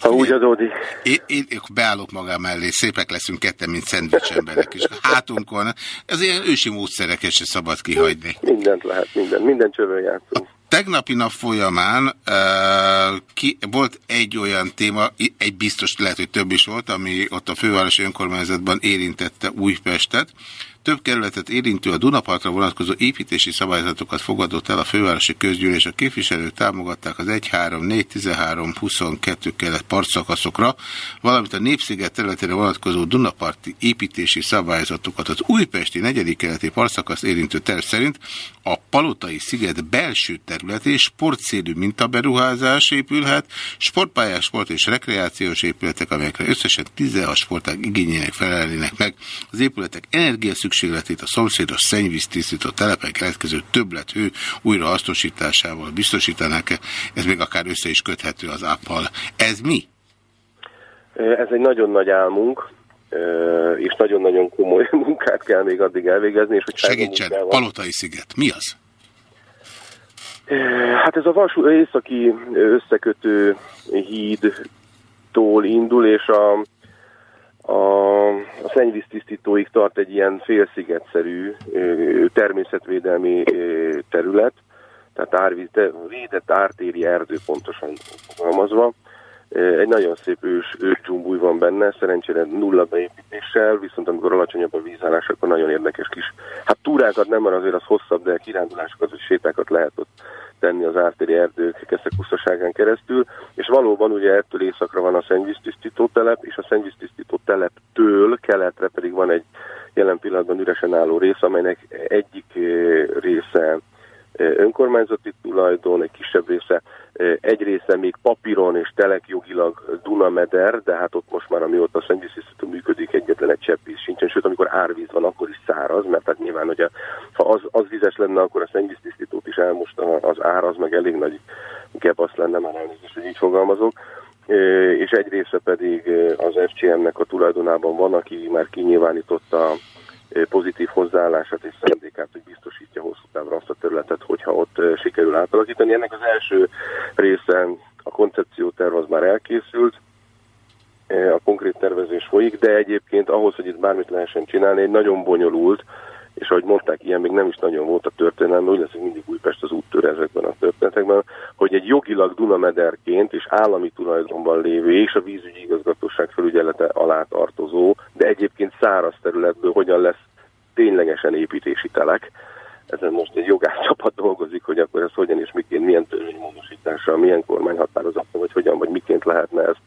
ha úgy adódik. Én, én, én beállok magam mellé, szépek leszünk ketten, mint szendvics emberek is. Hátunkon, ez ilyen ősi módszereket se szabad kihagyni. Mindent lehet, minden, minden csövön játszunk. Tegnapi nap folyamán uh, ki, volt egy olyan téma, egy biztos lehet, hogy több is volt, ami ott a fővárosi önkormányzatban érintette Újpestet, több kerületet érintő a Dunapartra vonatkozó építési szabályzatokat fogadott el a fővárosi közgyűlés. A képviselők támogatták az 1, 3, 4, 13, 22 kelet partszakaszokra, valamint a Népsziget területére vonatkozó Dunaparti építési szabályzatokat. Az újpesti negyedik keleti partszakasz érintő terv szerint a Palotai sziget belső területé sportszélű mintaberuházás épülhet, sportpályás, sport és rekreációs épületek, amelyekre összesen 16 sporták igényének felelnének meg. Az épületek energia szükségletét a szomszédos szennyvíztisztító telepen keletkező többlethő újrahasznosításával biztosítanak -e? Ez még akár össze is köthető az áppal. Ez mi? Ez egy nagyon nagy álmunk, és nagyon-nagyon komoly (laughs) munkát kell még addig elvégezni. És hogy Segítsen, Palotai sziget, mi az? Hát ez a vasú északi összekötő hídtól indul, és a a, a szennyvíztisztítóig tart egy ilyen félszigetszerű természetvédelmi terület, tehát árvíz, védett ártéri erdő pontosan fogalmazva. Egy nagyon szép ős, ősdzsumbúj van benne, szerencsére nulla beépítéssel, viszont amikor alacsonyabb a vízállás, akkor nagyon érdekes kis, hát túrákat nem, mert azért az hosszabb, de kirándulásokat vagy sétákat lehet ott tenni az ártéri erdők keszekusztaságán keresztül, és valóban ugye ettől északra van a szennyvíztisztító telep, és a szennyvíztisztító teleptől keletre pedig van egy jelen pillanatban üresen álló rész, amelynek egyik eh, része önkormányzati tulajdon, egy kisebb része, egy része még papíron és telek jogilag Dunameder, de hát ott most már amióta a szennyvíztisztító működik, egyetlen egy cseppvíz sincsen, sőt amikor árvíz van, akkor is száraz, mert hát nyilván, hogy a, ha az, az vizes lenne, akkor a szennyvíztisztítót is elmosta az ár, az meg elég nagy gebasz lenne, már elnézést, hogy így fogalmazok. És egy része pedig az FCM-nek a tulajdonában van, aki már kinyilvánította pozitív hozzáállását és szándékát, hogy biztosítja hosszú távra azt a területet, hogyha ott sikerül átalakítani. Ennek az első része, a koncepcióterv az már elkészült, a konkrét tervezés folyik, de egyébként ahhoz, hogy itt bármit lehessen csinálni, egy nagyon bonyolult, és ahogy mondták, ilyen még nem is nagyon volt a történelme, úgy lesz, hogy mindig Újpest az úttör ezekben a történetekben, hogy egy jogilag Dunamederként és állami tulajdonban lévő és a vízügyi igazgatóság felügyelete alá tartozó, de egyébként száraz területből hogyan lesz ténylegesen építési telek. Ezen most egy jogászcsapat dolgozik, hogy akkor ez hogyan és miként, milyen törvénymódosítással, milyen kormányhatározattal, vagy hogyan, vagy miként lehetne ezt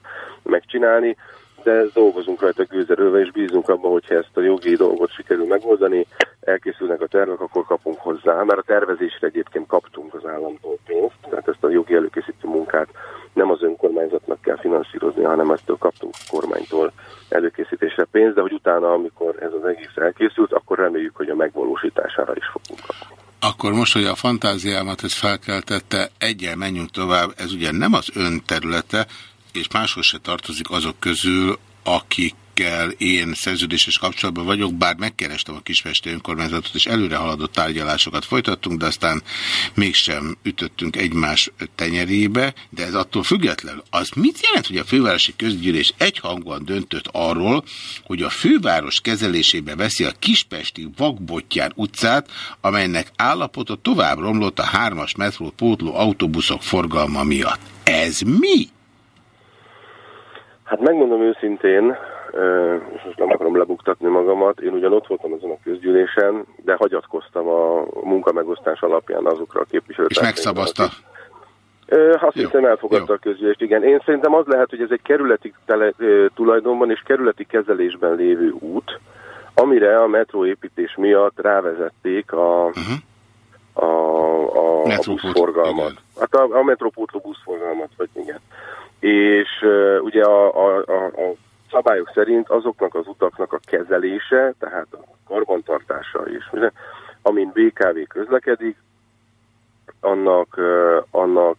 megcsinálni de dolgozunk rajta gőzerővel, és bízunk abban, hogyha ezt a jogi dolgot sikerül megoldani, elkészülnek a tervek, akkor kapunk hozzá, mert a tervezésre egyébként kaptunk az államtól pénzt, tehát ezt a jogi előkészítő munkát nem az önkormányzatnak kell finanszírozni, hanem ezt kaptunk a kormánytól előkészítésre pénzt, de hogy utána, amikor ez az egész elkészült, akkor reméljük, hogy a megvalósítására is fogunk kapni. Akkor most, hogy a fantáziámat ez felkeltette, egyen menjünk tovább, ez ugye nem az ön területe, és máshol se tartozik azok közül, akik akikkel én szerződéses kapcsolatban vagyok, bár megkerestem a Kispesti önkormányzatot, és előre haladott tárgyalásokat folytattunk, de aztán mégsem ütöttünk egymás tenyerébe, de ez attól függetlenül. Az mit jelent, hogy a fővárosi közgyűlés egyhangúan döntött arról, hogy a főváros kezelésébe veszi a Kispesti Vakbottyár utcát, amelynek állapota tovább romlott a hármas metró pótló autóbuszok forgalma miatt. Ez mi? Hát megmondom őszintén, és most nem akarom lebuktatni magamat, én ugyan ott voltam ezen a közgyűlésen, de hagyatkoztam a munkamegosztás alapján azokra a képviselőkre. És megszavazta? Azt Jó. hiszem elfogadta Jó. a közgyűlést, igen. Én szerintem az lehet, hogy ez egy kerületi tele, tulajdonban és kerületi kezelésben lévő út, amire a metróépítés miatt rávezették a, uh -huh. a, a, a buszforgalmat. Hát a, a metrópótló buszforgalmat, vagy igen. És uh, ugye a, a, a, a szabályok szerint azoknak az utaknak a kezelése, tehát a karbantartása és minden, amin BKV közlekedik, annak, annak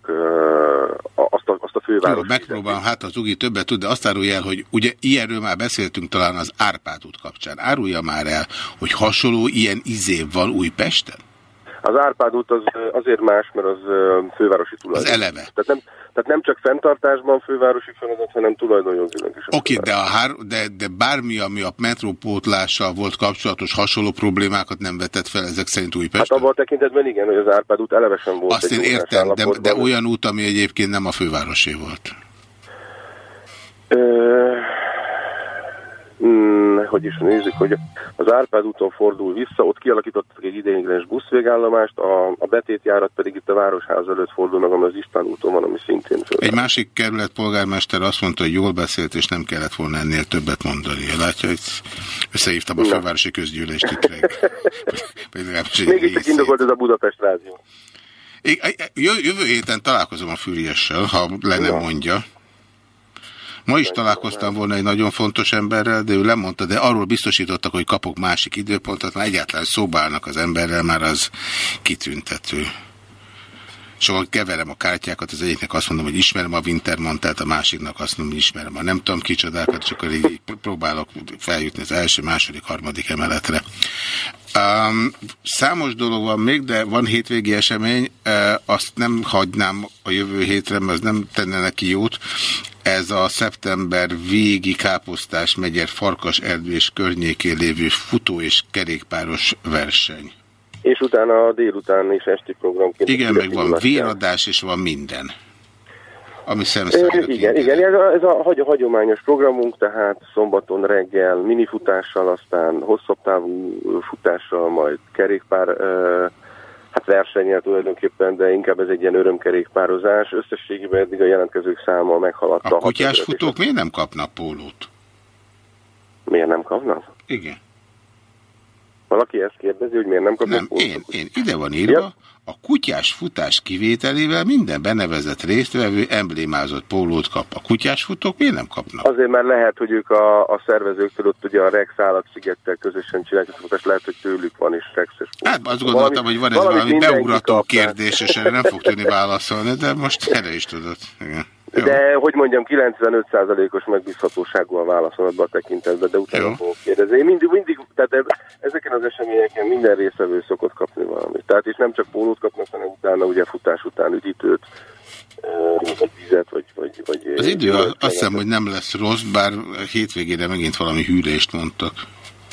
azt, a, azt a főváros... Jó, megpróbálom, hát az Ugi többet tud, de azt árulja el, hogy ugye ilyenről már beszéltünk talán az Árpád út kapcsán. Árulja már el, hogy hasonló ilyen izév van Újpesten? Az Árpád út az azért más, mert az fővárosi tulajdon. Az eleve. Tehát nem, tehát nem csak fenntartásban fővárosi feladat, hanem tulajdonjogilag is. Oké, okay, de, a hár, de, de bármi, ami a metrópótlással volt kapcsolatos hasonló problémákat nem vetett fel ezek szerint Újpesten? Hát abban a tekintetben igen, hogy az Árpád út elevesen volt. Azt én értem, de, de olyan út, ami egyébként nem a fővárosé volt. Ö hmm, hogy is nézzük, hogy az Árpád úton fordul vissza, ott kialakítottak egy ideiglenes buszvégállomást, a, a betétjárat pedig itt a Városház előtt fordul meg, ami az István úton van, ami szintén föl. Egy másik kerület polgármester azt mondta, hogy jól beszélt, és nem kellett volna ennél többet mondani. Látja, hogy összehívtam a fővárosi közgyűlést itt (laughs) Mégis csak indokolt ez a Budapest rádió. Jövő héten találkozom a Fűriessel, ha le nem mondja. Ma is találkoztam volna egy nagyon fontos emberrel, de ő lemondta, de arról biztosítottak, hogy kapok másik időpontot, mert egyáltalán szóbálnak az emberrel, már az kitüntető. Sokan keverem a kártyákat, az egyiknek azt mondom, hogy ismerem a Wintermantát, a másiknak azt mondom, hogy ismerem a nem tudom kicsodákat, és akkor így próbálok feljutni az első, második, harmadik emeletre. Um, számos dolog van még, de van hétvégi esemény, uh, azt nem hagynám a jövő hétre, mert az nem tenne neki jót. Ez a szeptember végi káposztás megyer Farkas erdő és környékén lévő futó és kerékpáros verseny. És utána a délután is esti programként. Igen, meg van véradás és van minden. Ami szemszállnak. Igen, igen, ez a, ez a hagy, hagyományos programunk, tehát szombaton reggel minifutással, aztán hosszabb távú futással, majd kerékpár hát versenyel tulajdonképpen, de inkább ez egy ilyen örömkerékpározás. Összességében eddig a jelentkezők száma meghaladta. A kutyás futók miért nem kapnak pólót? Miért nem kapnak? Igen. Valaki ezt kérdezi, hogy miért nem kapnak Nem, én, én. Ide van írva, ja? a kutyás futás kivételével minden benevezett résztvevő emblémázott pólót kap. A kutyás futók miért nem kapnak? Azért, mert lehet, hogy ők a, a szervezőktől ott ugye a Rex állatszigettel közösen csinálják a futást, lehet, hogy tőlük van is Rexes Hát azt gondoltam, valami, hogy van ez valami, beugrató kérdés, és erre nem fog tudni válaszolni, de most erre is tudod. Igen. De, hogy mondjam, 95%-os megbízhatóságúan válaszol ebbe a tekintetben, de utána Jó. fogok kérdezni. Én mindig, mindig, tehát ezeken az eseményeken minden részevő szokott kapni valamit. Tehát és nem csak pólót kapnak, hanem utána ugye futás után üdítőt, vagy vizet, vagy... vagy, vagy az idő azt hiszem, hogy nem lesz rossz, bár hétvégére megint valami hűlést mondtak.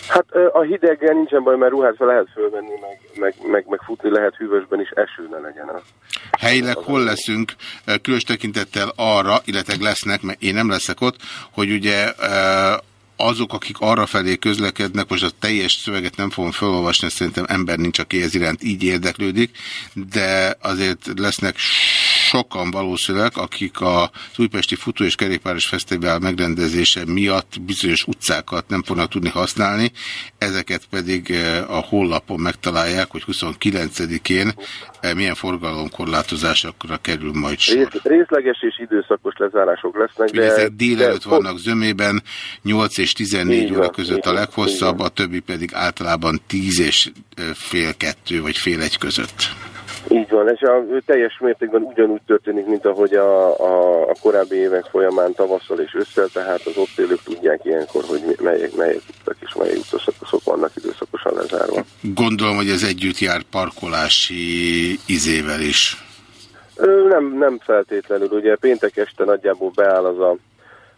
Hát a hideggel nincsen baj, mert ruhát fel lehet fölvenni, meg, meg, meg, meg futni lehet hűvösben is, eső ne legyen. A... Helyileg hol leszünk, különös tekintettel arra, illetve lesznek, mert én nem leszek ott, hogy ugye azok, akik arra felé közlekednek, most a teljes szöveget nem fogom felolvasni, szerintem ember nincs, aki ez iránt így érdeklődik, de azért lesznek sokan valószínűleg, akik az Újpesti Futó és Kerékpáros Fesztivál megrendezése miatt bizonyos utcákat nem fognak tudni használni, ezeket pedig eh, a hollapon megtalálják, hogy 29-én eh, milyen forgalomkorlátozásokra kerül majd sor. Rész, részleges és időszakos lezárások lesznek. De, ezek délelőtt de... vannak zömében, 8 és 14 óra között a leghosszabb, a többi pedig általában 10 és eh, fél kettő vagy fél egy között. Így van, és a, teljes mértékben ugyanúgy történik, mint ahogy a, a, a korábbi évek folyamán tavasszal és ősszel, tehát az ott élők tudják ilyenkor, hogy melyek, melyek utak és melyek utaszakaszok vannak időszakosan lezárva. Gondolom, hogy ez együtt jár parkolási izével is. Nem, nem feltétlenül, ugye péntek este nagyjából beáll az a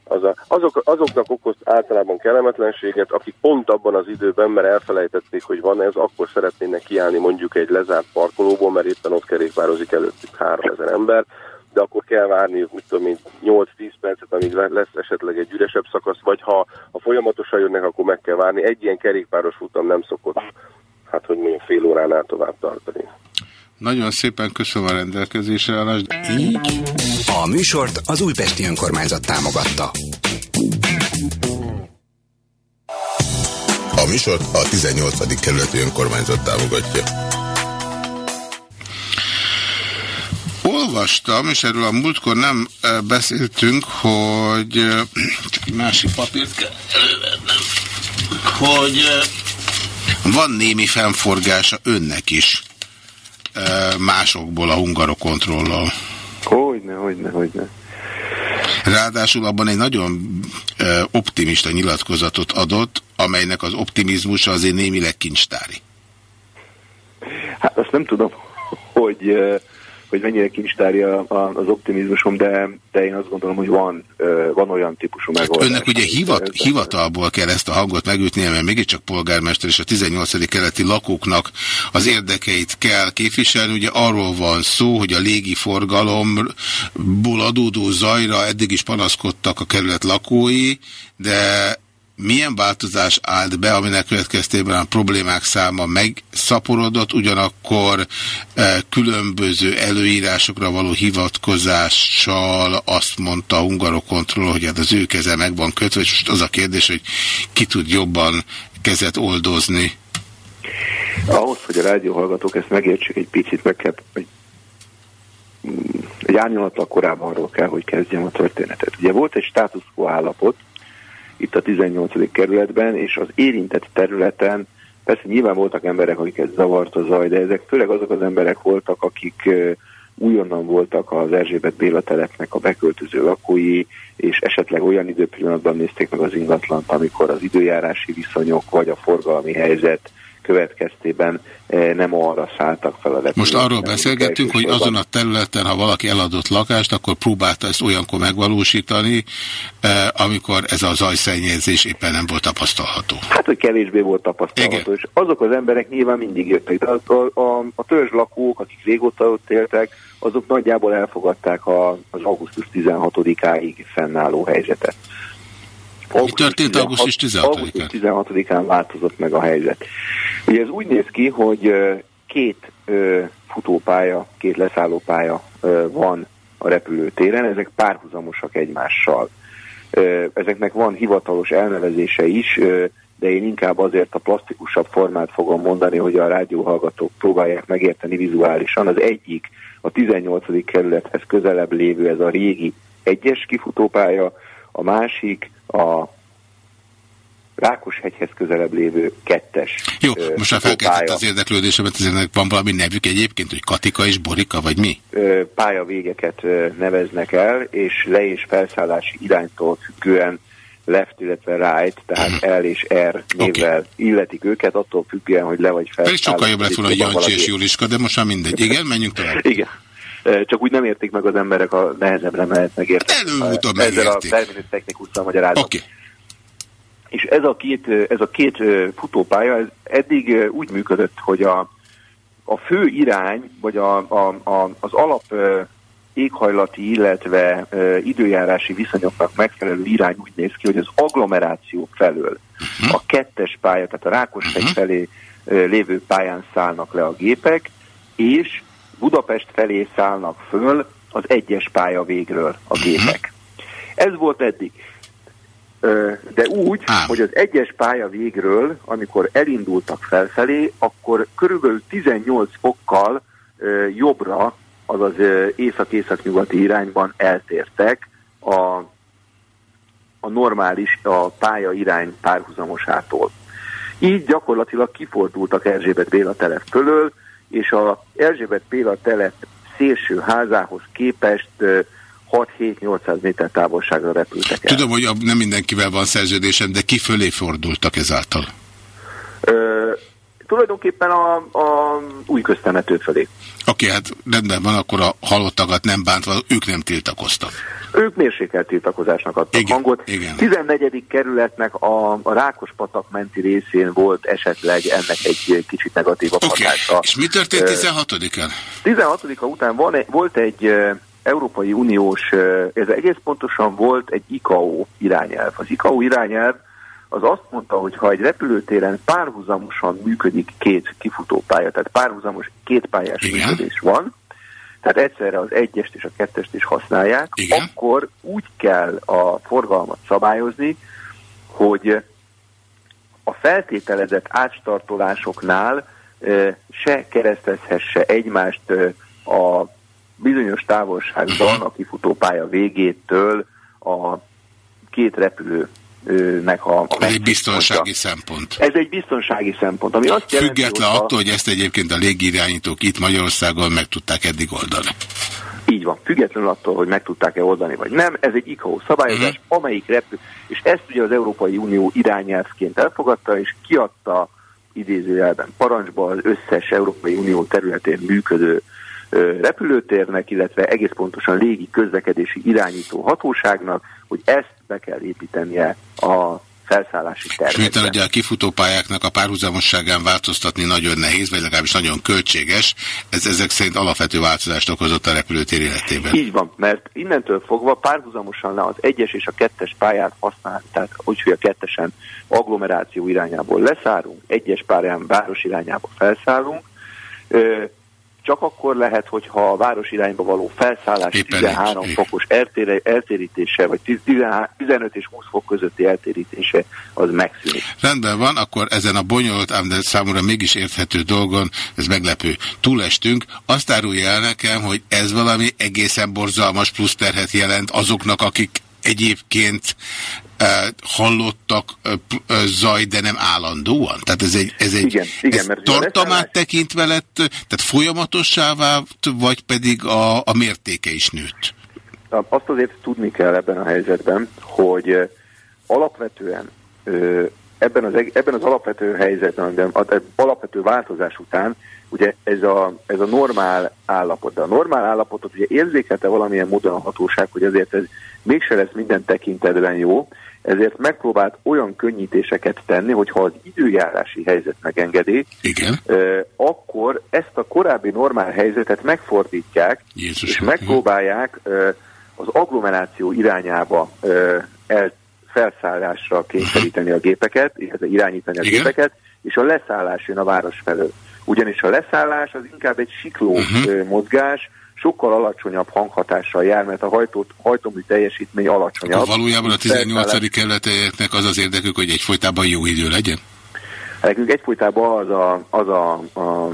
az a, azok, azoknak okoz általában kellemetlenséget, akik pont abban az időben, mert elfelejtették, hogy van ez, akkor szeretnének kiállni mondjuk egy lezárt parkolóból, mert éppen ott kerékpározik előttük 3000 ember, de akkor kell várni, mit tudom én, 8-10 percet, amíg lesz esetleg egy üresebb szakasz, vagy ha, ha folyamatosan jönnek, akkor meg kell várni. Egy ilyen kerékpáros futam nem szokott, hát hogy mondjuk fél óránál tovább tartani. Nagyon szépen köszönöm a rendelkezésre állást. Így? A műsort az Újpesti Önkormányzat támogatta. A műsort a 18. kerületi önkormányzat támogatja. Olvastam, és erről a múltkor nem beszéltünk, hogy csak egy másik papírt kell elővennem, hogy van némi fennforgása önnek is másokból a hungarokontrollal. Hogyne, hogyne, hogyne. Ráadásul abban egy nagyon optimista nyilatkozatot adott, amelynek az optimizmusa azért némileg kincstári. Hát azt nem tudom, hogy hogy mennyire kincstárja az optimizmusom, de, de én azt gondolom, hogy van, van olyan típusú megoldás. Önnek ugye hivat, hivatalból kell ezt a hangot megütnie, mert mégiscsak polgármester és a 18. keleti lakóknak az érdekeit kell képviselni. Ugye arról van szó, hogy a légi forgalomból adódó zajra eddig is panaszkodtak a kerület lakói, de milyen változás állt be, aminek következtében a problémák száma megszaporodott, ugyanakkor e, különböző előírásokra való hivatkozással azt mondta a hungarokontroll, hogy hát az ő keze meg van kötve, és most az a kérdés, hogy ki tud jobban kezet oldozni. Ahhoz, hogy a rádióhallgatók ezt megértsék egy picit, meg kell, hogy egy árnyalattal korábban arról kell, hogy kezdjem a történetet. Ugye volt egy status quo állapot, itt a 18. kerületben, és az érintett területen persze nyilván voltak emberek, akiket zavart a zaj, de ezek főleg azok az emberek voltak, akik újonnan voltak az Erzsébet Béla telepnek a beköltöző lakói, és esetleg olyan időpillanatban nézték meg az ingatlant, amikor az időjárási viszonyok vagy a forgalmi helyzet következtében eh, nem arra szálltak fel a repülőt. Most arról beszélgettünk, hogy azon a területen, ha valaki eladott lakást, akkor próbálta ezt olyankor megvalósítani, eh, amikor ez a zajszennyezés éppen nem volt tapasztalható. Hát, hogy kevésbé volt tapasztalható, Igen. és azok az emberek nyilván mindig jöttek. De a, a, a, a törzs lakók, akik régóta ott éltek, azok nagyjából elfogadták a, az augusztus 16-áig fennálló helyzetet. Mi történt augusztus 16-án? Augusztus 16-án változott meg a helyzet. Ugye ez úgy néz ki, hogy két futópálya, két leszállópálya van a repülőtéren, ezek párhuzamosak egymással. Ezeknek van hivatalos elnevezése is, de én inkább azért a plastikusabb formát fogom mondani, hogy a rádióhallgatók próbálják megérteni vizuálisan. Az egyik a 18. kerülethez közelebb lévő, ez a régi egyes kifutópálya, a másik a Rákoshegyhez közelebb lévő kettes. Jó, ö, most már felkeltett az érdeklődésemet, ezeknek van valami nevük egyébként, hogy Katika és Borika, vagy mi? Ö, pályavégeket neveznek el, és le- és felszállási iránytól függően left, illetve right, tehát hmm. L és R névvel okay. illetik őket, attól függően, hogy le vagy felszáll. Pedig sokkal jobb lett volna, hogy Jancsi és Juliska, de most már mindegy. Igen, menjünk tovább. Igen. Csak úgy nem értik meg az emberek, a nehezebbre mehet megérteni. Előúton Ezzel a terminus technikusszal magyarázat. Okay. És ez a két, ez a két futópálya ez eddig úgy működött, hogy a, a fő irány, vagy a, a, a, az alap éghajlati, illetve időjárási viszonyoknak megfelelő irány úgy néz ki, hogy az agglomeráció felől uh-huh. a kettes pálya, tehát a Rákoshegy uh-huh. felé lévő pályán szállnak le a gépek, és Budapest felé szállnak föl az egyes pálya végről a gépek. Ez volt eddig. De úgy, Ám. hogy az egyes pálya végről, amikor elindultak felfelé, akkor körülbelül 18 fokkal jobbra, azaz észak-észak-nyugati irányban eltértek a, a normális, a pálya irány párhuzamosától. Így gyakorlatilag kifordultak Erzsébet Béla telep fölől, és a Erzsébet Béla telep szélső házához képest 6-7-800 méter távolságra repültek el. Tudom, hogy nem mindenkivel van szerződésem, de ki fölé fordultak ezáltal? Ö, tulajdonképpen a, a új köztemető felé. Oké, okay, hát rendben van, akkor a halottakat nem bántva, ők nem tiltakoztak. Ők mérsékelt tiltakozásnak adtak igen, hangot. Igen. 14. kerületnek a, a Rákospatak menti részén volt esetleg ennek egy kicsit negatív okay. hatása. És mi történt 16-án? 16-a után van, volt egy Európai Uniós, ez egész pontosan volt egy ICAO irányelv. Az ICAO irányelv az azt mondta, hogy ha egy repülőtéren párhuzamosan működik két kifutópálya, tehát párhuzamos kétpályás Igen. működés van, tehát egyszerre az egyest és a kettest is használják, Igen. akkor úgy kell a forgalmat szabályozni, hogy a feltételezett átstartolásoknál se keresztezhesse egymást a bizonyos távolságban a kifutópálya végétől a két repülő nek a... a Ez egy biztonsági szempont. Ez egy biztonsági szempont, ami azt jelenti, Független attól, hogy ezt egyébként a légirányítók itt Magyarországon meg tudták eddig oldani. Így van, függetlenül attól, hogy meg tudták-e oldani, vagy nem. Ez egy ICAO szabályozás. -huh. amelyik repül, és ezt ugye az Európai Unió irányelvként elfogadta, és kiadta idézőjelben parancsba az összes Európai Unió területén működő repülőtérnek, illetve egész pontosan légi közlekedési irányító hatóságnak, hogy ezt be kell építenie a felszállási tervekbe. Miután ugye a kifutópályáknak a párhuzamosságán változtatni nagyon nehéz, vagy legalábbis nagyon költséges, ez ezek szerint alapvető változást okozott a repülőtér életében. Így van, mert innentől fogva párhuzamosan le az egyes és a kettes pályát használni, tehát úgyhogy a kettesen agglomeráció irányából leszállunk, egyes pályán város irányába felszállunk, csak akkor lehet, hogyha a város irányba való felszállás Éppen 13 így, fokos eltére, eltérítése, vagy 15 és 20 fok közötti eltérítése az megszűnik. Rendben van, akkor ezen a bonyolult, ám de számomra mégis érthető dolgon, ez meglepő, túlestünk. Azt árulja el nekem, hogy ez valami egészen borzalmas plusz terhet jelent azoknak, akik egyébként hallottak zaj, de nem állandóan? Tehát ez egy, ez egy igen, igen, ez mert tartamát tekintve lett, tehát folyamatossá vált, vagy pedig a, a mértéke is nőtt? Azt azért tudni kell ebben a helyzetben, hogy alapvetően ebben az, ebben az alapvető helyzetben, az alapvető változás után ugye ez a, ez a normál állapot. De a normál állapotot ugye érzékelte valamilyen módon a hatóság, hogy azért ez mégse lesz minden tekintetben jó, ezért megpróbált olyan könnyítéseket tenni, hogy ha az időjárási helyzet megengedi, Igen. akkor ezt a korábbi normál helyzetet megfordítják, Jézus és megpróbálják az agglomeráció irányába el, felszállásra kényszeríteni a gépeket, illetve irányítani a Igen. gépeket, és a leszállás jön a város felől. Ugyanis a leszállás az inkább egy sikló uh mhm. -huh. mozgás, sokkal alacsonyabb hanghatással jár, mert a hajtót, hajtómű teljesítmény alacsonyabb. Akkor valójában a 18. kerületeknek az az érdekük, hogy egyfolytában jó idő legyen? Nekünk egyfolytában az a, az a, a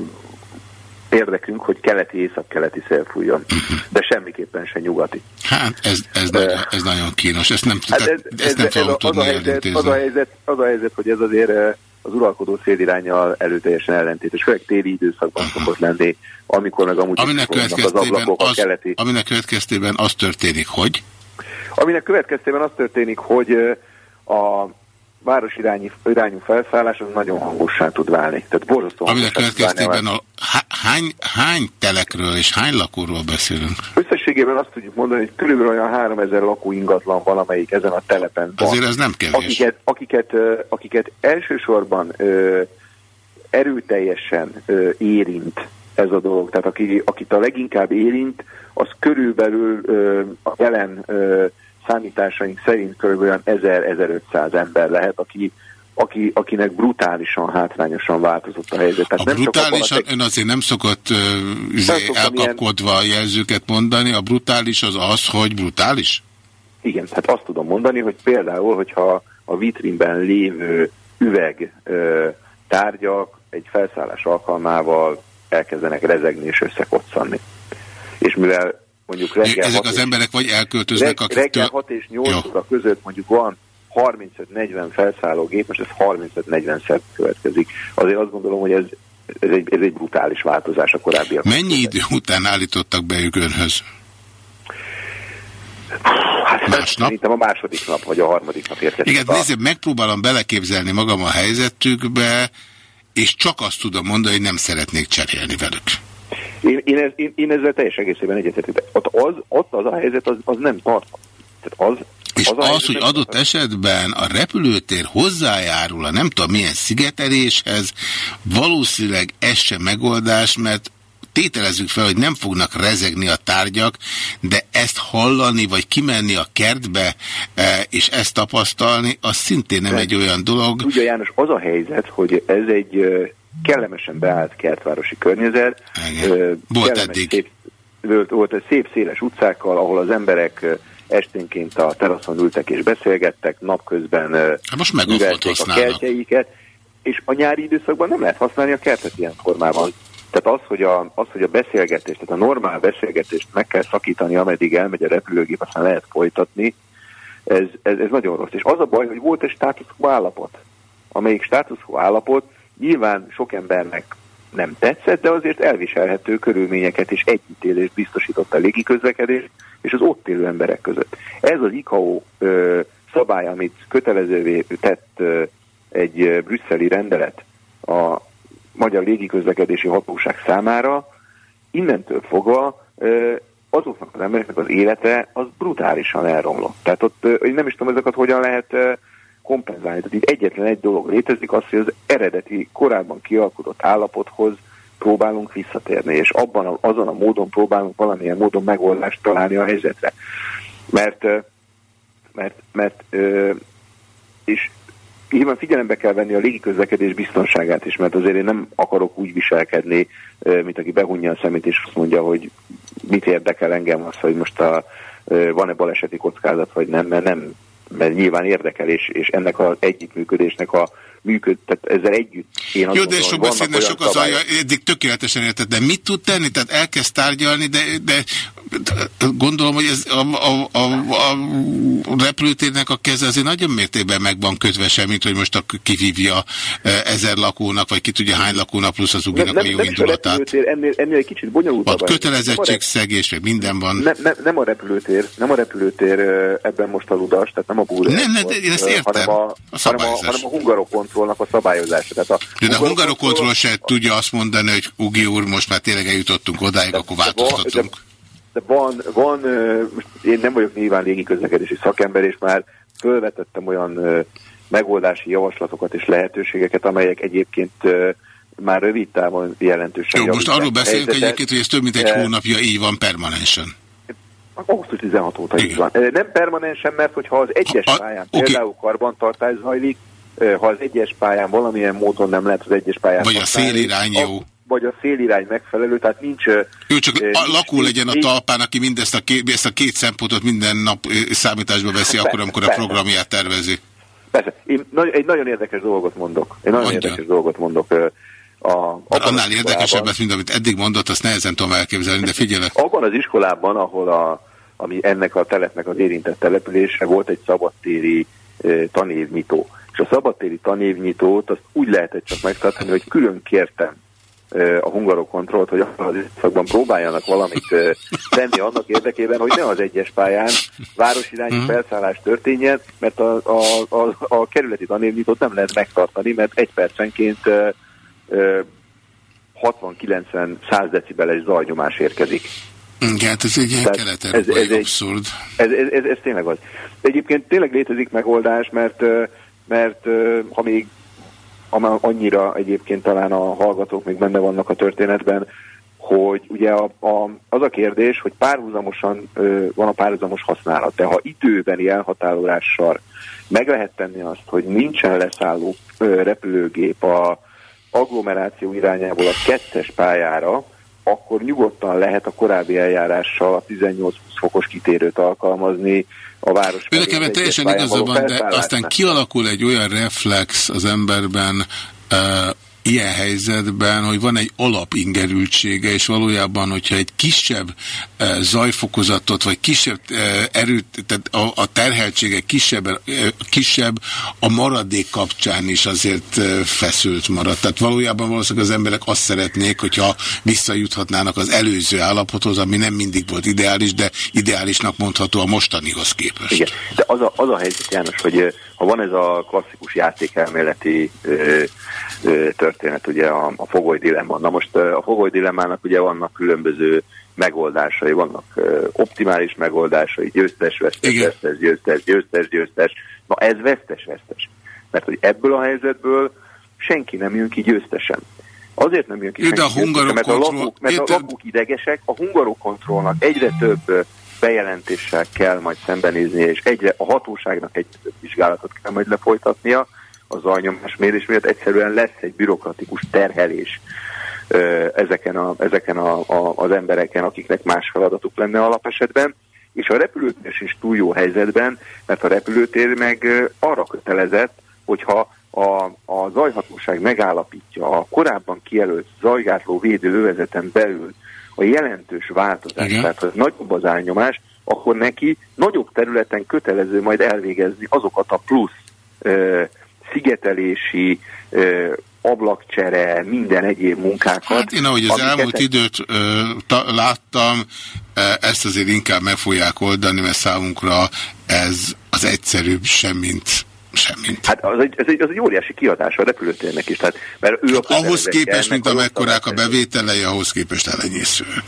érdekünk, hogy keleti, észak-keleti szél fújjon, uh-huh. de semmiképpen se nyugati. Hát ez, ez, uh, nagyon, ez nagyon kínos, ezt nem, hát ez, ez, ezt nem ez, fogom tudni az a, helyzet, az, a helyzet, az a helyzet, hogy ez azért az uralkodó szélirányjal előteljesen ellentétes, főleg téli időszakban szokott lenni, amikor meg amúgy aminek az ablakok az, a keleti. Aminek következtében az történik, hogy? Aminek következtében az történik, hogy a város irányi, irányú felszállás az nagyon hangossá tud válni. Tehát borzasztó Aminek következtében a, hány, hány telekről és hány lakóról beszélünk? Összességében azt tudjuk mondani, hogy körülbelül olyan 3000 lakó ingatlan van, amelyik ezen a telepen van. Azért ez nem kevés. Akiket, akiket, akiket elsősorban ö, erőteljesen ö, érint ez a dolog. Tehát aki, akit a leginkább érint, az körülbelül ö, a jelen ö, számításaink szerint kb. 1000-1500 ember lehet, aki, aki, akinek brutálisan, hátrányosan változott a helyzet. Tehát a nem brutálisan, csak a ön azért nem szokott uh, izé, elkapkodva ilyen... jelzőket mondani, a brutális az az, hogy brutális? Igen, hát azt tudom mondani, hogy például, hogyha a vitrínben lévő üveg uh, tárgyak egy felszállás alkalmával elkezdenek rezegni és összekoccanni. És mivel mondjuk reggel Ezek az emberek vagy elköltöznek, reg, Reggel 6 és 8 óra között mondjuk van 35-40 felszállógép, most ez 35-40 szer következik. Azért azt gondolom, hogy ez, ez, egy, ez egy brutális változás a korábbi. Mennyi idő után állítottak be ők önhöz? Hát Másnap? Szerintem a második nap, vagy a harmadik nap érkezik. Igen, a... nézd, megpróbálom beleképzelni magam a helyzetükbe, és csak azt tudom mondani, hogy nem szeretnék cserélni velük. Én, én, ez, én, én ezzel teljes egészében egyetértek. Ott az, ott az a helyzet, az, az nem tart. Tehát az, és az, az hogy adott esetben a repülőtér hozzájárul a nem tudom milyen szigeteléshez, valószínűleg ez sem megoldás, mert tételezzük fel, hogy nem fognak rezegni a tárgyak, de ezt hallani, vagy kimenni a kertbe, e, és ezt tapasztalni, az szintén nem de, egy olyan dolog. Ugye János, az a helyzet, hogy ez egy kellemesen beállt kertvárosi környezet. Volt eddig. Szép, volt, volt egy szép széles utcákkal, ahol az emberek esténként a teraszon ültek és beszélgettek, napközben hát most a kertjeiket, és a nyári időszakban nem lehet használni a kertet ilyen formában. Tehát az, hogy a, az, hogy a beszélgetést, tehát a normál beszélgetést meg kell szakítani, ameddig elmegy a repülőgép, aztán lehet folytatni, ez, ez, ez nagyon rossz. És az a baj, hogy volt egy status quo állapot, amelyik status quo állapot nyilván sok embernek nem tetszett, de azért elviselhető körülményeket és együttélést biztosított a légiközlekedés és az ott élő emberek között. Ez az ICAO ö, szabály, amit kötelezővé tett ö, egy brüsszeli rendelet a Magyar Légiközlekedési Hatóság számára, innentől fogva ö, azoknak az embereknek az élete az brutálisan elromlott. Tehát ott én nem is tudom ezeket hogyan lehet kompenzálni. Tehát itt egyetlen egy dolog létezik, az, hogy az eredeti, korábban kialkodott állapothoz próbálunk visszatérni, és abban a, azon a módon próbálunk valamilyen módon megoldást találni a helyzetre. Mert, mert, mert és nyilván figyelembe kell venni a légiközlekedés biztonságát is, mert azért én nem akarok úgy viselkedni, mint aki behunja a szemét és azt mondja, hogy mit érdekel engem az, hogy most a, van-e baleseti kockázat, vagy nem, mert nem mert nyilván érdekel, és, és ennek az együttműködésnek a működ, tehát ezzel együtt én Jó, de sok beszédnek sok az alja, eddig tökéletesen érted, de mit tud tenni? Tehát elkezd tárgyalni, de, de gondolom, hogy ez a, a, a, a repülőtérnek a keze azért nagyon mértékben meg van kötve sem, mint hogy most a kivívja e, ezer lakónak, vagy ki tudja hány lakónak plusz az uginak a jó nem indulatát. Nem ennél, ennél egy kicsit bonyolultabb. A kötelezettségszegés, meg minden van. Nem, nem, nem a repülőtér, nem a repülőtér ebben most a ludas, tehát nem a búrő. Nem, nem, én ezt értem. Hanem a, a, hanem a, hanem a hungarokontrollnak a szabályozása. Tehát a de a hungarokontroll se tudja azt mondani, hogy Ugi úr, most már tényleg eljutottunk odáig, de, akkor változtatunk. De, de van, van, én nem vagyok nyilván légiközlekedési szakember, és már fölvetettem olyan megoldási javaslatokat és lehetőségeket, amelyek egyébként már rövid távon jelentősen Jó, most arról beszélünk egyébként, hogy ez több mint egy hónapja így van permanensen. Augusztus 16 óta így van. Nem permanensen, mert hogyha az egyes a, pályán okay. például karbantartás zajlik, ha az egyes pályán valamilyen módon nem lehet az egyes pályán Vagy a szélirány jó. Vagy a szélirány megfelelő, tehát nincs... Jó, csak nincs, a lakó legyen a talpán, aki mindezt a két, ezt a két szempontot minden nap számításba veszi, persze, akkor, amikor persze. a programját tervezi. Persze. Én egy nagyon érdekes dolgot mondok. Én nagyon Mondja. érdekes dolgot mondok. A, annál érdekesebb mint amit eddig mondott, azt nehezen tudom elképzelni, de figyelek. Abban az iskolában, ahol a, ami ennek a telepnek az érintett települése volt egy szabadtéri tanévnyitó. És a szabadtéri tanévnyitót azt úgy lehetett csak megtartani, hogy külön kértem a hungarokontrollt, hogy az szakban próbáljanak valamit tenni annak érdekében, hogy ne az egyes pályán városirányi mhm. felszállás történjen, mert a, a, a, a kerületi tanévnyitót nem lehet megtartani, mert egy percenként 60-90-100 decibeles zajnyomás érkezik. Igen, hát ez egy ilyen kelet ez, ez, abszurd. Ez, ez, ez, ez tényleg az. Egyébként tényleg létezik megoldás, mert mert ha még annyira egyébként talán a hallgatók még benne vannak a történetben, hogy ugye a, a, az a kérdés, hogy párhuzamosan ö, van a párhuzamos használat, de ha időbeni elhatárolással meg lehet tenni azt, hogy nincsen leszálló ö, repülőgép a agglomeráció irányából a kettes pályára, akkor nyugodtan lehet a korábbi eljárással a 18-20 fokos kitérőt alkalmazni, a város. Önökem teljesen igaza van, de aztán kialakul egy olyan reflex az emberben, uh, ilyen helyzetben, hogy van egy alapingerültsége, és valójában, hogyha egy kisebb e, zajfokozatot, vagy kisebb e, erőt, tehát a, terheltsége kisebb, e, kisebb, a maradék kapcsán is azért feszült marad. Tehát valójában valószínűleg az emberek azt szeretnék, hogyha visszajuthatnának az előző állapothoz, ami nem mindig volt ideális, de ideálisnak mondható a mostanihoz képest. Igen, de az a, az a helyzet, János, hogy ha van ez a klasszikus játékelméleti történet, ugye a, a fogoly dilemma. Na most a fogoly dilemmának ugye vannak különböző megoldásai, vannak optimális megoldásai, győztes, vesztes, Igen. vesztes, győztes, győztes, győztes. Na ez vesztes, vesztes. Mert hogy ebből a helyzetből senki nem jön ki győztesen. Azért nem jön ki. De a hungarok mert, a lakók, mert a lakók idegesek, a hungarokontrollnak egyre több bejelentéssel kell majd szembenézni, és egyre a hatóságnak egy több vizsgálatot kell majd lefolytatnia, a zajnyomás mérés miatt egyszerűen lesz egy bürokratikus terhelés ezeken, a, ezeken a, a, az embereken, akiknek más feladatuk lenne alapesetben, és a repülőtér is túl jó helyzetben, mert a repülőtér meg arra kötelezett, hogyha a, a zajhatóság megállapítja a korábban kijelölt zajgátló védőövezeten belül a jelentős változás, Igen. tehát hogy nagyobb az elnyomás, akkor neki nagyobb területen kötelező majd elvégezni azokat a plusz ö, szigetelési, ablakcsere, minden egyéb munkákat. Hát én ahogy az elmúlt időt ö, ta, láttam, ezt azért inkább meg fogják oldani, mert számunkra ez az egyszerűbb semmint semmint. Hát az egy, ez egy, az egy óriási kiadás a repülőtérnek is. Tehát, mert ő a ahhoz képest, mint amekkorák a bevételei, ahhoz képest elenyészők.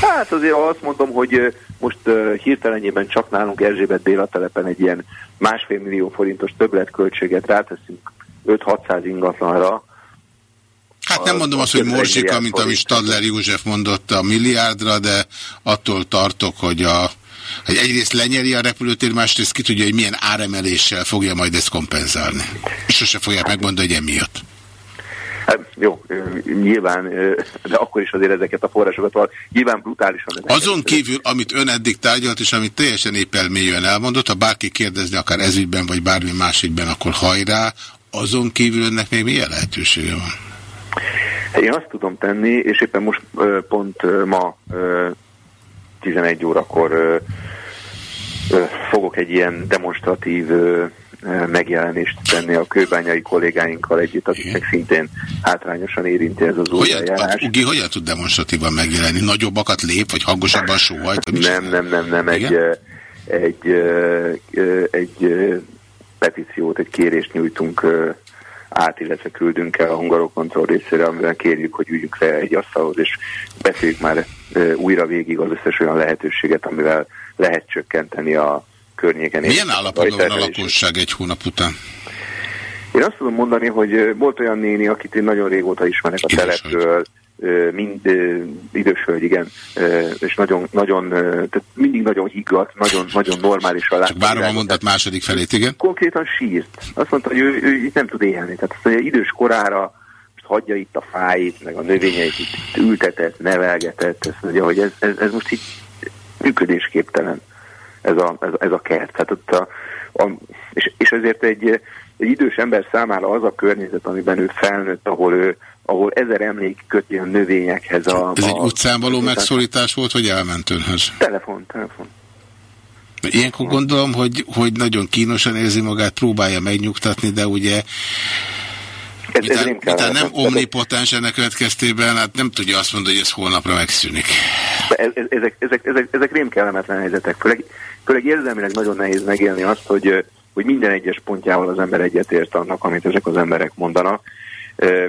Hát azért azt mondom, hogy most uh, hirtelenjében csak nálunk Erzsébet Béla telepen egy ilyen másfél millió forintos többletköltséget ráteszünk 5-600 ingatlanra, Hát nem mondom azt, hogy morzsika, mint amit Stadler József mondott a milliárdra, de attól tartok, hogy a hogy egyrészt lenyeri a repülőtér, másrészt ki tudja, hogy milyen áremeléssel fogja majd ezt kompenzálni. És sose fogják megmondani, hogy emiatt. Hát, jó, nyilván, de akkor is azért ezeket a forrásokat nyilván brutálisan. Azon kívül, amit ön eddig tárgyalt, és amit teljesen épelmélyűen elmondott, ha bárki kérdezni akár ezügyben, vagy bármi másikben, akkor hajrá, azon kívül önnek még milyen lehetősége van? Én azt tudom tenni, és éppen most pont ma 11 órakor fogok egy ilyen demonstratív megjelenést tenni a kőbányai kollégáinkkal együtt, akiknek szintén hátrányosan érinti ez az új eljárás. Ugi, hogyan tud demonstratívan megjelenni? Nagyobbakat lép, vagy hangosabban sóhajt? Nem, nem, nem, nem. Egy, egy, egy, egy petíciót, egy kérést nyújtunk át, illetve küldünk el a hungarokontroll részére, amivel kérjük, hogy üljünk le egy asztalhoz, és beszéljük már újra végig az összes olyan lehetőséget, amivel lehet csökkenteni a környéken. Milyen állapotban van a lakosság egy hónap után? Én azt tudom mondani, hogy volt olyan néni, akit én nagyon régóta ismerek a telepről, mind idős hölgy, igen, és nagyon, nagyon, tehát mindig nagyon higgadt, nagyon, nagyon normálisan lát. Csak várom a mondat második felét, igen? Konkrétan sírt. Azt mondta, hogy ő, ő itt nem tud élni. Tehát azt mondja, idős korára most hagyja itt a fáit, meg a növényeit itt ültetett, nevelgetett, azt mondja, hogy ez, ez, ez most itt működésképtelen ez a, ez, ez a kert. Tehát ott a, a, és, és ezért egy, egy idős ember számára az a környezet, amiben ő felnőtt, ahol ő ahol ezer emlék köti a növényekhez. A, Ez a, egy utcán való megszólítás volt, vagy elment önhöz? Telefon, telefon. Ilyenkor gondolom, hogy, hogy nagyon kínosan érzi magát, próbálja megnyugtatni, de ugye ez, mitán, ez mitán nem omnipotens ennek következtében, hát nem tudja azt mondani, hogy ez holnapra megszűnik. ez, ezek, ezek, ezek, ezek rém kellemetlen helyzetek. Főleg, főleg érzelmileg nagyon nehéz megélni azt, hogy, hogy minden egyes pontjával az ember egyetért annak, amit ezek az emberek mondanak.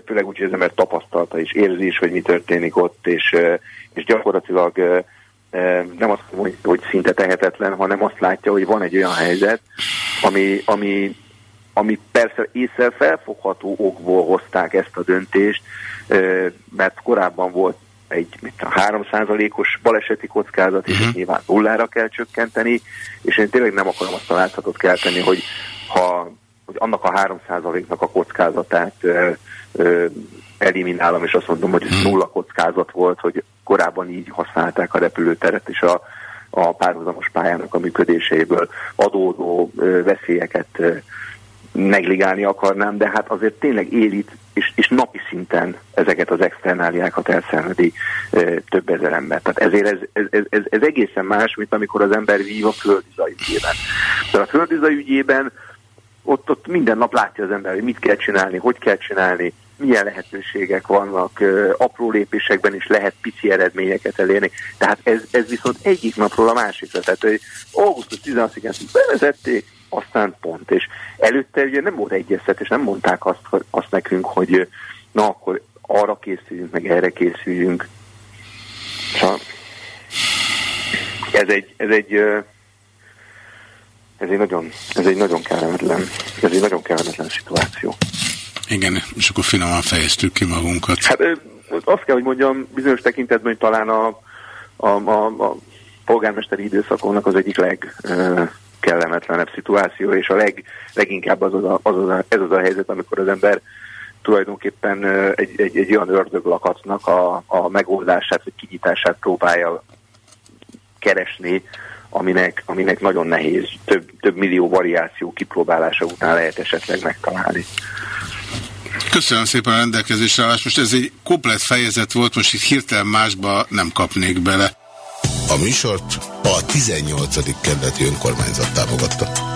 Főleg úgy, hogy az ember tapasztalta és érzi is, hogy mi történik ott, és, és gyakorlatilag nem azt hogy, hogy szinte tehetetlen, hanem azt látja, hogy van egy olyan helyzet, ami, ami, ami persze észre felfogható okból hozták ezt a döntést, mert korábban volt egy mit a 3%-os baleseti kockázat, és uh-huh. nyilván nullára kell csökkenteni, és én tényleg nem akarom azt a látszatot kelteni, hogy ha hogy annak a 3%-nak a kockázatát eliminálom, és azt mondom, hogy ez nulla kockázat volt, hogy korábban így használták a repülőteret, és a, a párhuzamos pályának a működéséből adódó veszélyeket negligálni akarnám, de hát azért tényleg élit, és, és napi szinten ezeket az externáliákat elszenvedi e, több ezer ember. Tehát ezért ez, ez, ez, ez egészen más, mint amikor az ember vív a földizaj ügyében. Tehát a földizaj ügyében ott, ott minden nap látja az ember, hogy mit kell csinálni, hogy kell csinálni, milyen lehetőségek vannak, apró lépésekben is lehet pici eredményeket elérni. Tehát ez, ez viszont egyik napról a másikra. Tehát hogy augusztus 16-án bevezették, aztán pont. És előtte ugye nem volt egyeztetés, nem mondták azt, hogy, azt nekünk, hogy na akkor arra készüljünk, meg erre készüljünk. Szóval ez egy, ez egy ez egy nagyon, ez egy nagyon kellemetlen, ez egy nagyon kellemetlen szituáció. Igen, és akkor finoman fejeztük ki magunkat. Hát azt kell, hogy mondjam, bizonyos tekintetben, hogy talán a, a, a, a polgármesteri időszakonnak az egyik legkellemetlenebb szituáció, és a leg, leginkább az az a, az az a, ez az a helyzet, amikor az ember tulajdonképpen egy, egy, egy olyan ördöglakatnak a, a megoldását, vagy kinyitását próbálja keresni, aminek, aminek nagyon nehéz, több, több millió variáció kipróbálása után lehet esetleg megtalálni. Köszönöm szépen a rendelkezésre állás. Most ez egy komplet fejezet volt, most itt hirtelen másba nem kapnék bele. A műsort a 18. kerületi önkormányzat támogatta.